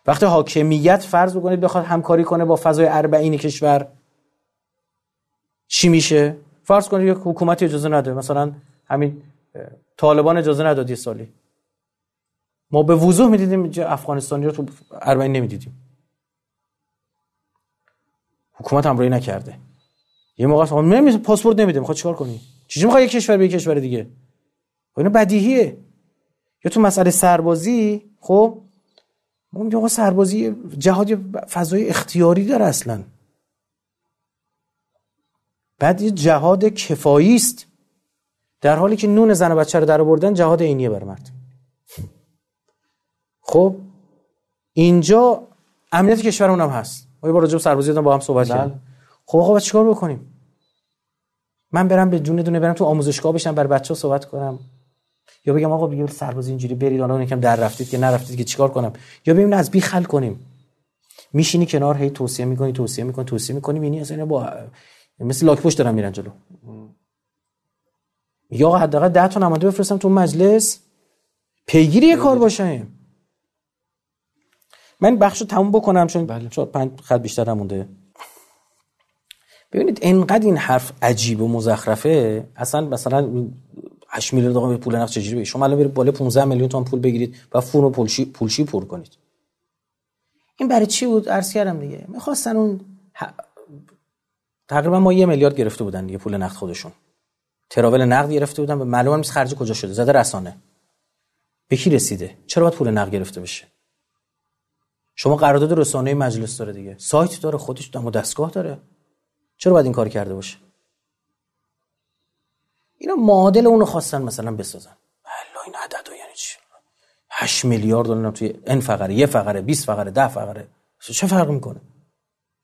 وقتی حاکمیت فرض بکنید بخواد همکاری کنه با فضای اربعین کشور چی میشه؟ فرض کنید یک حکومت اجازه نده مثلا همین طالبان اجازه نداد سالی. ما به وضوح می‌دیدیم افغانستانی رو تو ارمنی نمی‌دیدیم. حکومت همراهی نکرده. یه موقع اصلا نمیشه پاسپورت نمیده می‌خواد چیکار کنی؟ چیزی می‌خواد یک کشور به یک کشور دیگه؟ اینا بدیهیه. یا تو مسئله سربازی خب؟ ما میگیم سربازی جهاد فضای اختیاری داره اصلا. بعد یه جهاد کفایی است. در حالی که نون زن و بچه رو در آوردن جهاد عینیه بر مرد. خب؟ اینجا امنیت کشور اونم هست. ما یه بار راجع سربازی با هم صحبت بله. کردیم. خب آقا چیکار بکنیم؟ من برم به دونه دونه برم تو آموزشگاه بشم بر بچه ها صحبت کنم. یا بگم آقا بگیر سربازی اینجوری برید حالا یکم در رفتید که نرفتید که چیکار کنم؟ یا ببین از بی خل کنیم. میشینی کنار هی توصیه می‌کنی توصیه می‌کنی توصیه می‌کنی می‌بینی اصلا با مثل لاک پشت دارن میرن جلو. یا حداقل 10 تا نماینده بفرستم تو مجلس. پیگیری یه کار باشه من بخش رو تموم بکنم چون بله. پنج خط بیشتر نمونده. ببینید انقدر این حرف عجیب و مزخرفه. اصلا مثلا 8 میلیون تومان پول نقد چجوری شما الان برید بالا 15 میلیون تومان پول بگیرید و فرم پولشی پولشی پر کنید. این برای چی بود؟ عرض کردم دیگه. می‌خواستن اون تقریبا ما یه میلیارد گرفته بودن دیگه پول نقد خودشون. تراول نقد گرفته بودن و معلومه نیست خرج کجا شده. زده رسانه. به کی رسیده؟ چرا باید پول نقد گرفته بشه؟ شما قرارداد رسانه مجلس داره دیگه. سایت داره خودش دم دستگاه داره. چرا باید این کار کرده باشه؟ اینا معادل اونو خواستن مثلا بسازن. الله این عدد یعنی چی؟ 8 میلیارد دلار توی این فقره یه فقره 20 فقره 10 فقره. چه فرق می‌کنه؟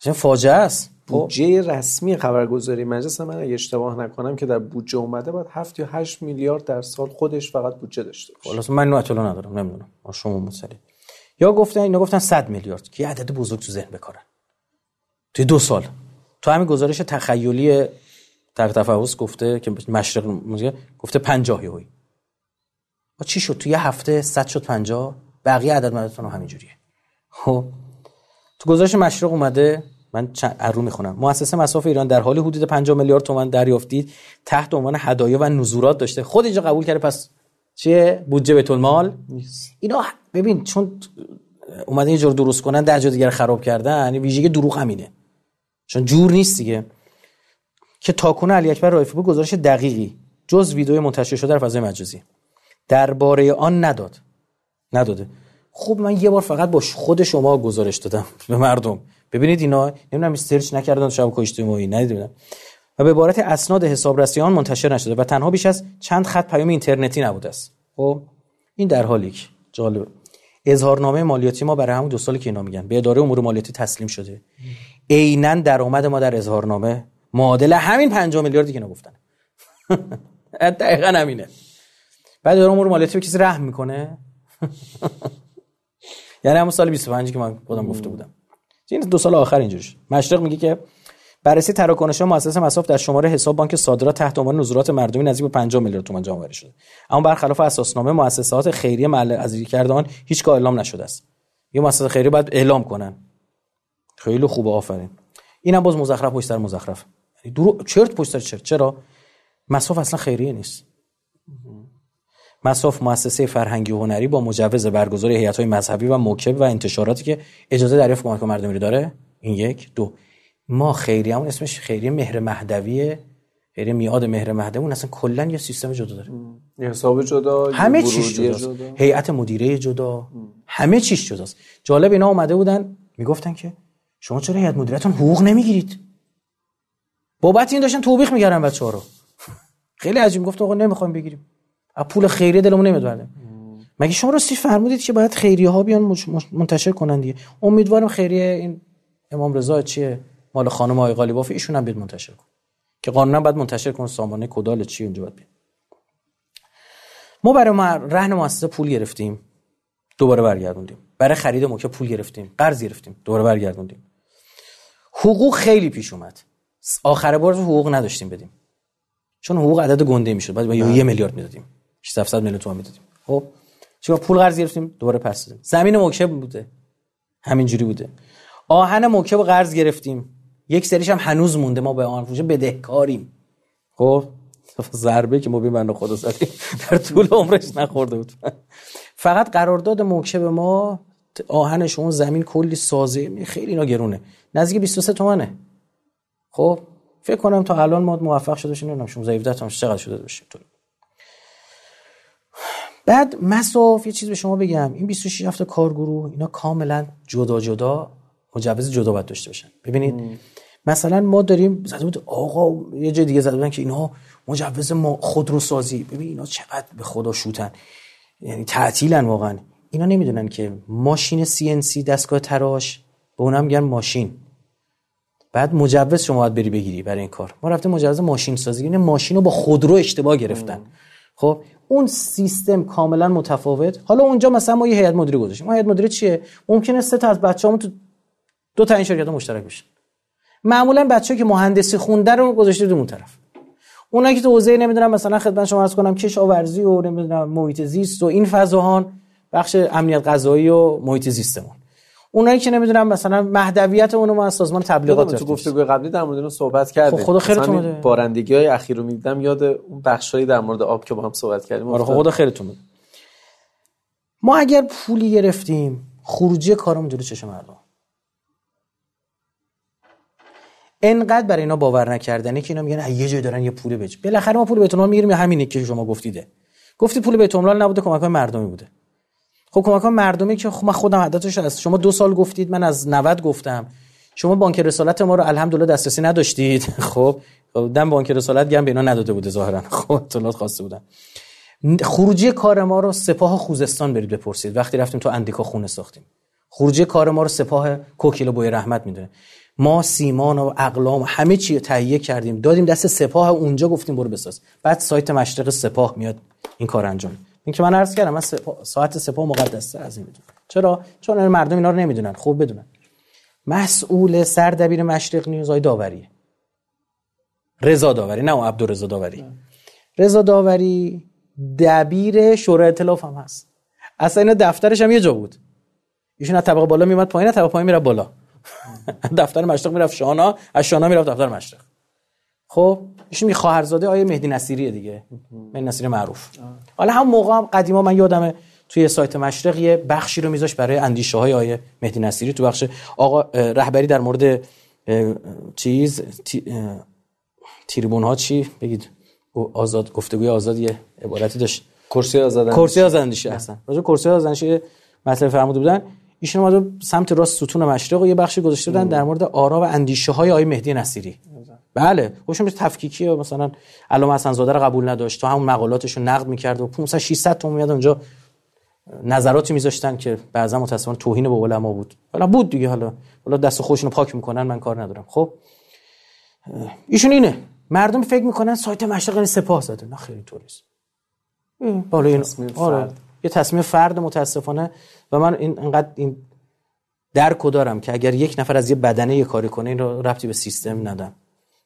این فاجعه است. خب. بودجه رسمی خبرگزاری مجلس من اگه اشتباه نکنم که در بودجه اومده باید 7 یا 8 میلیارد در سال خودش فقط بودجه داشته باشه. خلاص من اطلاع ندارم نمی‌دونم. شما مطلع یا گفتن اینا گفتن 100 میلیارد. که عدد بزرگ تو ذهن بکارن؟ توی دو سال. تو همین گزارش تخیلی در تفحص گفته که مشرق گفته 50 یهویی چی شد؟ تو یه هفته 100 شد 50 بقیه عدد مدتون همینجوریه. خب تو گزارش مشرق اومده من ارو می‌خونم. مؤسسه مصرف ایران در حال حدود 50 میلیارد تومان دریافتید تحت عنوان هدایا و نزورات داشته. خود اینجا قبول کرده پس چیه؟ بودجه بیت المال؟ اینا ببین چون اومده یه جور درست کنن در جا دیگر خراب کردن یعنی ویژگی دروغ همینه. چون جور نیست دیگه. که تاکنون علی اکبر رایفی بود گزارش دقیقی جز ویدیو منتشر شده در فضای مجازی. درباره آن نداد. نداده. خب من یه بار فقط با خود شما گزارش دادم به مردم. ببینید اینا نمی‌دونم سرچ نکردن شبکه اجتماعی ندیدم. و به عبارت اسناد حسابرسی آن منتشر نشده و تنها بیش از چند خط پیام اینترنتی نبوده است. خب؟ این در حالی که جالب. اظهارنامه مالیاتی ما برای همون دو سالی که اینا میگن. به اداره امور مالیاتی تسلیم شده. عینا درآمد ما در اظهارنامه معادل همین 5 میلیاردی که اینا گفتن. دقیقا همینه. بعد اداره امور مالیاتی به کسی رحم می‌کنه. یعنی همون سال 25 که من خودم گفته بودم. این دو سال آخر اینجوری شد مشرق میگه که بررسی تراکنش مؤسسه مصرف در شماره حساب بانک صادرات تحت عنوان نزولات مردمی نزدیک به 50 میلیارد تومان جمع آوری شده. اما برخلاف اساسنامه مؤسسات خیریه محل از کرده آن هیچگاه اعلام نشده است. یه مؤسسه خیریه باید اعلام کنن. خیلی خوب آفرین. اینم باز مزخرف پشت سر مزخرف. یعنی درو چرت پشت سر چرت. چرا؟ مصرف اصلا خیریه نیست. مصرف مؤسسه فرهنگی و هنری با مجوز برگزاری هیئت‌های مذهبی و موکب و انتشاراتی که اجازه دریافت کمک مردمی داره. این یک. دو. ما خیریه همون اسمش خیریه مهر مهدویه خیریه میاد مهر مهدوی. اون اصلا کلا یه سیستم جدا داره. یه حساب جدا همه چیش جداست. جدا. هیئت مدیره جدا. همه چیش جداست. جالب اینا اومده بودن می‌گفتن که شما چرا هیئت مدیرتون حقوق نمی‌گیرید؟ بابت این داشتن توبیخ می‌کردن بچه‌ها رو. خیلی عجیب گفت آقا نمی‌خوایم بگیریم. پول خیریه دلمون نمیاد مگه شما راستی فرمودید که باید خیریه ها بیان منتشر کنن دیگه؟ امیدوارم خیریه این امام رضا چیه؟ مال خانم آقای قالیباف ایشون هم بیاد منتشر کن که قانونا باید منتشر کن سامانه کدال چی اونجا باید ما برای ما رهن مؤسسه پول گرفتیم. دوباره برگردوندیم. برای خرید موکه پول گرفتیم. قرض گرفتیم. دوباره برگردوندیم. حقوق خیلی پیش اومد. آخر بار حقوق نداشتیم بدیم. چون حقوق عدد گنده می‌شد. بعد یه میلیارد می‌دادیم. 700 میلیون تومان می‌دادیم. خب؟ چون پول قرض گرفتیم. دوباره پس دادیم. زمین موکب بوده. همینجوری بوده. آهن موکب قرض گرفتیم. یک سریش هم هنوز مونده. ما به آن فروشه بدهکاریم. خب؟ ضربه که مبین بنده خدا زدیم. در طول عمرش نخورده بود. فقط قرارداد موکه به ما آهنش اون زمین کلی سازه. خیلی اینا گرونه نزدیک 23 تومنه. خب فکر کنم تا الان ما موفق شده باشیم نمی‌دونم 16 17 تومن چقدر شده باشه. بعد مساف یه چیز به شما بگم. این 26 هفته کارگروه اینا کاملا جدا جدا مجوز جدا باید داشته باشن. ببینید مثلا ما داریم زده بود آقا یه جای دیگه زده بودن که اینا مجوز ما خودرو سازی ببین اینا چقدر به خدا شوتن. یعنی تعطیلن واقعا. اینا نمی‌دونن که ماشین سی دستگاه تراش به اونم میگن ماشین. بعد مجوز شما باید بری بگیری برای این کار. ما رفتیم مجوز ماشین سازی. این ماشین رو با خودرو اشتباه گرفتن. خب اون سیستم کاملا متفاوت. حالا اونجا مثلا ما یه هیئت مدیره گذاشتیم. هیئت مدیره چیه؟ ممکنه سه تا از بچه‌هامون تو دو تا این شرکت مشترک بشن. معمولا بچه‌ها که مهندسی خونده رو گذاشته اون طرف. اونایی که تو حوزه نمی‌دونم مثلا خدمت شما عرض کنم کشاورزی و نمی‌دونم محیط زیست و این فضاهان بخش امنیت غذایی و محیط زیستمون. اونایی که نمی‌دونم مثلا مهدویت اونو ما از سازمان تبلیغات تو گفتگوی قبلی در مورد اون صحبت کردیم. خب خدا خیرتون بده. بارندگی های اخیر رو می‌دیدم یاد اون بخشایی در مورد آب که با هم صحبت کردیم آره خدا خیرتون بده. ما اگر پولی گرفتیم خروجی کارمون جلو چشم مردم انقدر برای اینا باور نکردنه که اینا میگن یه جای دارن یه پول بچ بالاخره ما پول المال می‌گیریم همینه که شما گفتیده. گفتی پول المال نبوده کمک مردمی بوده. خب کمک مردمی که خب من خودم عددش از شما دو سال گفتید من از 90 گفتم. شما بانک رسالت ما رو الحمدلله دسترسی نداشتید. خب دم بانک رسالت گم به اینا نداده بوده ظاهرا. خب اطلاعات خواسته بودن. خروجی کار ما رو سپاه خوزستان برید بپرسید. وقتی رفتیم تو اندیکا خونه ساختیم. خروجی کار ما رو سپاه کوکیل بوی رحمت می‌دونه. ما سیمان و اقلام همه چی تهیه کردیم. دادیم دست سپاه اونجا گفتیم برو بساز. بعد سایت مشرق سپاه میاد این کار انجام. این که من عرض کردم من ساعت سپاه مقدسه از این بدون چرا؟ چون مردم اینا رو نمی‌دونن خوب بدونن. مسئول سردبیر مشرق نیوز های داوریه رضا داوری نه عبدالرضا داوری. رضا داوری دبیر شورای ائتلاف هم هست. اصلا اینا دفترش هم یه جا بود. ایشون از طبقه بالا میومد پایین طبقه پایین میره بالا. دفتر مشرق می‌رفت شانا از شانا می‌رفت دفتر مشرق. خب ایشون خواهرزاده آیه مهدی نصیریه دیگه. مهدی نصیری معروف. حالا هم موقع هم قدیما من یادمه توی سایت مشرق یه بخشی رو میذاش برای اندیشه های آیه مهدی نصیری تو بخش آقا رهبری در مورد چیز تیربون ها چی بگید؟ آزاد گفتگوی آزاد یه عبارتی داشت. کرسی آزاد کرسی آزاد اندیشه اصلا. راجع کرسی آزاد اندیشه مطلب فرموده بودن. ایشون اومده سمت راست ستون مشرق و یه بخشی گذاشته بودن در مورد آرا و اندیشه های آقای مهدی نصیری. بله خوشم تفکیکی و مثلا علامه حسن زاده رو قبول نداشت تو همون مقالاتش رو نقد می‌کرد و 500 600 تومن میاد اونجا نظراتی میذاشتن که بعضا متأسفانه توهین به علما بود. حالا بود دیگه حالا حالا دست خودشونو پاک می‌کنن من کار ندارم. خب ایشون اینه. مردم فکر می‌کنن سایت مشرق سپاه زده. نه خیلی طور نیست. بالا این آره. یه تصمیم فرد متاسفانه و من این انقدر این درکو دارم که اگر یک نفر از یه بدنه یه کاری کنه این رو ربطی به سیستم ندم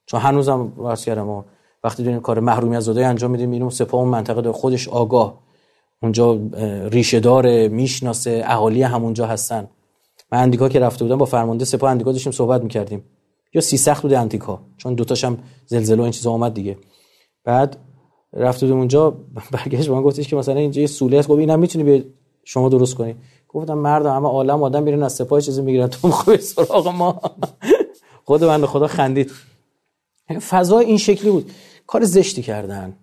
چون هنوزم واسه کردم وقتی داریم کار محرومی از زاده انجام میدیم میریم سپاه اون منطقه داره خودش آگاه. اونجا ریشه داره می‌شناسه اهالی همونجا هستن. من اندیکا که رفته بودم با فرمانده سپاه اندیکا داشتیم صحبت می‌کردیم. یا سی سخت بود اندیکا چون دوتاش هم زلزله این چیزا اومد دیگه. بعد رفته بودیم اونجا برگشت من گفتش که مثلا اینجا یه سوله است. گفت اینم می‌تونی به شما درست کنی. گفتم مردم همه عالم آدم میرن از سپاه چیزی می‌گیرن. تو می‌خوای سراغ ما؟ خود من خدا خندید. فضا این شکلی بود. کار زشتی کردن.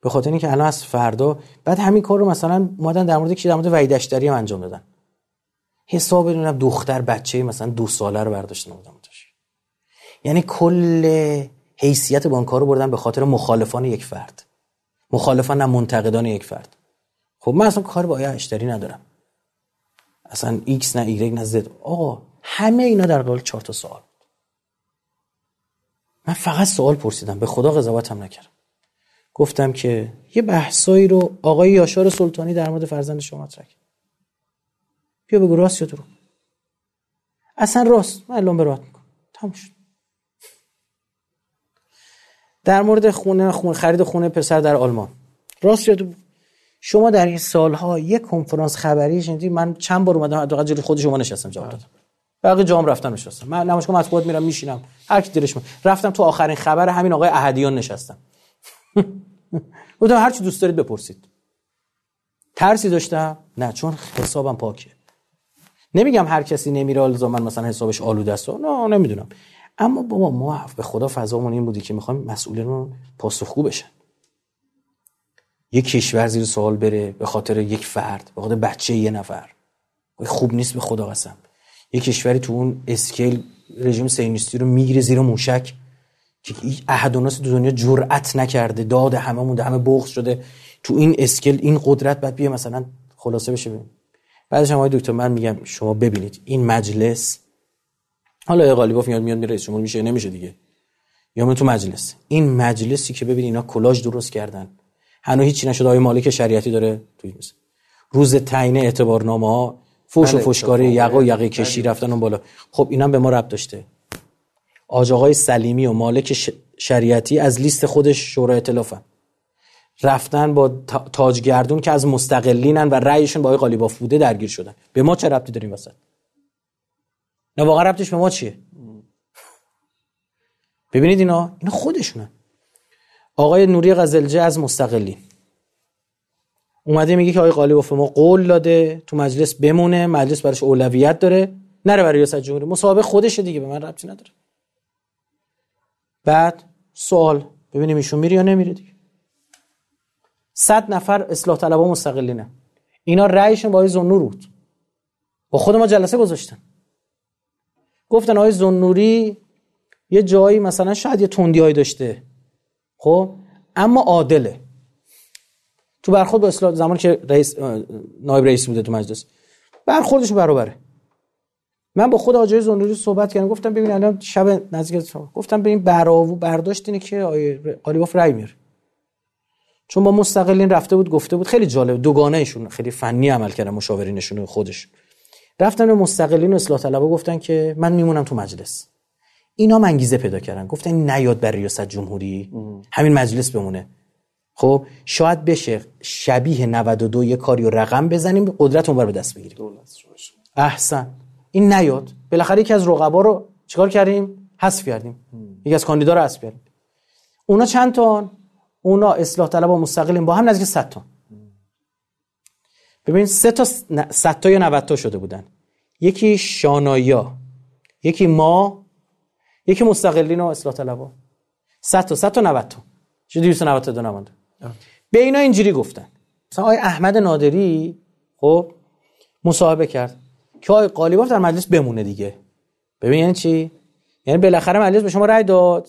به خاطر اینکه الان از فردا بعد همین کار رو مثلا اومدن در مورد کی در مورد وحید هم انجام دادن. حساب بدونم دختر بچه مثلا دو ساله رو برداشتن بودن یعنی کل حیثیت بانکار رو بردن به خاطر مخالفان یک فرد. مخالفان نه منتقدان یک فرد. خب من اصلا کار با آقای اشتری ندارم. اصلا ایکس نه ایگرگ نه زد. آقا همه اینا در قبال چهار تا سوال. من فقط سوال پرسیدم. به خدا قضاوت هم نکردم. گفتم که یه بحثایی رو آقای یاشار سلطانی در مورد فرزند شما مطرح بیا بگو راست یا درو اصلا راست. من الان برات می‌کنم تموم در مورد خونه, خونه خرید خونه پسر در آلمان. راست یا شما در این سالها یک کنفرانس خبری شنیدید من چند بار اومدم حداقل جلوی خود شما نشستم جواب دادم. بقیه جام رفتم نشستم. من نمایشگاه مطبوعات میرم میشینم. هر کی دلش رفتم تو آخرین خبر همین آقای احدیان نشستم. گفتم هر چی دوست دارید بپرسید. ترسی داشتم؟ نه چون حسابم پاکه. نمیگم هر کسی نمیره من مثلا حسابش آلوده است. نه نمی‌دونم. اما بابا ما به خدا فضامون این بودی که می‌خوایم مسئولین پاسخگو بشن. یک کشور زیر سوال بره به خاطر یک فرد به خاطر بچه یه نفر. خوب نیست به خدا قسم. یک کشوری تو اون scale رژیم صهیونیستی رو می‌گیره زیر موشک که احدی تو دنیا جرأت نکرده داد همه مونده همه بغض شده. تو این scale این قدرت بعد بیا مثلا خلاصه بشه ببین بعدش هم دکتر من میگم شما ببینید این مجلس. حالا قالیباف میاد میاد رئیس جمهور میشه نمیشه دیگه. یا من تو مجلس. این مجلسی که ببین اینا کلاژ درست کردن. هنوز هیچی نشده آقای مالک شریعتی داره توی روز تعیین اعتبارنامه ها فوش و بله، فوشکاری یقه و یقه کشی بله. رفتن اون بالا. خب اینا به ما رب داشته. آج آقای سلیمی و مالک شریعتی از لیست خودش شورای ائتلافن رفتن با تاجگردون که از مستقلینن و رأیشون با آقای قالیباف بوده درگیر شدن. به ما چه ربطی داریم وسط؟ نه واقعا ربطش به ما چیه؟ ببینید اینا اینا خودشونن. آقای نوری غزلجه از مستقلین. اومده میگه که آقای قالیباف ما قول داده تو مجلس بمونه مجلس براش اولویت داره. نره برای ریاست جمهوری. مصاحبه خودشه دیگه به من ربطی نداره. بعد سوال ببینیم ایشون میره یا نمیره دیگه. صد نفر اصلاح طلبا مستقلینه. اینا رأیشون با آقای زنور بود. با خود ما جلسه گذاشتن. گفتن آقای زنوری یه جایی مثلا شاید یه تندی داشته. خب؟ اما عادله. تو برخورد با اصلاح زمان که رئیس نایب رئیس بوده تو مجلس. برخوردش برابره. من با خود آجای زنوری صحبت کردم گفتم ببین الان شب نزدیک گفتم ببین براو برداشت اینه که آیه قالیباف رأی میاره. چون با مستقلین رفته بود گفته بود خیلی جالب دوگانه ایشون خیلی فنی عمل کردن مشاورینشون خودش. رفتن به مستقلین و اصلاح طلبا گفتن که من میمونم تو مجلس. اینا منگیزه پیدا کردن. گفتن نیاد بر ریاست جمهوری. همین مجلس بمونه. خب شاید بشه شبیه 92 یه کاری و رقم بزنیم قدرت اونور به دست بگیریم. احسن. این نیاد. بالاخره یکی از رقبا رو چیکار کردیم؟ حذف کردیم. یکی از کاندیدا رو حذف کردیم. اونا چند تا اونا اصلاح طلب و مستقلین با هم نزدیک 100 تا ببین سه تا 100 تا یا 90 تا شده بودن. یکی شانایا یکی ما یکی مستقلین و اصلاح طلبا 100 تا 100 تا 90 تا. چه 290 تا نمونده به اینا اینجوری گفتن. مثلا آقای احمد نادری خب مصاحبه کرد. که آقای قالیباف در مجلس بمونه دیگه. ببین یعنی چی؟ یعنی بالاخره مجلس به شما رأی داد.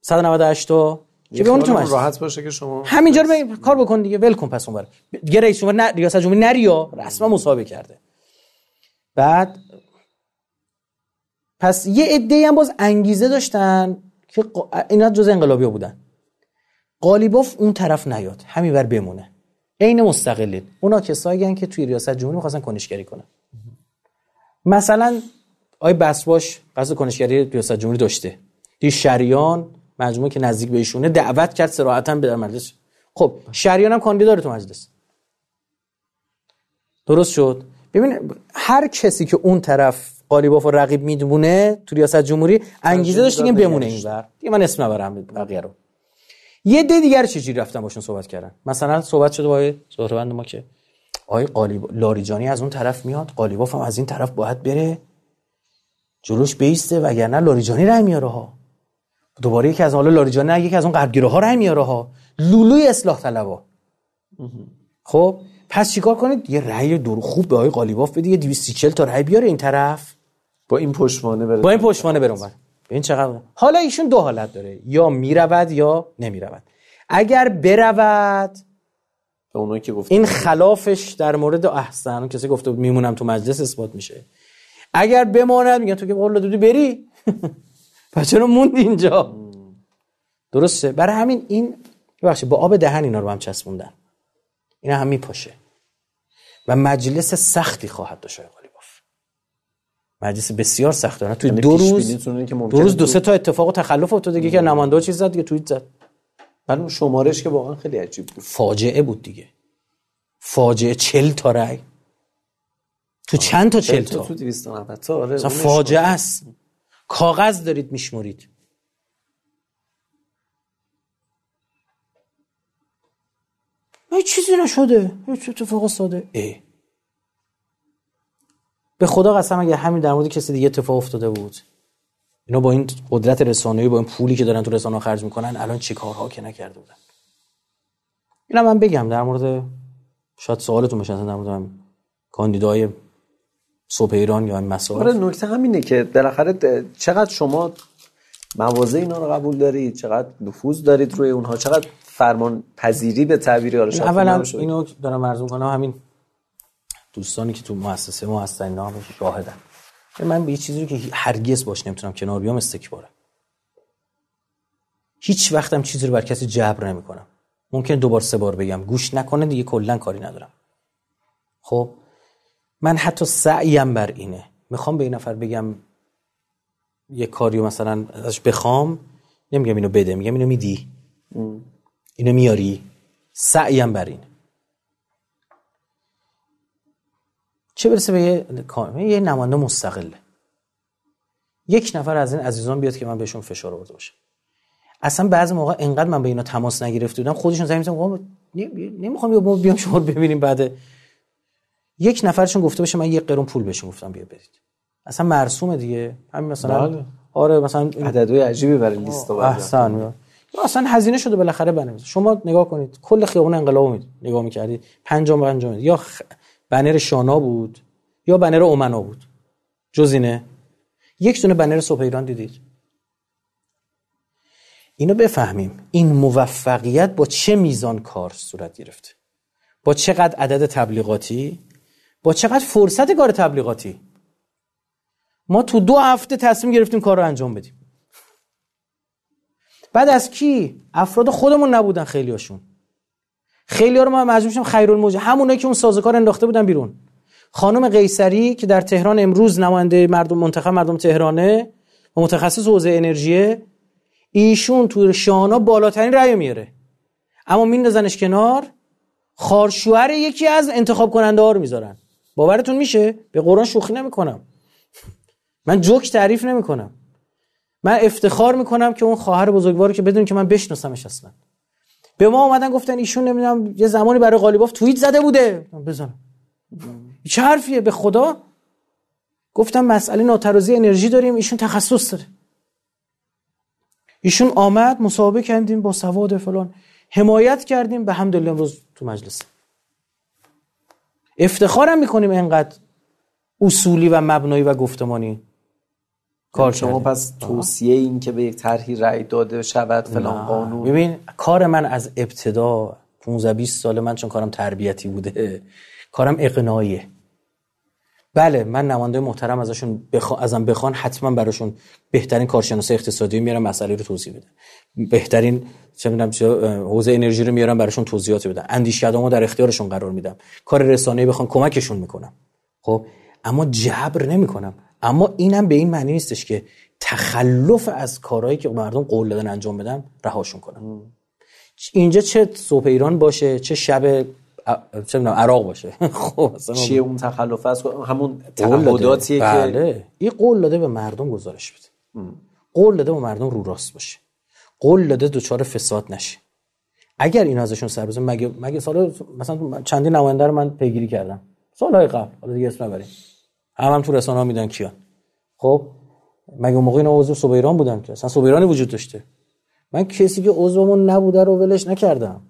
198 تا. که به اون تو راحت باشه که شما همینجا رو کار بکن دیگه ول کن پس اونور دیگه رئیس جمهور نه ریاست جمهوری نریا رسما مصاحبه کرده. بعد پس یه عده هم باز انگیزه داشتن که اینا جز انقلابی بودن. قالیباف اون طرف نیاد. همین بر بمونه. عین مستقلین. اونا کسایی که توی ریاست جمهوری می‌خواستن کنشگری کنن. مثلا آی بسواش قصد کنشگری ریاست جمهوری داشته. دی شریان مجموعه که نزدیک به ایشونه دعوت کرد صراحتا به مجلس. خب شریان هم کاندید داره تو مجلس. درست شد؟ ببین هر کسی که اون طرف قالیباف و رقیب می‌دونه تو ریاست جمهوری انگیزه داشت دیگه بمونه این بر دیگه من اسم نبرم بقیه رو. یه ده دیگر چجوری رفتن باشون صحبت کردن. مثلا صحبت شده با زهربند ما که آقای قالیب لاریجانی از اون طرف میاد قالیباف هم از این طرف باید بره. جلوش بیسته وگرنه لاریجانی رای میاره ها. دوباره یکی از حالا لاریجانی نه یکی از اون قبگیره ها رای میاره ها. لولوی اصلاح طلبا. خب پس چیکار کنید؟ یه رأی دور خوب به آقای قالیباف بده یه 240 تا رأی بیاره این طرف. با این پشتوانه بره با این پشتوانه بره این چقدر؟ حالا ایشون دو حالت داره. یا می‌رود یا نمی‌رود. اگر برود به اونایی که گفت این خلافش در مورد احسن کسی گفته میمونم تو مجلس اثبات میشه. اگر بماند میگن تو که قول دادی بری. پس چرا موند اینجا؟ درسته. برای همین این ببخشید با آب دهن اینا رو هم چسبوندن. اینا هم میپاشه. و مجلس سختی خواهد داشت مجلس بسیار سخت داره توی یعنی دو روز دو روز دو سه تا اتفاق و تخلف افتاد دیگه که نماینده چیز زد دیگه توییت زد. ولی شمارش که واقعا خیلی عجیب بود. فاجعه بود دیگه. فاجعه چل تا رای تو چند تا چل تا؟ تو 290 تا آره فاجعه است. کاغذ دارید میشمرید. هیچ چیزی نشده. هیچ اتفاق ساده. ای. به خدا قسم اگه همین در مورد کسی دیگه اتفاق افتاده بود. اینا با این قدرت رسانه‌ای با این پولی که دارن تو رسانه خرج می‌کنن الان چی کارها که نکرده بودن؟ اینا من بگم در مورد شاید سوالتون بشه در مورد کاندیدای صبح ایران یا این مسائل. آره نکته همینه که بالاخره چقدر شما موازه اینا رو قبول دارید چقدر نفوذ دارید روی اونها چقدر فرمان پذیری به تعبیری آره اولا اینو دارم عرض کنم همین دوستانی که تو مؤسسه ما هستن اینا هم شاهدن. من به یه چیزی که هرگز باش نمی‌تونم کنار بیام استکباره هیچ وقتم چیزی رو بر کسی جبر نمی‌کنم. ممکن دوبار سه بار بگم گوش نکنه دیگه کلا کاری ندارم. خب من حتی سعیم بر اینه. می‌خوام به این نفر بگم یه کاریو مثلا ازش بخوام نمیگم اینو بده میگم اینو میدی. اینو میاری. سعیم بر اینه. چه برسه به یه, یه نماینده مستقله یک نفر از این عزیزان بیاد که من بهشون فشار آورده باشم. اصلا بعضی موقع انقدر من به اینا تماس نگرفته بودم خودشون زنگ می‌زنن نمی‌خوام بیام شما رو ببینیم بعد. یک نفرشون گفته باشه من یک قرون پول بهشون گفتم بیا برید. اصلا مرسومه دیگه. همین مثلا بله. آره مثلا عددهای عجیبی برای لیست و احسن. اصلا هزینه شده بالاخره بنویسید شما نگاه کنید کل خیابون انقلاب می نگاه می‌کردید. پنجم پنجم یا خ... بنر شانا بود یا بنر اومنا بود؟ جز اینه؟ یک دونه بنر صبح ایران دیدید. اینو بفهمیم. این موفقیت با چه میزان کار صورت گرفته؟ با چقدر عدد تبلیغاتی؟ با چقدر فرصت کار تبلیغاتی؟ ما تو دو هفته تصمیم گرفتیم کار رو انجام بدیم. بعد از کی؟ افراد خودمون نبودن خیلی هاشون خیلی ها رو ما مجبور شدیم خیرالموجه همونایی که اون سازوکار انداخته بودن بیرون. خانم قیصری که در تهران امروز نماینده مردم منتخب مردم تهرانه و متخصص حوزه انرژی ایشون تو شانا بالاترین رأی میاره. اما میندازنش کنار خارشوهر یکی از انتخاب کننده ها رو می‌ذارن. باورتون میشه؟ به قرآن شوخی نمی‌کنم. من جوک تعریف نمی‌کنم. من افتخار می‌کنم که اون خواهر بزرگواری که بدون که من بشناسمش اصلا. به ما اومدن گفتن ایشون نمی‌دونم یه زمانی برای قالیباف توییت زده بوده. بزنم چه حرفیه؟ به خدا؟ گفتم مسئله ناترازی انرژی داریم ایشون تخصص داره. ایشون آمد مصاحبه کردیم با سواد فلان. حمایت کردیم به همدلله امروز تو مجلس. افتخارم می‌کنیم انقدر اصولی و مبنایی و گفتمانی. کار شما پس توصیه این که به یک طرحی رأی داده شود فلان قانون. ببین کار من از ابتدا 15 20 سال من چون کارم تربیتی بوده کارم اقناعیه. بله من نماینده محترم ازشون بخوا... ازم بخوان حتما براشون بهترین کارشناس اقتصادی میارم مسئله رو توضیح بدم بهترین چه می‌دونم حوزه انرژی رو میارم براشون توضیحات بدم اندیشکدامو در اختیارشون قرار میدم. کار رسانه‌ای بخوان کمکشون می‌کنم. خب اما جبر نمی‌کنم. اما اینم به این معنی نیستش که تخلف از کارهایی که مردم قول دادن انجام بدم رهاشون کنم اینجا چه صبح ایران باشه چه شب چه عراق باشه. خب چیه اون تخلف است؟ همون تعهداتیه که بله. این قول داده به مردم گزارش بده. قول داده به مردم رو راست باشه. قول داده دوچار فساد نشه. اگر این ازشون سر مگه مگه سال مثلا چندین نماینده رو من پیگیری کردم؟ سالهای قبل. حالا دیگه اسم نبریم. هم, هم تو رسانه ها میدن کیان. خب مگه موقع اینا عضو صبح ایران بودن که؟ اصلا صبح ایرانی وجود داشته. من کسی که عضومون نبوده رو ولش نکردم.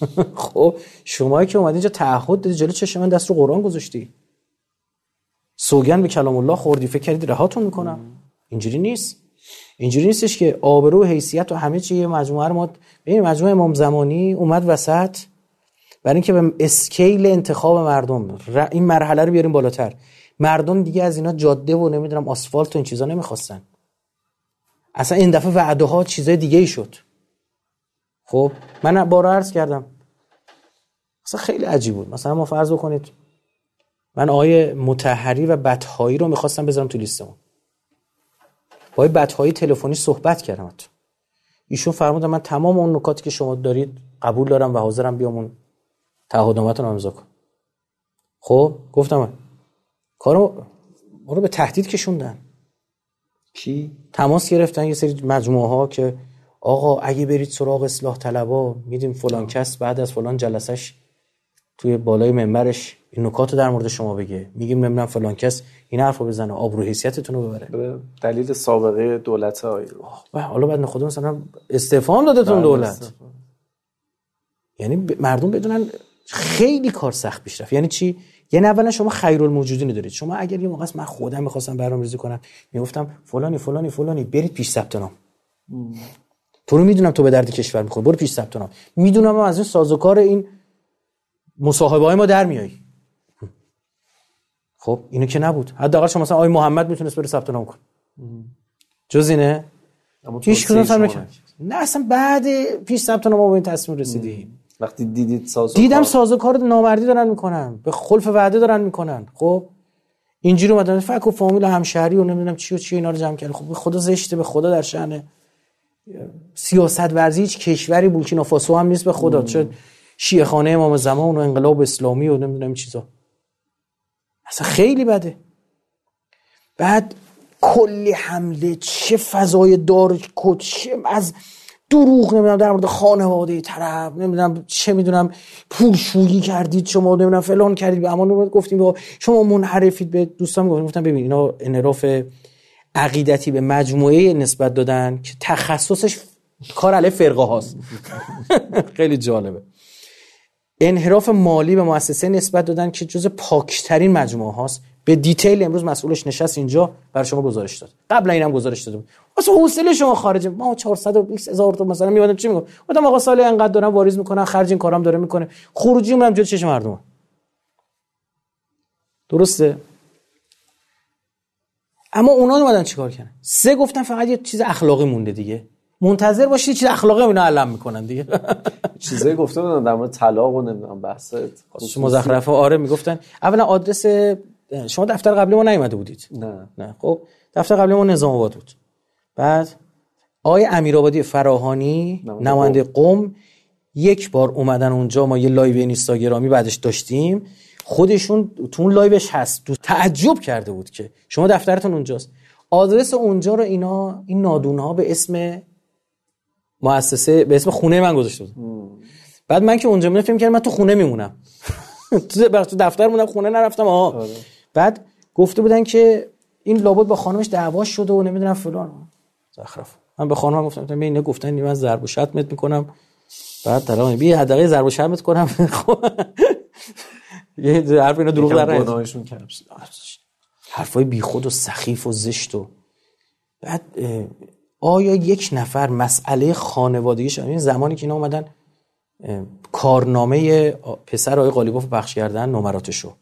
خب شما که اومدی اینجا تعهد دادی جلو چشم من دست رو قرآن گذاشتی. سوگن به کلام الله خوردی فکر کردی رهاتون می‌کنم. اینجوری نیست. اینجوری نیستش که آبرو و حیثیت و همه چی مجموعه رو ما ببین مجموعه امام زمانی اومد وسط. برای اینکه به اسکیل انتخاب مردم این مرحله رو بیاریم بالاتر. مردم دیگه از اینا جاده و نمی‌دونم آسفالت و این چیزا نمی‌خواستن. اصلا این دفعه وعده ها چیزای دیگه ای شد. خب من بارا عرض کردم. اصلا خیلی عجیب بود. مثلا ما فرض بکنید من آقای متحری و بدهایی رو می‌خواستم بذارم تو لیستمون. با آقای بدهایی تلفنی صحبت کردم ایشون فرمودن من تمام اون نکاتی که شما دارید قبول دارم و حاضرم بیام اون تعهدنامه‌تون امضا کنم. خب گفتم کارو ما رو به تهدید کشوندن. کی؟ تماس گرفتن یه سری مجموعه ها که آقا اگه برید سراغ اصلاح طلبا میدیم فلان کس بعد از فلان جلسش توی بالای منبرش این نکات در مورد شما بگه. میگیم نمی‌دونم فلان کس این حرفو بزنه آبرو حیثیتتون رو ببره دلیل سابقه دولت های و حالا بعد خود مثلا استعفا دادتون دولت. یعنی مردم بدونن خیلی کار سخت پیش رفت. یعنی چی؟ یعنی اولا شما خیرالموجودین دارید شما اگر یه موقع من خودم می‌خواستم برنامه‌ریزی کنم می‌گفتم فلانی فلانی فلانی برید پیش ثبت نام. تو رو می‌دونم تو به درد کشور می‌خوری برو پیش ثبت نام. می‌دونم از این سازوکار این مصاحبه های ما در میایی خب اینو که نبود. حداقل شما مثلا آقای محمد می‌تونست بره ثبت نام کنه. جز اینه؟ هیچ کدوم هم نکرد. نه اصلا بعد پیش ثبت نام با این تصمیم رسیدیم وقتی دیدید سازوکار دیدم سازوکار نامردی دارن می‌کنن. به خلف وعده دارن می‌کنن. خب؟ اینجوری اومدن فک و فامیل و همشهری و نمی‌دونم چی و چی اینا رو جمع کرد خب خدا زشته به خدا در شأن سیاست ورزی هیچ کشوری بورکینافاسو هم نیست به خدا. چه شیعه خانه امام زمان و انقلاب اسلامی و نمی‌دونم چیزا. اصلا خیلی بده. بعد کلی حمله چه فضای دار چه از دروغ نمی‌دونم در مورد خانواده طرف نمی‌دونم چه می‌دونم پولشویی کردید شما نمی‌دونم فلان کردید. اما گفتیم شما منحرفید به دوستان. گفتم ببین اینا انحراف عقیدتی به مجموعه نسبت دادن که تخصصش کار علیه فرقه هاست. خیلی جالبه. انحراف مالی به مؤسسه نسبت دادن که جز پاکترین مجموعه هاست. به دیتیل امروز مسئولش نشست اینجا برای شما گزارش داد. قبلا اینم گزارش داده بود. واسه حوصله شما خارجه ما 420 هزار تا مثلا میادم چی میگم گفتم آقا سال انقدر دارم واریز می‌کنن خرج این کارام داره می‌کنه. خروجی اونم جلوی چشم مردم درسته؟ اما اونا اومدن چیکار کردن؟ سه گفتن فقط یه چیز اخلاقی مونده دیگه. منتظر باشید چیز اخلاقی اینا علم می‌کنن دیگه. چیزایی گفته بودن در مورد طلاق و نمی‌دونم بحث مزخرفه. آره می‌گفتن. اولا آدرس شما دفتر قبلی ما نیومده بودید. نه. نه. خب دفتر قبلی ما نظام آباد بود. بعد آقای امیرآبادی فراهانی نماینده قم یک بار اومدن اونجا ما یه لایو اینستاگرامی بعدش داشتیم. خودشون تو اون لایوش هست. تو تعجب کرده بود که شما دفترتون اونجاست. آدرس اونجا رو اینا این نادون ها به اسم مؤسسه به اسم خونه من گذاشته بود. بعد من که اونجا می‌رفتم کردم من تو خونه میمونم. تو دفتر مونم خونه نرفتم آها. آره. بعد گفته بودن که این لابد با خانمش دعواش شده و نمی‌دونم فلان. زخرف. من به خانم گفتم من اینا گفتن من ضرب و شتمت می‌کنم. بعد طرف بی حداقل ضرب و شتمت کنم. یه حرف اینا دروغ در گناهشون کردم حرفای بیخود و سخیف و زشت و بعد آیا یک نفر مسئله خانوادگیش این زمانی که اینا اومدن کارنامه پسر آقای قالیباف پخش کردن نمراتشو.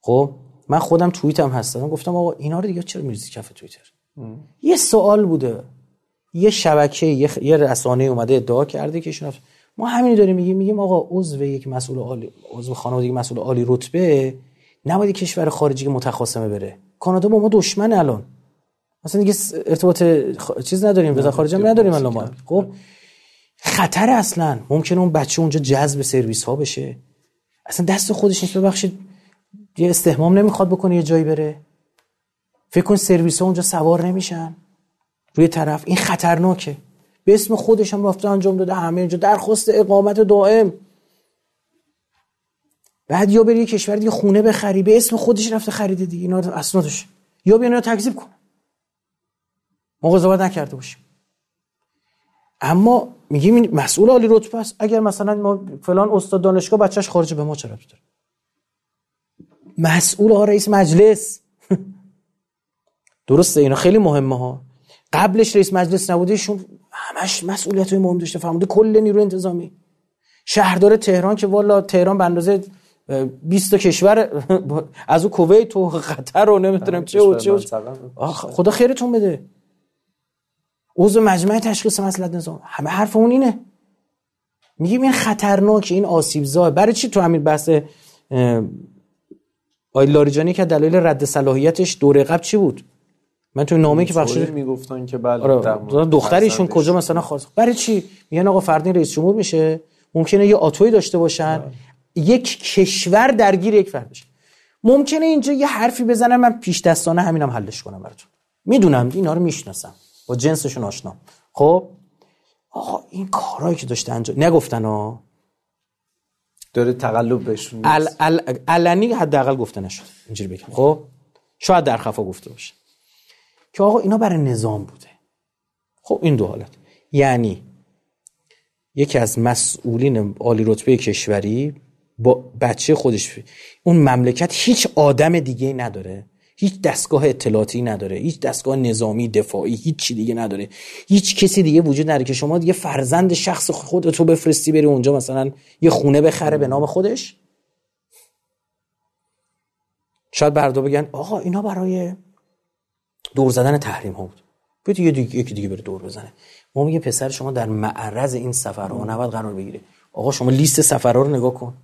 خب؟ من خودم توییتم هستم. گفتم آقا اینا رو دیگه چرا میریزی کف توییتر؟ یه سوال بوده. یه شبکه یه, رسانه اومده ادعا کرده که ایشون ما همین داریم میگیم میگیم آقا عضو یک مسئول عالی عضو خانواده مسئول عالی رتبه نباید کشور خارجی که متخاصمه بره. کانادا با ما دشمن الان. مثلا دیگه ارتباط چیز نداریم وزارت خارجه نداریم الان. ما خب خطر اصلا. ممکنه اون بچه اونجا جذب سرویس ها بشه. اصلا دست خودش نیست. ببخشید یه استهمام نمی‌خواد بکنه یه جایی بره. فکر کن سرویس ها اونجا سوار نمیشن. روی طرف. این خطرناکه. به اسم خودش هم رفته انجام داده. همه اینجا درخواست اقامت دائم. بعد یا بری کشور دیگه خونه بخری. به اسم خودش رفته خریده دیگه. اینا اسنادش یا بیا اینا تکذیب کن. ما قضاوت نکرده باشیم. اما میگیم این مسئول عالی رتبه است. اگر مثلا ما فلان استاد دانشگاه بچهش خارجه به ما چرا داره؟ مسئول ها رئیس مجلس. درسته اینا خیلی مهمه ها. قبلش رئیس مجلس نبوده ایشون همش مسئولیت های مهم داشته فهمونده کل نیرو انتظامی. شهردار تهران که والا تهران به اندازه 20 تا کشور از او کویت و قطر و نمی‌دونم چه و چه خدا خیرتون بده. عضو مجمع تشخیص مسئله نظام. همه حرف اون اینه. میگیم این خطرناک این آسیبزا. برای چی تو همین بحث آی لاریجانی که دلایل رد صلاحیتش دوره قبل چی بود؟ من تو نامه که بخشید می‌گفتن که بله آره دخترشون کجا مثلا خواست برای چی؟ میگن آقا فردین رئیس جمهور میشه ممکنه یه آتوی داشته باشن بله. یک کشور درگیر یک فرد بشه. ممکنه اینجا یه حرفی بزنم من پیش دستانه همینم هم حلش کنم براتون. می‌دونم اینا رو می‌شناسم. با جنسشون آشنا. خب؟ آقا این کارهایی که داشته انجام نگفتن ها؟ داره تقلب بهشون ال... ال... علنی حداقل گفته نشد. اینجوری بگم. خب؟ شاید در خفا گفته باشه. که آقا اینا برای نظام بوده. خب این دو حالت. یعنی یکی از مسئولین عالی رتبه کشوری با بچه خودش. اون مملکت هیچ آدم دیگه نداره. هیچ دستگاه اطلاعاتی نداره هیچ دستگاه نظامی دفاعی هیچ چی دیگه نداره. هیچ کسی دیگه وجود نداره که شما دیگه فرزند شخص خودتو بفرستی بری اونجا مثلا یه خونه بخره به نام خودش. شاید بردا بگن آقا اینا برای دور زدن تحریم ها بود. بیاد یه دیگه یکی دیگه بره دور بزنه. ما میگه پسر شما در معرض این سفرها نباید قرار بگیره. آقا شما لیست سفرها رو نگاه کن.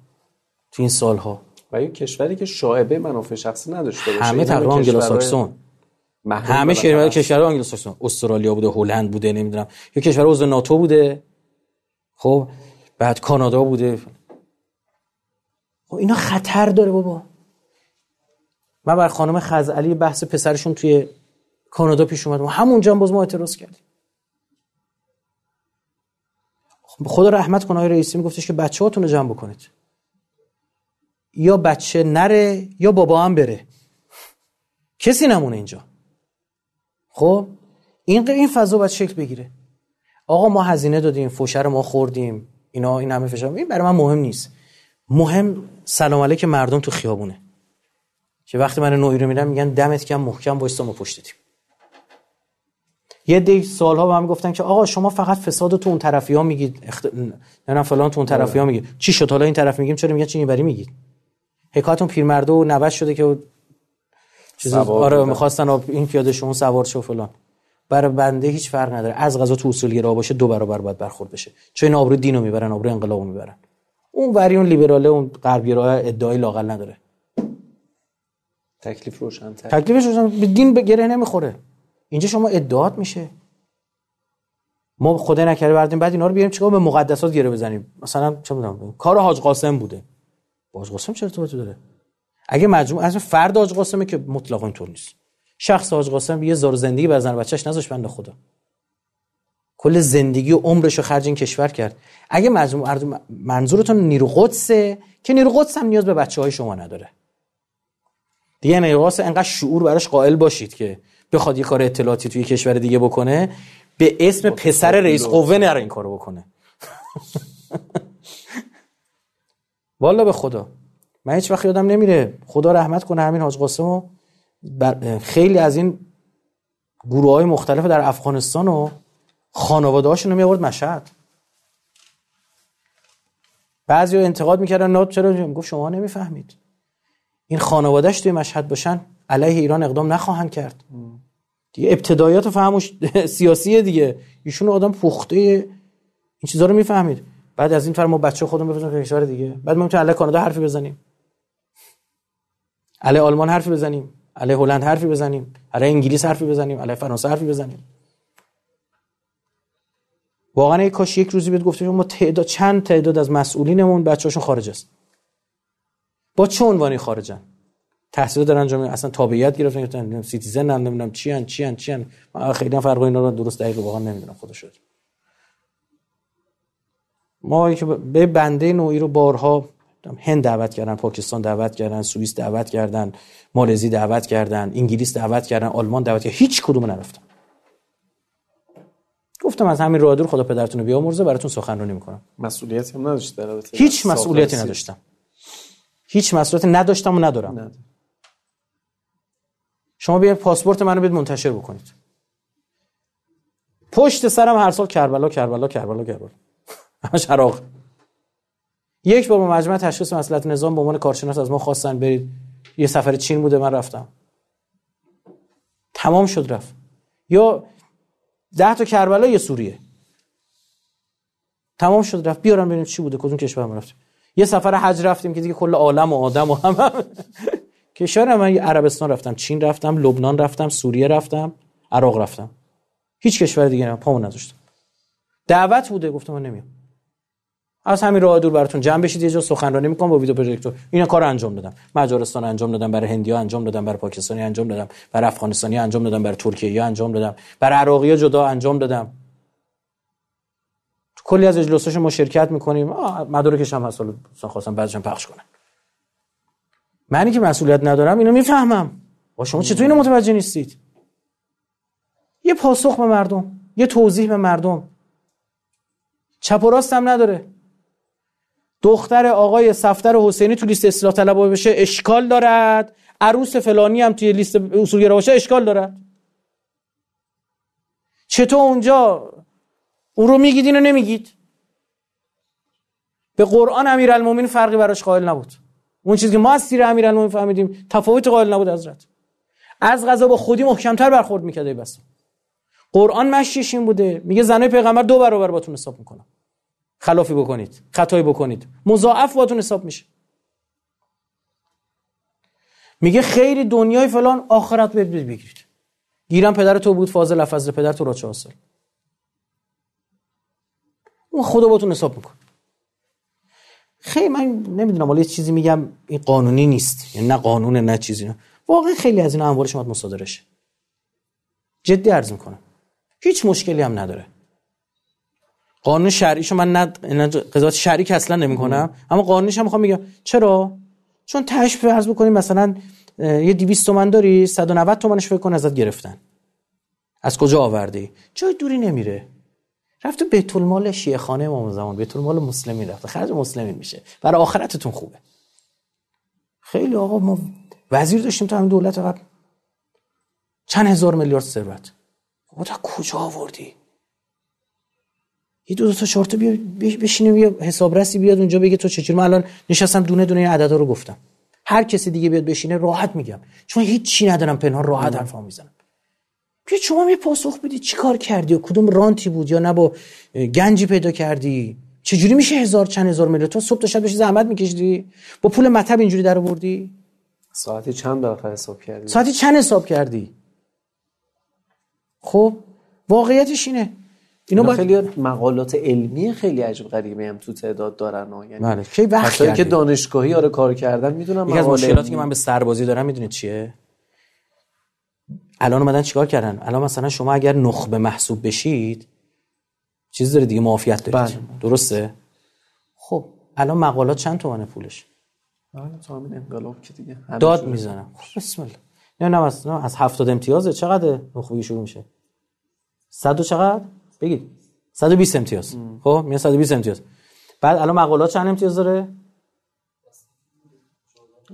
تو این سالها. و یه کشوری که شائبه منافع شخصی نداشته باشه. همه تقریبا آنگلوساکسون همه کشور کشور آنگلوساکسون استرالیا بوده هلند بوده نمی‌دونم. یا کشور عضو ناتو بوده. خب بعد کانادا بوده. خب اینا خطر داره بابا. من سر خانم خزعلی بحث پسرشون توی کانادا پیش اومد. و همونجا هم باز ما اعتراض کردیم. خب خدا رحمت کنه آقای رئیسی. میگفتش که بچه هاتون رو جمع بکنید. یا بچه نره یا بابا هم بره. کسی نمونه اینجا. خب؟ این این فضا باید شکل بگیره. آقا ما هزینه دادیم فوشه ما خوردیم اینا این همه فشار. این برای من مهم نیست. مهم سلام علیک مردم تو خیابونه. که وقتی من نوعی رو میرم میگن دمت کم محکم وایستا ما پشتتیم یه دی سالها به هم گفتن که آقا شما فقط فساد تو اون طرفی ها میگید اخت... نه فلان تو اون طرفی ها میگید. چی شد؟ حالا این طرف میگیم چرا میگه چی بری میگید؟ حکایتون پیرمرده و نوش شده که چیز آره می‌خواستن این پیاده شما سوار شو فلان. برای بنده هیچ فرق نداره. از غذا تو اصول گرا باشه دو برابر باید برخورد بشه. چون این آبرو دینو می‌برن آبرو انقلابو می‌برن. اون وری اون لیبراله اون غربگرا ادعای لاقل نداره. تکلیف روشن تکلیفش روشن به دین به گره نمی‌خوره. اینجا شما ادعات میشه. ما خدا نکرده بردیم بعد اینا رو بیاریم چیکار به مقدسات گره بزنیم؟ مثلا چه می‌دونم کار حاج قاسم بوده. حاج قاسم چرا ارتباطی داره؟ اگه مجموع از فرد حاج قاسمه که مطلقا اینطور نیست. شخص حاج قاسم یه زار زندگی بر زن بچهش نذاش بنده خدا. کل زندگی و عمرش رو خرج این کشور کرد. اگه مجموع منظورتون نیرو قدسه که نیرو قدس هم نیاز به بچه های شما نداره. دیگه نیرو قدس انقدر شعور براش قائل باشید که بخواد یه کار اطلاعاتی توی کشور دیگه بکنه به اسم پسر رئیس قوه نره این کارو بکنه. والا به خدا. من هیچ وقت یادم نمیره. خدا رحمت کنه همین حاج قاسم خیلی از این گروه های مختلف در افغانستان و خانواده هاشون رو میورد مشهد. بعضی انتقاد می‌کردن نه چرا گفت شما نمی‌فهمید. این خانوادهش توی مشهد باشن علیه ایران اقدام نخواهند کرد. دیگه ابتدایات فهمش سیاسیه دیگه. ایشون آدم پخته. این چیزا رو می‌فهمید. بعد از این فر ما بچه خودمون بفرستیم کشور دیگه. بعد ما علیه کانادا حرفی بزنیم. علیه آلمان حرفی بزنیم. علیه هلند حرفی بزنیم. علیه انگلیس حرفی بزنیم. علیه فرانسه حرفی بزنیم. واقعا ای کاش یک روزی بهت گفته ما تعداد چند تعداد از مسئولینمون بچه‌هاشون خارج است با چه عنوانی خارجن؟ تحصیل دارن انجام اصلا تابعیت گرفتن گفتن citizen هم نمی‌دونم چی ان چی ان چی ان خیلی فرق اینا رو درست دقیق واقعا نمی‌دونم خدا ما که به بنده نوعی رو بارها هند دعوت کردن پاکستان دعوت کردن سوئیس دعوت کردن مالزی دعوت کردن انگلیس دعوت کردن آلمان دعوت کردن هیچ کدوم نرفتم. گفتم از همین راه دور خدا پدرتون رو بیامرزه براتون سخنرانی می‌کنم. مسئولیتی هم نداشت هیچ مسئولیتی نداشتم. هیچ مسئولیتی نداشتم و ندارم. شما بیاید پاسپورت منو بید منتشر بکنید. پشت سرم هر سال کربلا کربلا کربلا کربلا. همش عراق یک بار با مجمع تشخیص مسئله نظام به عنوان کارشناس از ما خواستن برید. یه سفر چین بوده من رفتم. تمام شد رفت. یا ده تا کربلا یه سوریه. تمام شد رفت. بیارم ببینیم چی بوده کدوم کشور رفتیم یه سفر حج رفتیم که دیگه کل عالم و آدم و هم. کشور من عربستان رفتم چین رفتم لبنان رفتم سوریه رفتم عراق رفتم. هیچ کشور دیگه نه پامو نذاشتم. دعوت بوده گفتم من نمیام. از همین راه دور براتون جمع بشید. یه جا سخنرانی می‌کنم با ویدیو پروژکتور. اینا کار انجام دادم. مجارستان انجام دادم برای هندیا انجام دادم برای پاکستانی انجام دادم برای افغانستانی انجام دادم برای ترکیه انجام دادم برای عراقی جدا انجام دادم. کلی از اجلاسش ما شرکت می‌کنیم. مدارکش هم هست. خواستم بعدش پخش کنم منی که مسئولیت ندارم اینو می‌فهمم. با شما چطور اینو متوجه نیستید؟ یه پاسخ به مردم یه توضیح به مردم. چپ و راست هم نداره. دختر آقای صفدر حسینی تو لیست اصلاح طلبها بشه اشکال دارد. عروس فلانی هم توی لیست اصولگرا باشه اشکال دارد. چطور اونجا؟ اون رو میگید اینو نمیگید. به قرآن امیرالمومنین فرقی براش قائل نبود. اون چیزی که ما از سیر امیرالمومنین فهمیدیم تفاوت قائل نبود حضرت از غذا با خودی محکمتر برخورد می‌کرده بس قرآن مشیش این بوده. میگه زنای پیغمبر دو برابر باتون حساب می‌کنم. خلافی بکنید خطایی بکنید. مضاعف باتون حساب میشه. میگه خیلی دنیای فلان آخرت بگیرید. گیرم پدر تو بود فاضل لفظ پدر تو را چه حاصل. اون خدا باتون حساب میکن خیلی من نمی‌دونم ولی چیزی میگم این قانونی نیست. یعنی نه قانون نه چیزی نه. واقعا خیلی از این اموال شما مصادره جدی عرض می‌کنم. هیچ مشکلی هم نداره. قانون شرعیشو من نه قضاوت شرعی که اصلا نمی‌کنم. اما قانونیش هم می‌خوام میگم چرا؟ چون تهش فرض بکنیم مثلا یه 200 تومن داری 190 تومنش فکر کن ازت گرفتن. از کجا آوردی؟ جای دوری نمیره. رفت بیت المال شیعه خانه امام زمان. بیت المال مسلمی رفت خرج مسلمی میشه. برای آخرتتون خوبه. خیلی آقا ما وزیر داشتیم تو همین دولت قبل. چند هزار میلیارد ثروت. خب تا کجا آوردی؟ یه دو, دو تا چهار تا بیا بشینیم یه حسابرسی بیاد اونجا بگه تو چجوری. من الان نشستم دونه دونه عددا رو گفتم. هر کسی دیگه بیاد بشینه راحت میگم. چون هیچ چی ندارم پنهان راحت حرفا می‌زنم. بیا شما می پاسخ بدید چی کار کردی و کدوم رانتی بود یا نه با گنجی پیدا کردی؟ چجوری میشه هزار چند هزار میلیون؟ تو صبح تا شب بشی زحمت میکشیدی؟ با پول مطب اینجوری در آوردی؟ ساعتی چند بالاخره حساب کردی؟ ساعتی چند حساب کردی؟ خب واقعیتش اینه. اینا با... خیلی مقالات علمی خیلی عجیب غریبی هم تو تعداد دارن و یعنی بله خیلی وقت که دانشگاهی آره کار کردن می‌دونم یکی از مشکلاتی که من به سربازی دارم می‌دونید چیه؟ الان اومدن چیکار کردن؟ الان مثلا شما اگر نخبه محسوب بشید چیز داره دیگه معافیت دارید. بله. درسته؟ خب. الان مقالات چند تومنه پولش؟ انقلاب که دیگه داد می‌زنم. خب بسم الله. نه نه از از 70 امتیازه چقدر نخبگی شروع میشه؟ 100 چقدر؟ بگید. 120 امتیاز. خب میاد 120 امتیاز. بعد الان مقالات چند امتیاز داره؟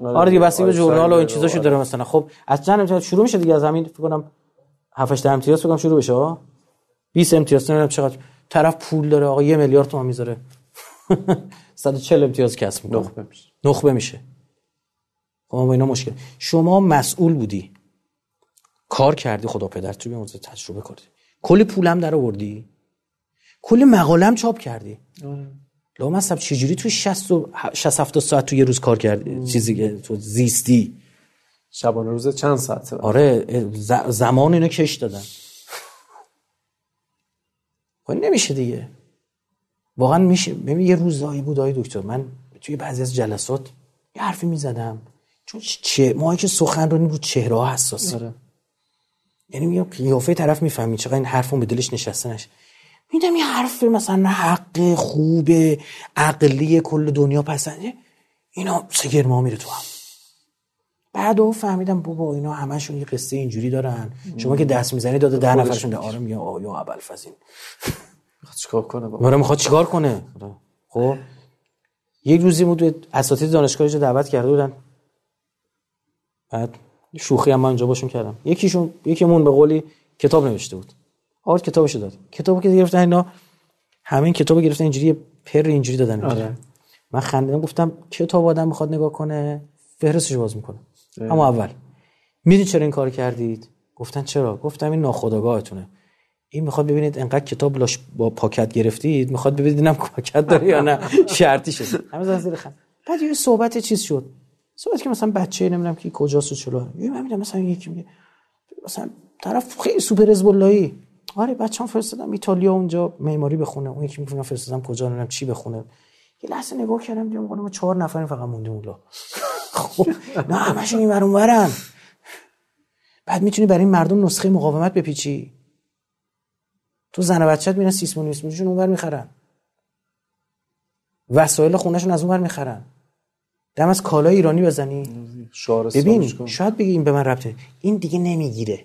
آره دیگه بس به ژورنال و این چیزاشو داره مثلا. خب از چند امتیاز؟ شروع میشه دیگه از همین فکر کنم 7 8 امتیاز فکر کنم شروع بشه. 20 امتیاز نمی‌دونم چقدر. طرف پول داره آقا یه میلیارد تومان می‌ذاره. 140 امتیاز کسب می‌کنه. نخبه میشه. نخبه میشه. خب اینا مشکل. شما مسئول بودی. کار کردی خدا پدر تو بیاموزه تجربه کردی. کلی پولم در آوردی؟ کلی مقالم چاپ کردی؟ آره. مصب چجوری تو 60 و 60 70 ساعت تو یه روز کار کردی؟ چیزی که تو زیستی. شبانه روز چند ساعته؟ آره زمان اینو کش دادن خب نمیشه دیگه. واقعا میشه. ببین یه روزایی بود آقای دکتر من توی بعضی از جلسات یه حرفی می‌زدم. چون چه ما که سخنرانی رو چهره ها حساسی آره. یعنی میگم قیافه طرف می‌فهمی چقدر این حرفون به دلش نشسته نشه. میدم یه حرف مثلا حق خوب عقلی کل دنیا پسنده. اینا سگر ما میره تو هم. بعد او فهمیدم بابا اینا همشون یه قصه اینجوری دارن. شما که دست می‌زنی داده ده نفرشون ده آره میگن آیا اول فزین می‌خواد چیکار کنه بابا؟ آره می‌خواد چیکار کنه؟ خب. یک روزی بود اساتید دانشگاهی دعوت کرده بودن. بعد شوخی هم من اینجا باشون کردم. یکیشون یکیمون به قولی کتاب نوشته بود. آورد کتابشو داد. کتابو که گرفتن اینا همین کتابو گرفتن اینجوری پر اینجوری دادن آره. من خندیدم گفتم کتاب آدم می‌خواد نگاه کنه؟ فهرستش باز می‌کنه. اما اول می‌دونی چرا این کار کردید؟ گفتن چرا؟ گفتم این ناخودآگاهتونه. این می‌خواد ببینید انقدر کتاب لاش با پاکت گرفتید می‌خواد ببینید اینم پاکت داره یا نه. شرطی شد همه زیر خند بعد یه صحبت چیز شد. صحبت که مثلا بچه نمی‌دونم که کجاست و چلو من مثلا یکی میگه مثلا طرف خیلی سوپر حزب آره بچه‌ام فرستادم ایتالیا اونجا معماری بخونه. اون یکی میگه فرستادم کجا نمی‌دونم چی بخونه. یه لحظه نگاه کردم دیدم ما چهار نفر فقط موندیم اونجا خب نه همشون این ور ورن. بعد می‌تونی برای این مردم نسخه مقاومت بپیچی. تو زن و بچت میرن سیسمون نیست اونور می‌خرن. وسایل خونهشون از اون می‌خرن. دم از کالای ایرانی بزنی. ببین شاید بگی این به من ربطه. این دیگه نمی‌گیره.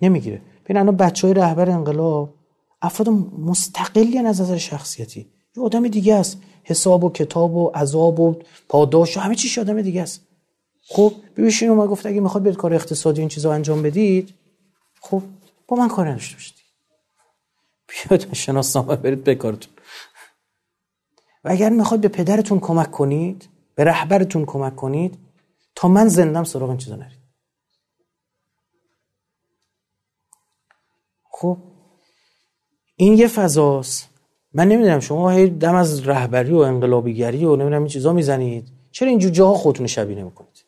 نمی‌گیره. ببین الان بچه های رهبر انقلاب افراد مستقلی از نظر شخصیتی. یه آدم دیگه است. حساب و کتاب و عذاب و پاداش و همه چیش آدم دیگه است. خب ببینید ما گفت اگه می‌خواد برید کار اقتصادی این چیزا انجام بدید خب با من کار نداشته باشید. بیاید شناسنامه برید بکارتون. و اگر می‌خواد به پدرتون کمک کنید به رهبرتون کمک کنید تا من زندم سراغ این چیزا نرید. خب این یه فضاست. من نمی‌دونم شما هی دم از رهبری و انقلابیگری و نمی‌دونم این چیزا می‌زنید. چرا اینجور جاها خودتون شبیه نمی‌کنید؟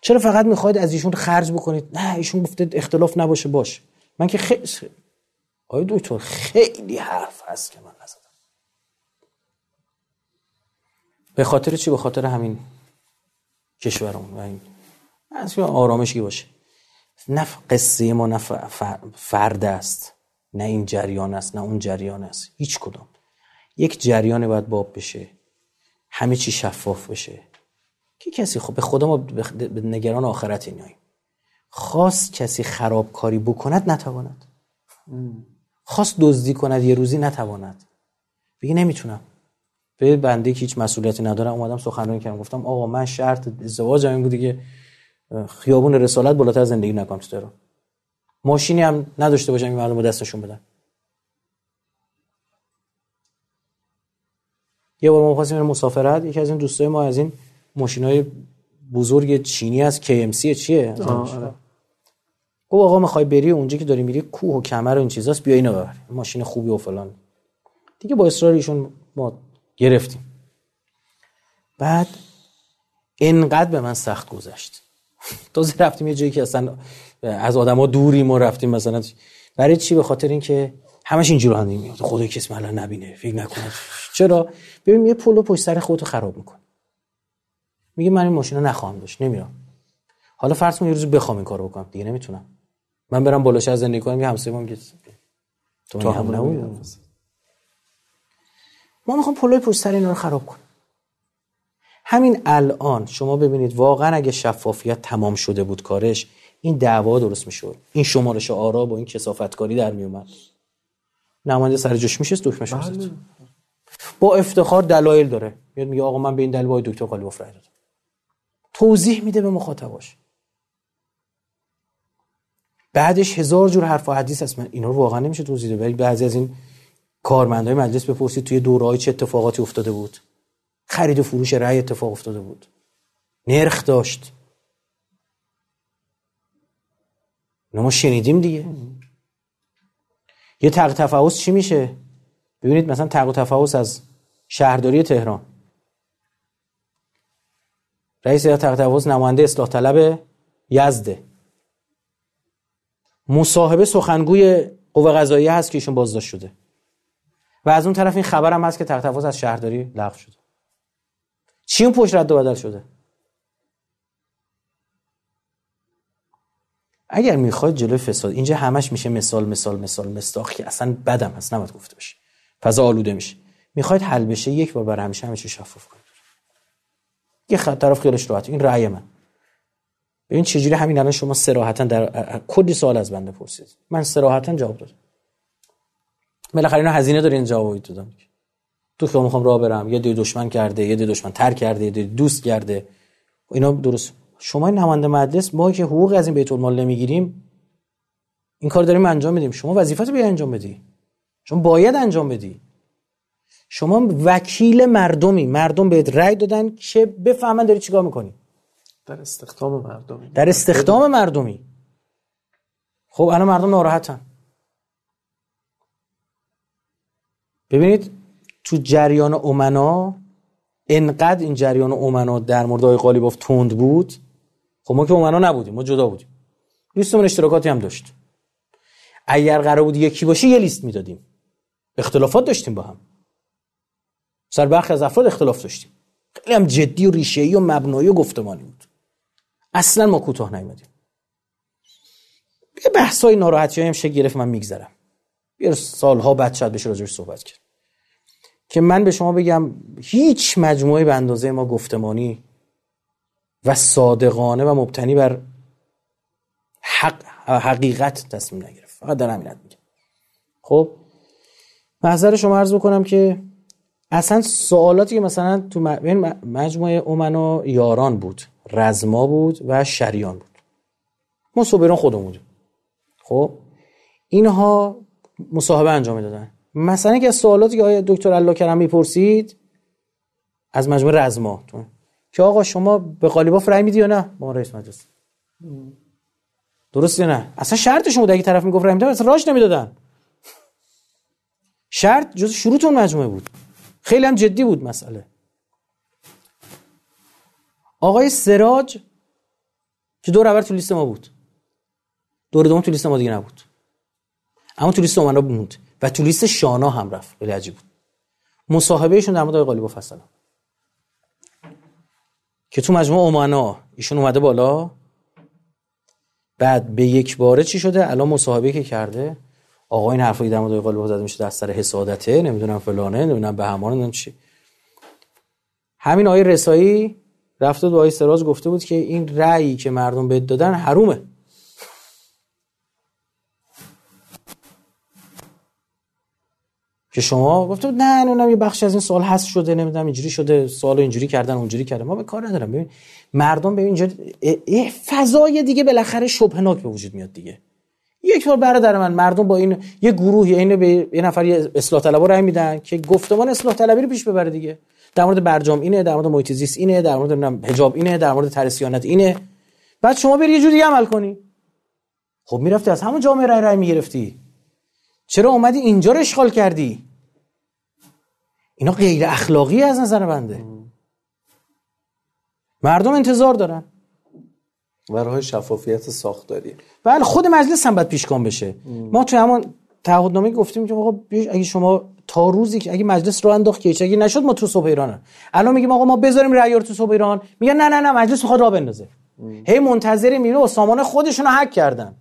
چرا فقط می‌خواید از ایشون خرج بکنید؟ نه ایشون گفته اختلاف نباشه باش. من که خیلی آیا دکتر خیلی حرف هست که به خاطر چی؟ به خاطر همین کشورمون و این. از آرامشی باشه. نه قصه ما نه فرد است. نه این جریان است نه اون جریان است. هیچ کدام. یک جریان باید باب بشه. همه چی شفاف بشه. که کسی خب به خدا ما به نگران آخرت ایناییم خواست کسی خرابکاری بکند نتواند. خواست دزدی کند یه روزی نتواند. بگی نمی‌تونم. به بنده که هیچ مسئولیتی ندارم اومدم سخنرانی کردم گفتم آقا من شرط ازدواج این بودی که خیابون رسالت بالاتر زندگی نکنم تو تهران. ماشینی هم نداشته باشم این مردم دستشون بدن. یه بار ما خواستیم مسافرت یکی از این دوستای ما از این های بزرگ چینی از KMC چیه؟ آره. گفت آقا می‌خوای بری اونجا که داری میری کوه و کمر و این چیزاست بیا اینو ببر. ماشین خوبی و فلان. دیگه با اصرار ایشون ما گرفتیم. بعد انقدر به من سخت گذشت. تازه رفتیم یه جایی که اصلا از آدما دوری ما رفتیم مثلا. برای چی؟ به خاطر اینکه همش اینجوری هم میاد خدای کسی من نبینه فکر نکنه. چرا؟ ببین یه پلو پشت سر خودتو خراب میکن میگه من این ماشین رو نخواهم داشت نمیرم. حالا فرض کن یه روز بخوام این کارو بکنم. دیگه نمی‌تونم. من برم بالا از زندگی کنم یه همسایه میگه تو هم نبود ما می‌خوام پلوی پشت سر اینا رو خراب کنیم همین الان شما ببینید واقعا اگه شفافیت تمام شده بود کارش این دعوا درست می‌شد. این شمارش آرا با این کسافتکاری در میومد نماینده سر جوش میشه دکمش بله. با افتخار دلایل داره. میاد میگه آقا من به این دلیل با دکتر قالیباف رای دادم. توضیح میده به مخاطباش. بعدش هزار جور حرف و حدیث هست. من اینا رو واقعا نمیشه توضیح بده ولی بعضی از این کارمندای مجلس بپرسید توی دورهای چه اتفاقاتی افتاده بود. خرید و فروش رأی اتفاق افتاده بود. نرخ داشت. ما شنیدیم دیگه. یه تق تفاوض چی میشه؟ ببینید مثلا تق تفاوض از شهرداری تهران. رئیس تق تفاوض نماینده اصلاح طلب یزده. مصاحبه سخنگوی قوه قضاییه هست که ایشون بازداشت شده. و از اون طرف این خبر هم هست که تفاوض از شهرداری لغو شده. چی اون پشت رد و بدل شده؟ اگر می‌خواد جلوی فساد اینجا همش میشه مثال مثال مثال مستاخ که اصلا بدم هست نباید گفته بشه. فضا آلوده میشه. می‌خواید حل بشه یک بار برای همیشه همه شفاف کنید. یه خط طرف خیالش راحت. این رأی من. ببین چجوری همین الان شما صراحتا در کلی سوال از بنده پرسید. من صراحتا جواب دادم. بالاخره اینا هزینه دارین جواب دادم. تو که می‌خوام راه برم یه دی دشمن کرده یه دی دشمن تر کرده یه دوست کرده. اینا درست. شما نماینده مجلس ما که حقوق از این بیت المال نمی‌گیریم این کار داریم انجام میدیم. شما وظیفت رو انجام بدی. شما باید انجام بدی. شما وکیل مردمی مردم بهت رأی دادن که بفهمن داری چیکار می‌کنی. در استخدام مردمی. در استخدام مردمی. خب الان مردم ناراحتن. ببینید تو جریان امنا انقدر این جریان امنا در مورد آقای قالیباف تند بود. خب ما که امنا نبودیم ما جدا بودیم. لیستمون اشتراکاتی هم داشت. اگر قرار بود یکی باشه یه لیست می‌دادیم. اختلافات داشتیم با هم. سر برخی از افراد اختلاف داشتیم. خیلی هم جدی و ریشه‌ای و مبنایی و گفتمانی بود. اصلا ما کوتاه نیومدیم. یه بحثای ناراحتی هم گرفت من میگذرم. یه سالها بعد شاید بشه راجعش صحبت کرد. که من به شما بگم هیچ مجموعه به اندازه ما گفتمانی و صادقانه و مبتنی بر حق حقیقت تصمیم نگرفت. فقط در همین میگم خب محضر شما عرض بکنم که اصلا سوالاتی که مثلا تو مجموعه اومنا یاران بود رزما بود و شریان بود. ما صبران خودمون خب اینها مصاحبه انجام دادن مثلا که سوالاتی که آقای دکتر الله کرم می‌پرسید از مجموعه رزما. که آقا شما به قالیباف رأی میدی یا نه؟ ما رئیس مجلس. درست نه؟ اصلا شرطشون بود اگه طرف می‌گفت میدم اصلا راش نمی‌دادن. شرط جز شروط اون مجموعه بود. خیلی هم جدی بود مسئله. آقای سراج که دور اول تو لیست ما بود. دور دوم تو لیست ما دیگه نبود. اما تو لیست اومنا بود و تو لیست شانا هم رفت. خیلی عجیب بود. مصاحبه ایشون در مورد آقای قالیباف هستن که تو مجموعه اومانا ایشون اومده بالا. بعد به یک باره چی شده؟ الان مصاحبه که کرده. آقا این حرفایی در مورد قالب زده میشه در سر حسادته نمی‌دونم فلانه نمی‌دونم به همان نمی‌دونم چی. همین آیه رسایی رفته دو آیه سراج گفته بود که این رأیی که مردم بهت دادن حرومه. که شما گفته نه نمی‌دونم یه بخشی از این سوال هست شده نمی‌دونم اینجوری شده سوال اینجوری کردن اونجوری کردن. ما به کار ندارم. ببین مردم به اینجا فضای دیگه بالاخره شبهناک به وجود میاد دیگه. یک بار برادر من مردم با این یه گروهی اینو به یه نفر یه اصلاح طلبا رای میدن که گفتمان اصلاح طلبی رو پیش ببره دیگه. در مورد برجام اینه در مورد محیط اینه در مورد حجاب اینه در مورد ترسیانت اینه. بعد شما بری یه جوری عمل کنی. خب می‌رفتی از همون جامعه رای رای می‌گرفتی. چرا اومدی اینجا رو اشغال کردی؟ اینا غیر اخلاقی از نظر بنده. مردم انتظار دارن. و راه شفافیت ساختاری. بله خود مجلس هم باید پیشگام بشه. ما توی همون تعهدنامه گفتیم که آقا اگه شما تا روزی که اگه مجلس رو انداخت که اگه نشد ما تو صبح ایران الان میگیم آقا ما بذاریم رأی تو صبح ایران. میگن نه نه نه مجلس می‌خواد راه بندازه. هی منتظر میره و سامان خودشون رو حک کردن.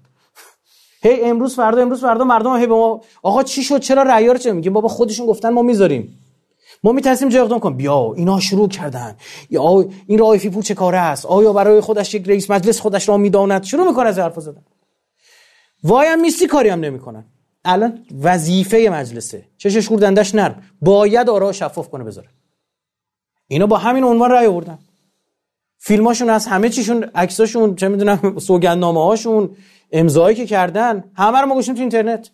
هی امروز فردا امروز فردا مردم هی به ما آقا چی شد؟ چرا رو چه میگیم؟ بابا خودشون گفتن ما می‌ذاریم. ما میترسیم جا اقدام کنیم. بیا اینا شروع کردن. یا این رایفی پور چه کاره است؟ آیا برای خودش یک رئیس مجلس خودش را می‌داند؟ شروع می‌کنه از حرف زدن. وای هم میستی کاری هم نمی‌کنن. الان وظیفه مجلسه. چشش خوردندش نرم. باید آرا شفاف کنه بذاره. اینا با همین عنوان رای آوردن. فیلماشون از همه چیشون عکساشون چه می‌دونم سوگندنامه هاشون امضایی که کردن همه رو ما گوشیم تو اینترنت.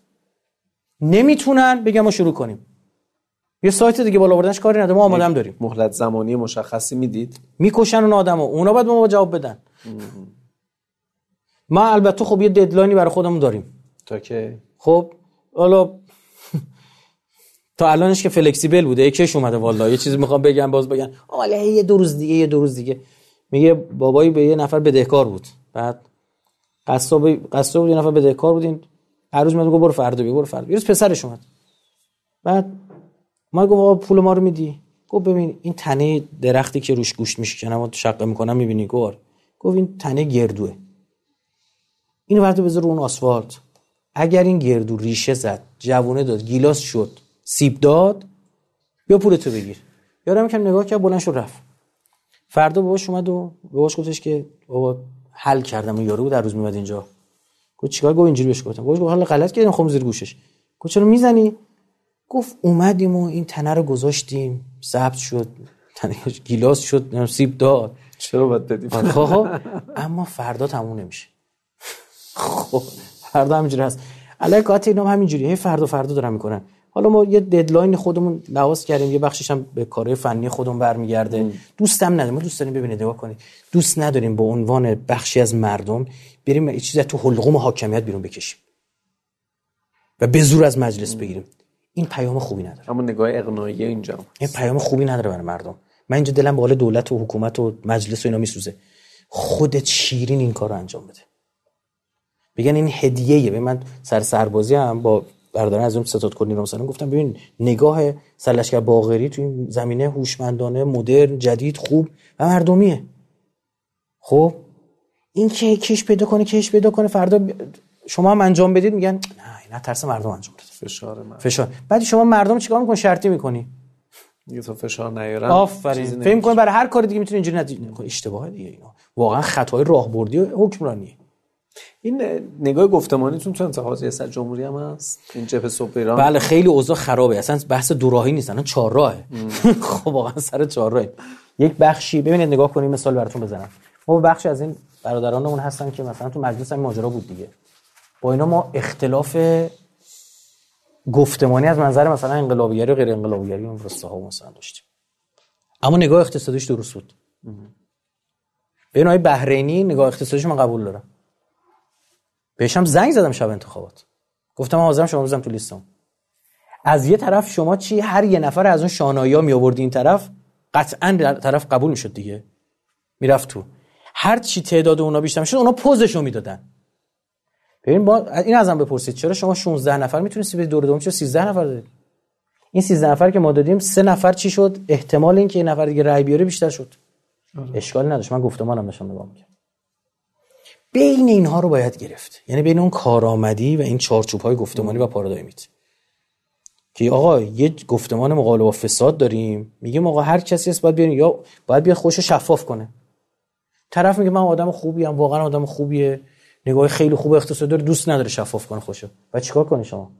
نمی‌تونن بگم ما شروع کنیم. یه سایت دیگه بالا بردنش کاری نداره ما آمادم داریم. مهلت زمانی مشخصی می‌دید؟ می‌کشن اون آدمو اونا باید ما جواب بدن. ما البته خب یه ددلاینی برای خودمون داریم. تا که خب حالا تا الانش که فلکسیبل بوده یکیش اومده والا یه چیزی می‌خوام بگم باز بگن حالا یه دو روز دیگه یه دو روز دیگه. میگه بابایی به یه نفر بدهکار بود. بعد قصاب قصاب یه نفر بدهکار بودین. هر روز میگه برو فردا بیا برو فردا. یه روز پسرش اومد. بعد ما گفت آقا پول ما رو میدی؟ گفت ببین این تنه درختی که روش گوشت میشکنم و شقه می‌کنم می‌بینی گور گفت این تنه گردوه. اینو ورده بذار اون آسفالت. اگر این گردو ریشه زد جوونه داد گیلاس شد سیب داد بیا پولتو بگیر. یارم کم نگاه کرد بلند شد رفت. فردا باباش اومد و باباش گفتش که بابا حل کردم. و یارو بود در روز میاد اینجا. گفت چیکار؟ گفت اینجوری بهش گفتم. گفت حالا غلط کردم خم زیر گوشش. گفت چرا می‌زنی؟ گفت اومدیم و این تنه رو گذاشتیم. ضبط شد. تنه گیلاس شد سیب داد. چرا باید بدیم؟ خب اما فردا تموم نمیشه. خب فردا همینجوری هست. علی کات اینا همینجوری. هی فردا فردا دارن می‌کنن. حالا ما یه ددلاین خودمون لحاظ کردیم یه بخشش هم به کارهای فنی خودمون برمیگرده. دوستم نداریم. ما دوست داریم ببینید نگاه کنید. دوست نداریم به عنوان بخشی از مردم بریم یه چیزی تو حلقوم حاکمیت بیرون بکشیم و به زور از مجلس بگیریم. این پیام خوبی نداره. اما نگاه اقناعی اینجا این پیام خوبی نداره برای مردم. من اینجا دلم حال دولت و حکومت و مجلس و اینا میسوزه. خودت شیرین این کار رو انجام بده. بگن این هدیه‌ایه. به من سر سربازی هم با برادران از اون ستاد کنی مثلا گفتم ببین نگاه سرلشکر باغری تو این زمینه هوشمندانه مدرن جدید خوب و مردمیه. خب؟ این که کش پیدا کنه کش پیدا کنه فردا شما هم انجام بدید میگن نه نه ترس مردم انجام بده فشار من. فشار. بعد شما مردم چیکار می‌کنی شرطی می‌کنی. یه تو فشار نیارم آفرین. فکر کنید برای هر کاری دیگه می‌تونه اینجوری نتیجه اشتباهه دیگه اینا. واقعا خطای راهبردی و حکمرانیه. این نگاه گفتمانیتون تو انتخابات ریاست جمهوری هم هست؟ این جبهه صبح ایران؟ بله خیلی اوضاع خرابه. اصلا بحث دو راهی نیست اصلا چهار راهه خب واقعا سر چهار راهه یک بخشی ببینید نگاه کنید مثال براتون بزنم. ما بخشی از این برادرانمون هستن که مثلا تو مجلس هم ماجرا بود دیگه. با اینا ما اختلاف گفتمانی از منظر مثلا انقلابیگری و غیر انقلابیگری اون ها مثلا داشتیم. اما نگاه اقتصادیش درست بود. به های بحرینی نگاه اقتصادیش من قبول دارم. بهشم زنگ زدم شب انتخابات. گفتم حاضرم شما بزنم تو لیستم. از یه طرف شما چی؟ هر یه نفر از اون شانایی ها می آوردی این طرف قطعا طرف قبول می‌شد دیگه. می‌رفت تو. هر چی تعداد اونا بیشتر می‌شد اونا پوزشو می‌دادن. ببین با این ازم بپرسید چرا شما 16 نفر می‌تونستی به دور دوم چرا 13 نفر دادید این 13 نفر که ما دادیم سه نفر چی شد؟ احتمال اینکه یه نفر دیگه رای بیاره بیشتر شد. آره. اشکالی نداشت. من گفتمانم نشون نگاه می‌کرد بین اینها رو باید گرفت. یعنی بین اون کارآمدی و این چارچوب های گفتمانی و پارادایمیت که آقا یه گفتمان مقابل با فساد داریم. میگیم آقا هر کسی است باید بیان یا باید بیاد خوش شفاف کنه. طرف میگه من آدم خوبی ام واقعا آدم خوبیه. نگاه خیلی خوب اقتصاد داره دوست نداره شفاف کنه خوشو. و چیکار کنی شما؟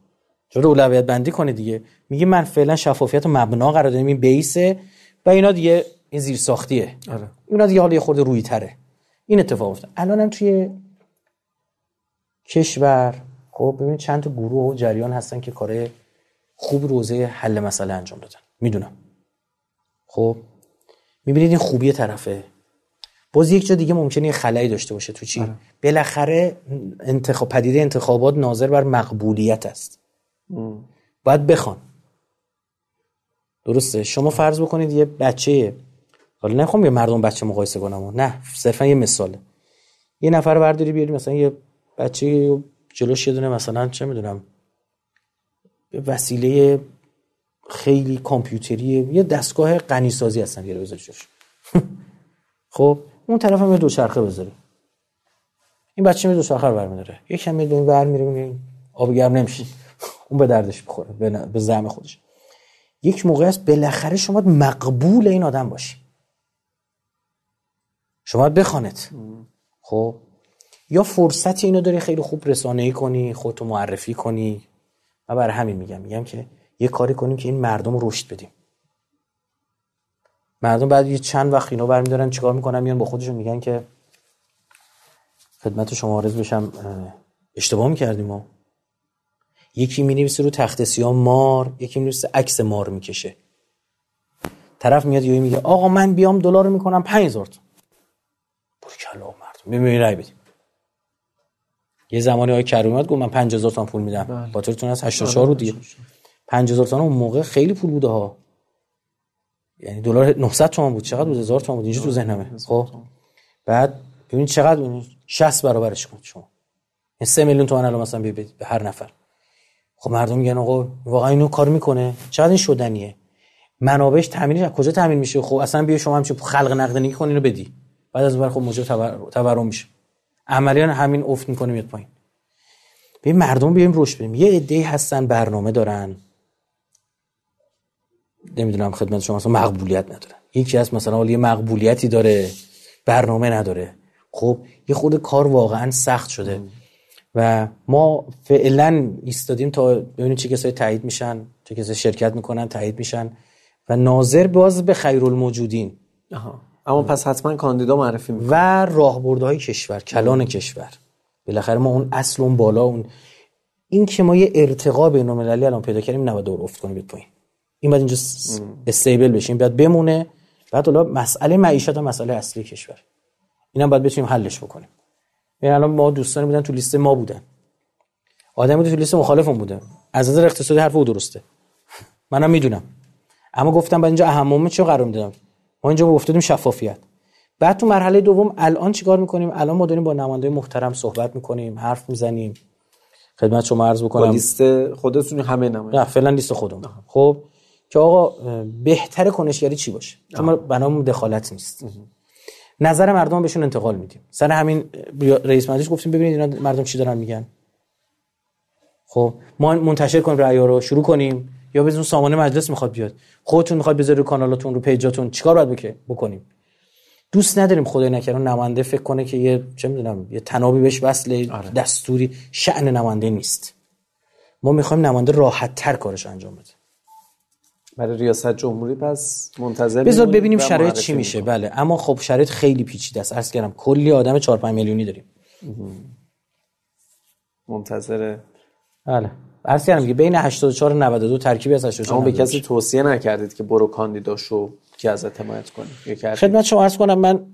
چرا اولویت بندی کنه دیگه. میگه من فعلا شفافیت و مبنا قرار دادم این بیسه و اینا دیگه این زیر ساختیه آره. اینا دیگه حالا یه خورده روی تره این اتفاق افتاد. الان هم توی کشور خب ببین چند تا گروه و جریان هستن که کار خوب روزه حل مسئله انجام دادن. می‌دونم. خب می‌بینید این خوبی طرفه. باز یک جا دیگه ممکنه یه خلایی داشته باشه تو چی آره. بالاخره انتخاب پدیده انتخابات ناظر بر مقبولیت است. باید بخوان. درسته؟ شما فرض بکنید یه بچه حالا نخوام یه مردم بچه مقایسه کنم. نه صرفا یه مثاله. یه نفر برداری بیاری مثلا یه بچه جلوش یه دونه مثلا چه می‌دونم وسیله خیلی کامپیوتری یه دستگاه غنی سازی هستن یه خب اون طرف هم یه دوچرخه بذاری. این بچه می دوچرخه رو برمیداره. یکم میاد اون ور میره آب گرم نمیشه. اون به دردش بخوره به زعم خودش. یک موقع است بالاخره شما مقبول این آدم باشی. شما بخوانت. خب؟ یا فرصت اینو داری خیلی خوب رسانه ای کنی خودتو معرفی کنی. و برای همین میگم میگم که یه کاری کنیم که این مردم رو رشد بدیم. مردم بعد یه چند وقت اینو برمیدارن چیکار می‌کنن؟ میان با خودشون میگن که خدمت شما عرض بشم اشتباه می‌کردیم ما. یکی می‌نویسه رو تخت سیاه مار یکی می‌نویسه عکس مار می‌کشه. طرف میاد یهو میگه آقا من بیام دلار می‌کنم 5000 تا. برو کلا مردم می‌بینی رای بدیم. یه زمانی های کرومیات گفت من 5000 تومان پول میدم. بله. خاطرتون از 84 رو دیگه. 5000 تومان اون موقع خیلی پول بوده ها. یعنی دلار 900 تومان بود. چقدر بود؟ 1000 تومان بود. اینجا تو ذهنمه. خب. بعد ببین چقدر اون 60 برابرش کن شما. این 3 میلیون تومان الان مثلا به هر نفر. خب مردم میگن آقا واقعا اینو کار می‌کنه؟ چقدر این شدنیه؟ منابعش تامینش از کجا تامین میشه؟ خب اصلا بیا شما همچین خلق نقدینگی کن اینو بدی. بعد از اون خب موجب تورم میشه. عملیان همین افت می‌کنه میاد پایین. به مردم بیایم روش بریم یه عده هستن برنامه دارن. نمی‌دونم خدمت شما مثلا مقبولیت ندارن یکی از مثلا یه مقبولیتی داره برنامه نداره. خب یه خود کار واقعا سخت شده. و ما فعلا ایستادیم تا ببینیم چه کسایی تایید میشن چه کسایی شرکت می‌کنن تایید میشن. و ناظر باز به خیرالموجودین. اما پس حتما کاندیدا معرفی می‌کنه. و راهبردهای کشور کلان کشور. بالاخره ما اون اصل اون بالا اون این که ما یه ارتقا بین المللی الان پیدا کردیم نباید دور افت کنیم پایین. این بعد اینجا استیبل بشیم بعد بمونه. بعد حالا مسئله معیشت و مسئله اصلی کشور. اینم باید بتونیم حلش بکنیم. یعنی الان ما دوستانی بودن تو لیست ما بودن. آدمی تو لیست مخالفمون بوده. از نظر اقتصادی حرف او درسته. منم می‌دونم. اما گفتم بعد اینجا اهممه چه قرار می‌دادم؟ ما اینجا گفتیم شفافیت. بعد تو مرحله دوم الان چیکار می‌کنیم؟ الان ما داریم با نماینده محترم صحبت می‌کنیم حرف می‌زنیم. خدمت شما عرض بکنم. لیست خودتون همه نماینده. نه فعلا لیست خودمون. خب که آقا بهتر کنشگری چی باشه؟ چون بنامون دخالت نیست. نظر مردم بهشون انتقال میدیم. سر همین رئیس مجلس گفتیم ببینید اینا مردم چی دارن میگن. خب ما منتشر کنیم رأی رو شروع کنیم. یا بدون سامانه مجلس می‌خواد بیاد. خودتون می‌خواد بذاری رو کانالاتون رو پیجاتون چیکار باید بکنیم؟ دوست نداریم خدای نکنه نماینده فکر کنه که یه چه می‌دونم یه تنابی بهش وصل آره. دستوری شأن نماینده نیست. ما می‌خوایم نماینده راحت تر کارش انجام بده. برای ریاست جمهوری پس منتظر بذار ببینیم شرایط چی میشه. بله. اما خب شرایط خیلی پیچیده است. عرض کردم کلی آدم 4 5 میلیونی داریم. منتظر بله. عرض کردم که بین 84 و 92 ترکیبی از 84 اما به کسی توصیه نکردید که برو کاندیداشو که ازت حمایت کنی خدمت شما عرض کنم من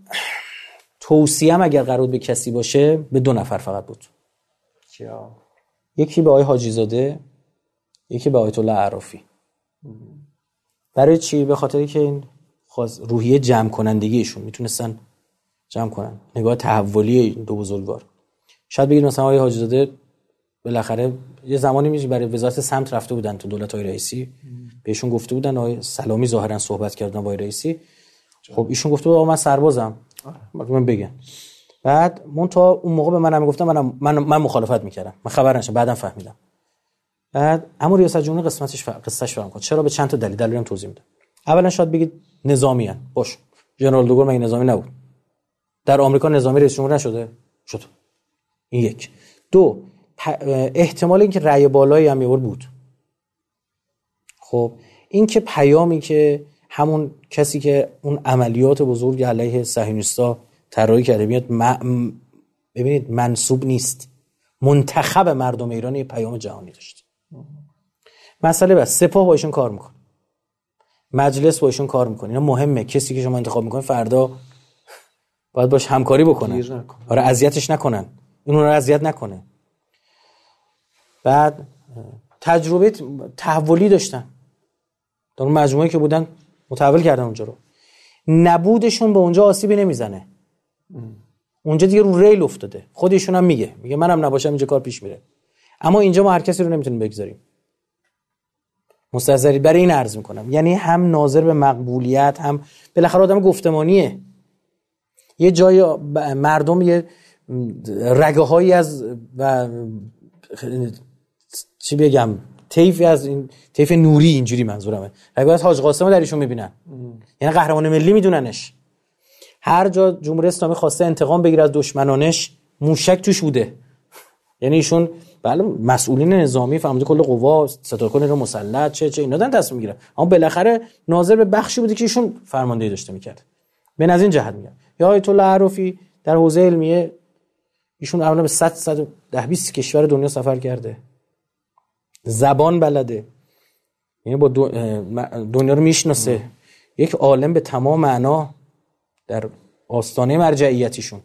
توصیهم اگر قرار به کسی باشه به دو نفر فقط بود. کیا؟ یکی به آقای حاجی زاده یکی به آیت الله عرافی. برای چی؟ به خاطری که این روحیه جمع کنندگیشون می‌تونستن جمع کنن. نگاه تحولی دو بزرگوار. شاید بگید مثلا آقای حاجی زاده بالاخره یه زمانی میشه برای وزارت سمت رفته بودن تو دولت های رئیسی. بهشون گفته بودن آقای سلامی ظاهرا صحبت کردن با رئیسی. خب ایشون گفته بود آقا من سربازم. من بگن بعد من تا اون موقع به منم گفتم من من, من مخالفت می‌کردم. من خبر نشم بعدم فهمیدم. بعد اما ریاست جمهوری قسمتش. قصهش فرام کنه چرا؟ به چند تا دلیل. دلیلم توضیح میدم. اولا شاید بگید نظامی هن. باش. ژنرال دوگل مگه نظامی نبود؟ در آمریکا نظامی رئیس جمهور نشده؟ شد. این یک. دو احتمال اینکه رأی بالایی هم میور بود. خب این که پیامی که همون کسی که اون عملیات بزرگ علیه صهیونیستا طراحی کرده میاد ببینید منصوب نیست. منتخب مردم ایران یه پیام جهانی داشت. مسئله بس سپاه با ایشون کار می‌کنه. مجلس با ایشون کار می‌کنه. اینا مهمه. کسی که شما انتخاب می‌کنه فردا باید باش همکاری بکنن. آره اذیتش نکنن. این رو اذیت نکنه. بعد تجربه تحولی داشتن. در اون مجموعه که بودن متحول کردن اونجا رو. نبودشون به اونجا آسیبی نمی‌زنه. اونجا دیگه رو ریل افتاده. خودشون هم میگه. میگه منم نباشم اینجا کار پیش میره. اما اینجا ما هر کسی رو نمی‌تونیم بگذاریم. مستظری برای این عرض می‌کنم. یعنی هم ناظر به مقبولیت هم بالاخره آدم گفتمانیه. یه جای مردم یه رگه هایی از و چی بگم طیفی از این طیف نوری اینجوری منظورمه. از حاج قاسم در ایشون می‌بینن یعنی قهرمان ملی میدوننش. هر جا جمهوری اسلامی خواسته انتقام بگیره از دشمنانش موشک توش بوده. یعنی ایشون بله مسئولین نظامی فهمیده کل قوا ستارکن رو مسلط چه چه اینا دارن تصمیم می‌گیرن. اما بالاخره ناظر به بخشی بوده که ایشون فرماندهی داشته می‌کرد. به از این جهت میگم. یا آیت الله عرفی در حوزه علمیه ایشون اولا به 100 110 20 کشور دنیا سفر کرده. زبان بلده. یعنی با دنیا رو می‌شناسه. یک عالم به تمام معنا در آستانه مرجعیتیشون.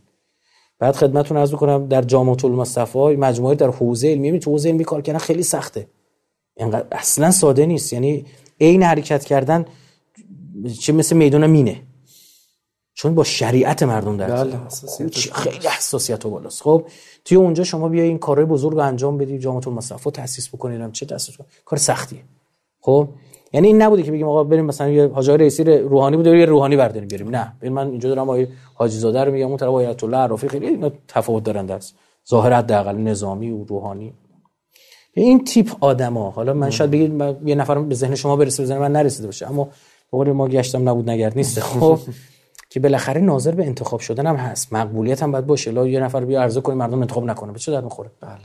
بعد خدمتتون عرض کنم در جامعه المصطفی مجموعه در حوزه علمی. تو حوزه علمی کار کردن خیلی سخته. اینقدر اصلا ساده نیست. یعنی عین حرکت کردن چه مثل میدون مینه. چون با شریعت مردم در بله، خیلی حساسیت و بالاست. خب توی اونجا شما بیا این کارهای بزرگ انجام بدی جامعه المصطفی تاسیس بکنید چه تاسیس کار سختیه. خب؟ یعنی این نبوده که بگیم آقا بریم مثلا یه حاج رئیسی روحانی بوده یه روحانی برداریم بریم نه. ببین من اینجا دارم آقای حاجی زاده رو میگم اون طرف آیت الله عرفی خیلی اینا تفاوت دارن در ظاهر حداقل نظامی و روحانی. این تیپ آدما حالا من شاید بگید یه نفر به ذهن شما برسه بزنه من نرسیده باشه اما بقول ما گشتم نبود نگرد نیست. خب؟ که بالاخره ناظر به انتخاب شدن هم هست. مقبولیت هم باید باشه. لا یه نفر بیا عرضه کنه مردم انتخاب نکنه. به چه درد می‌خوره؟ بله.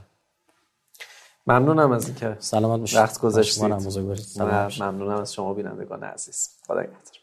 ممنونم از اینکه سلامت باشید وقت گذاشتید. ممنونم از شما بینندگان عزیز. خدا نگهدار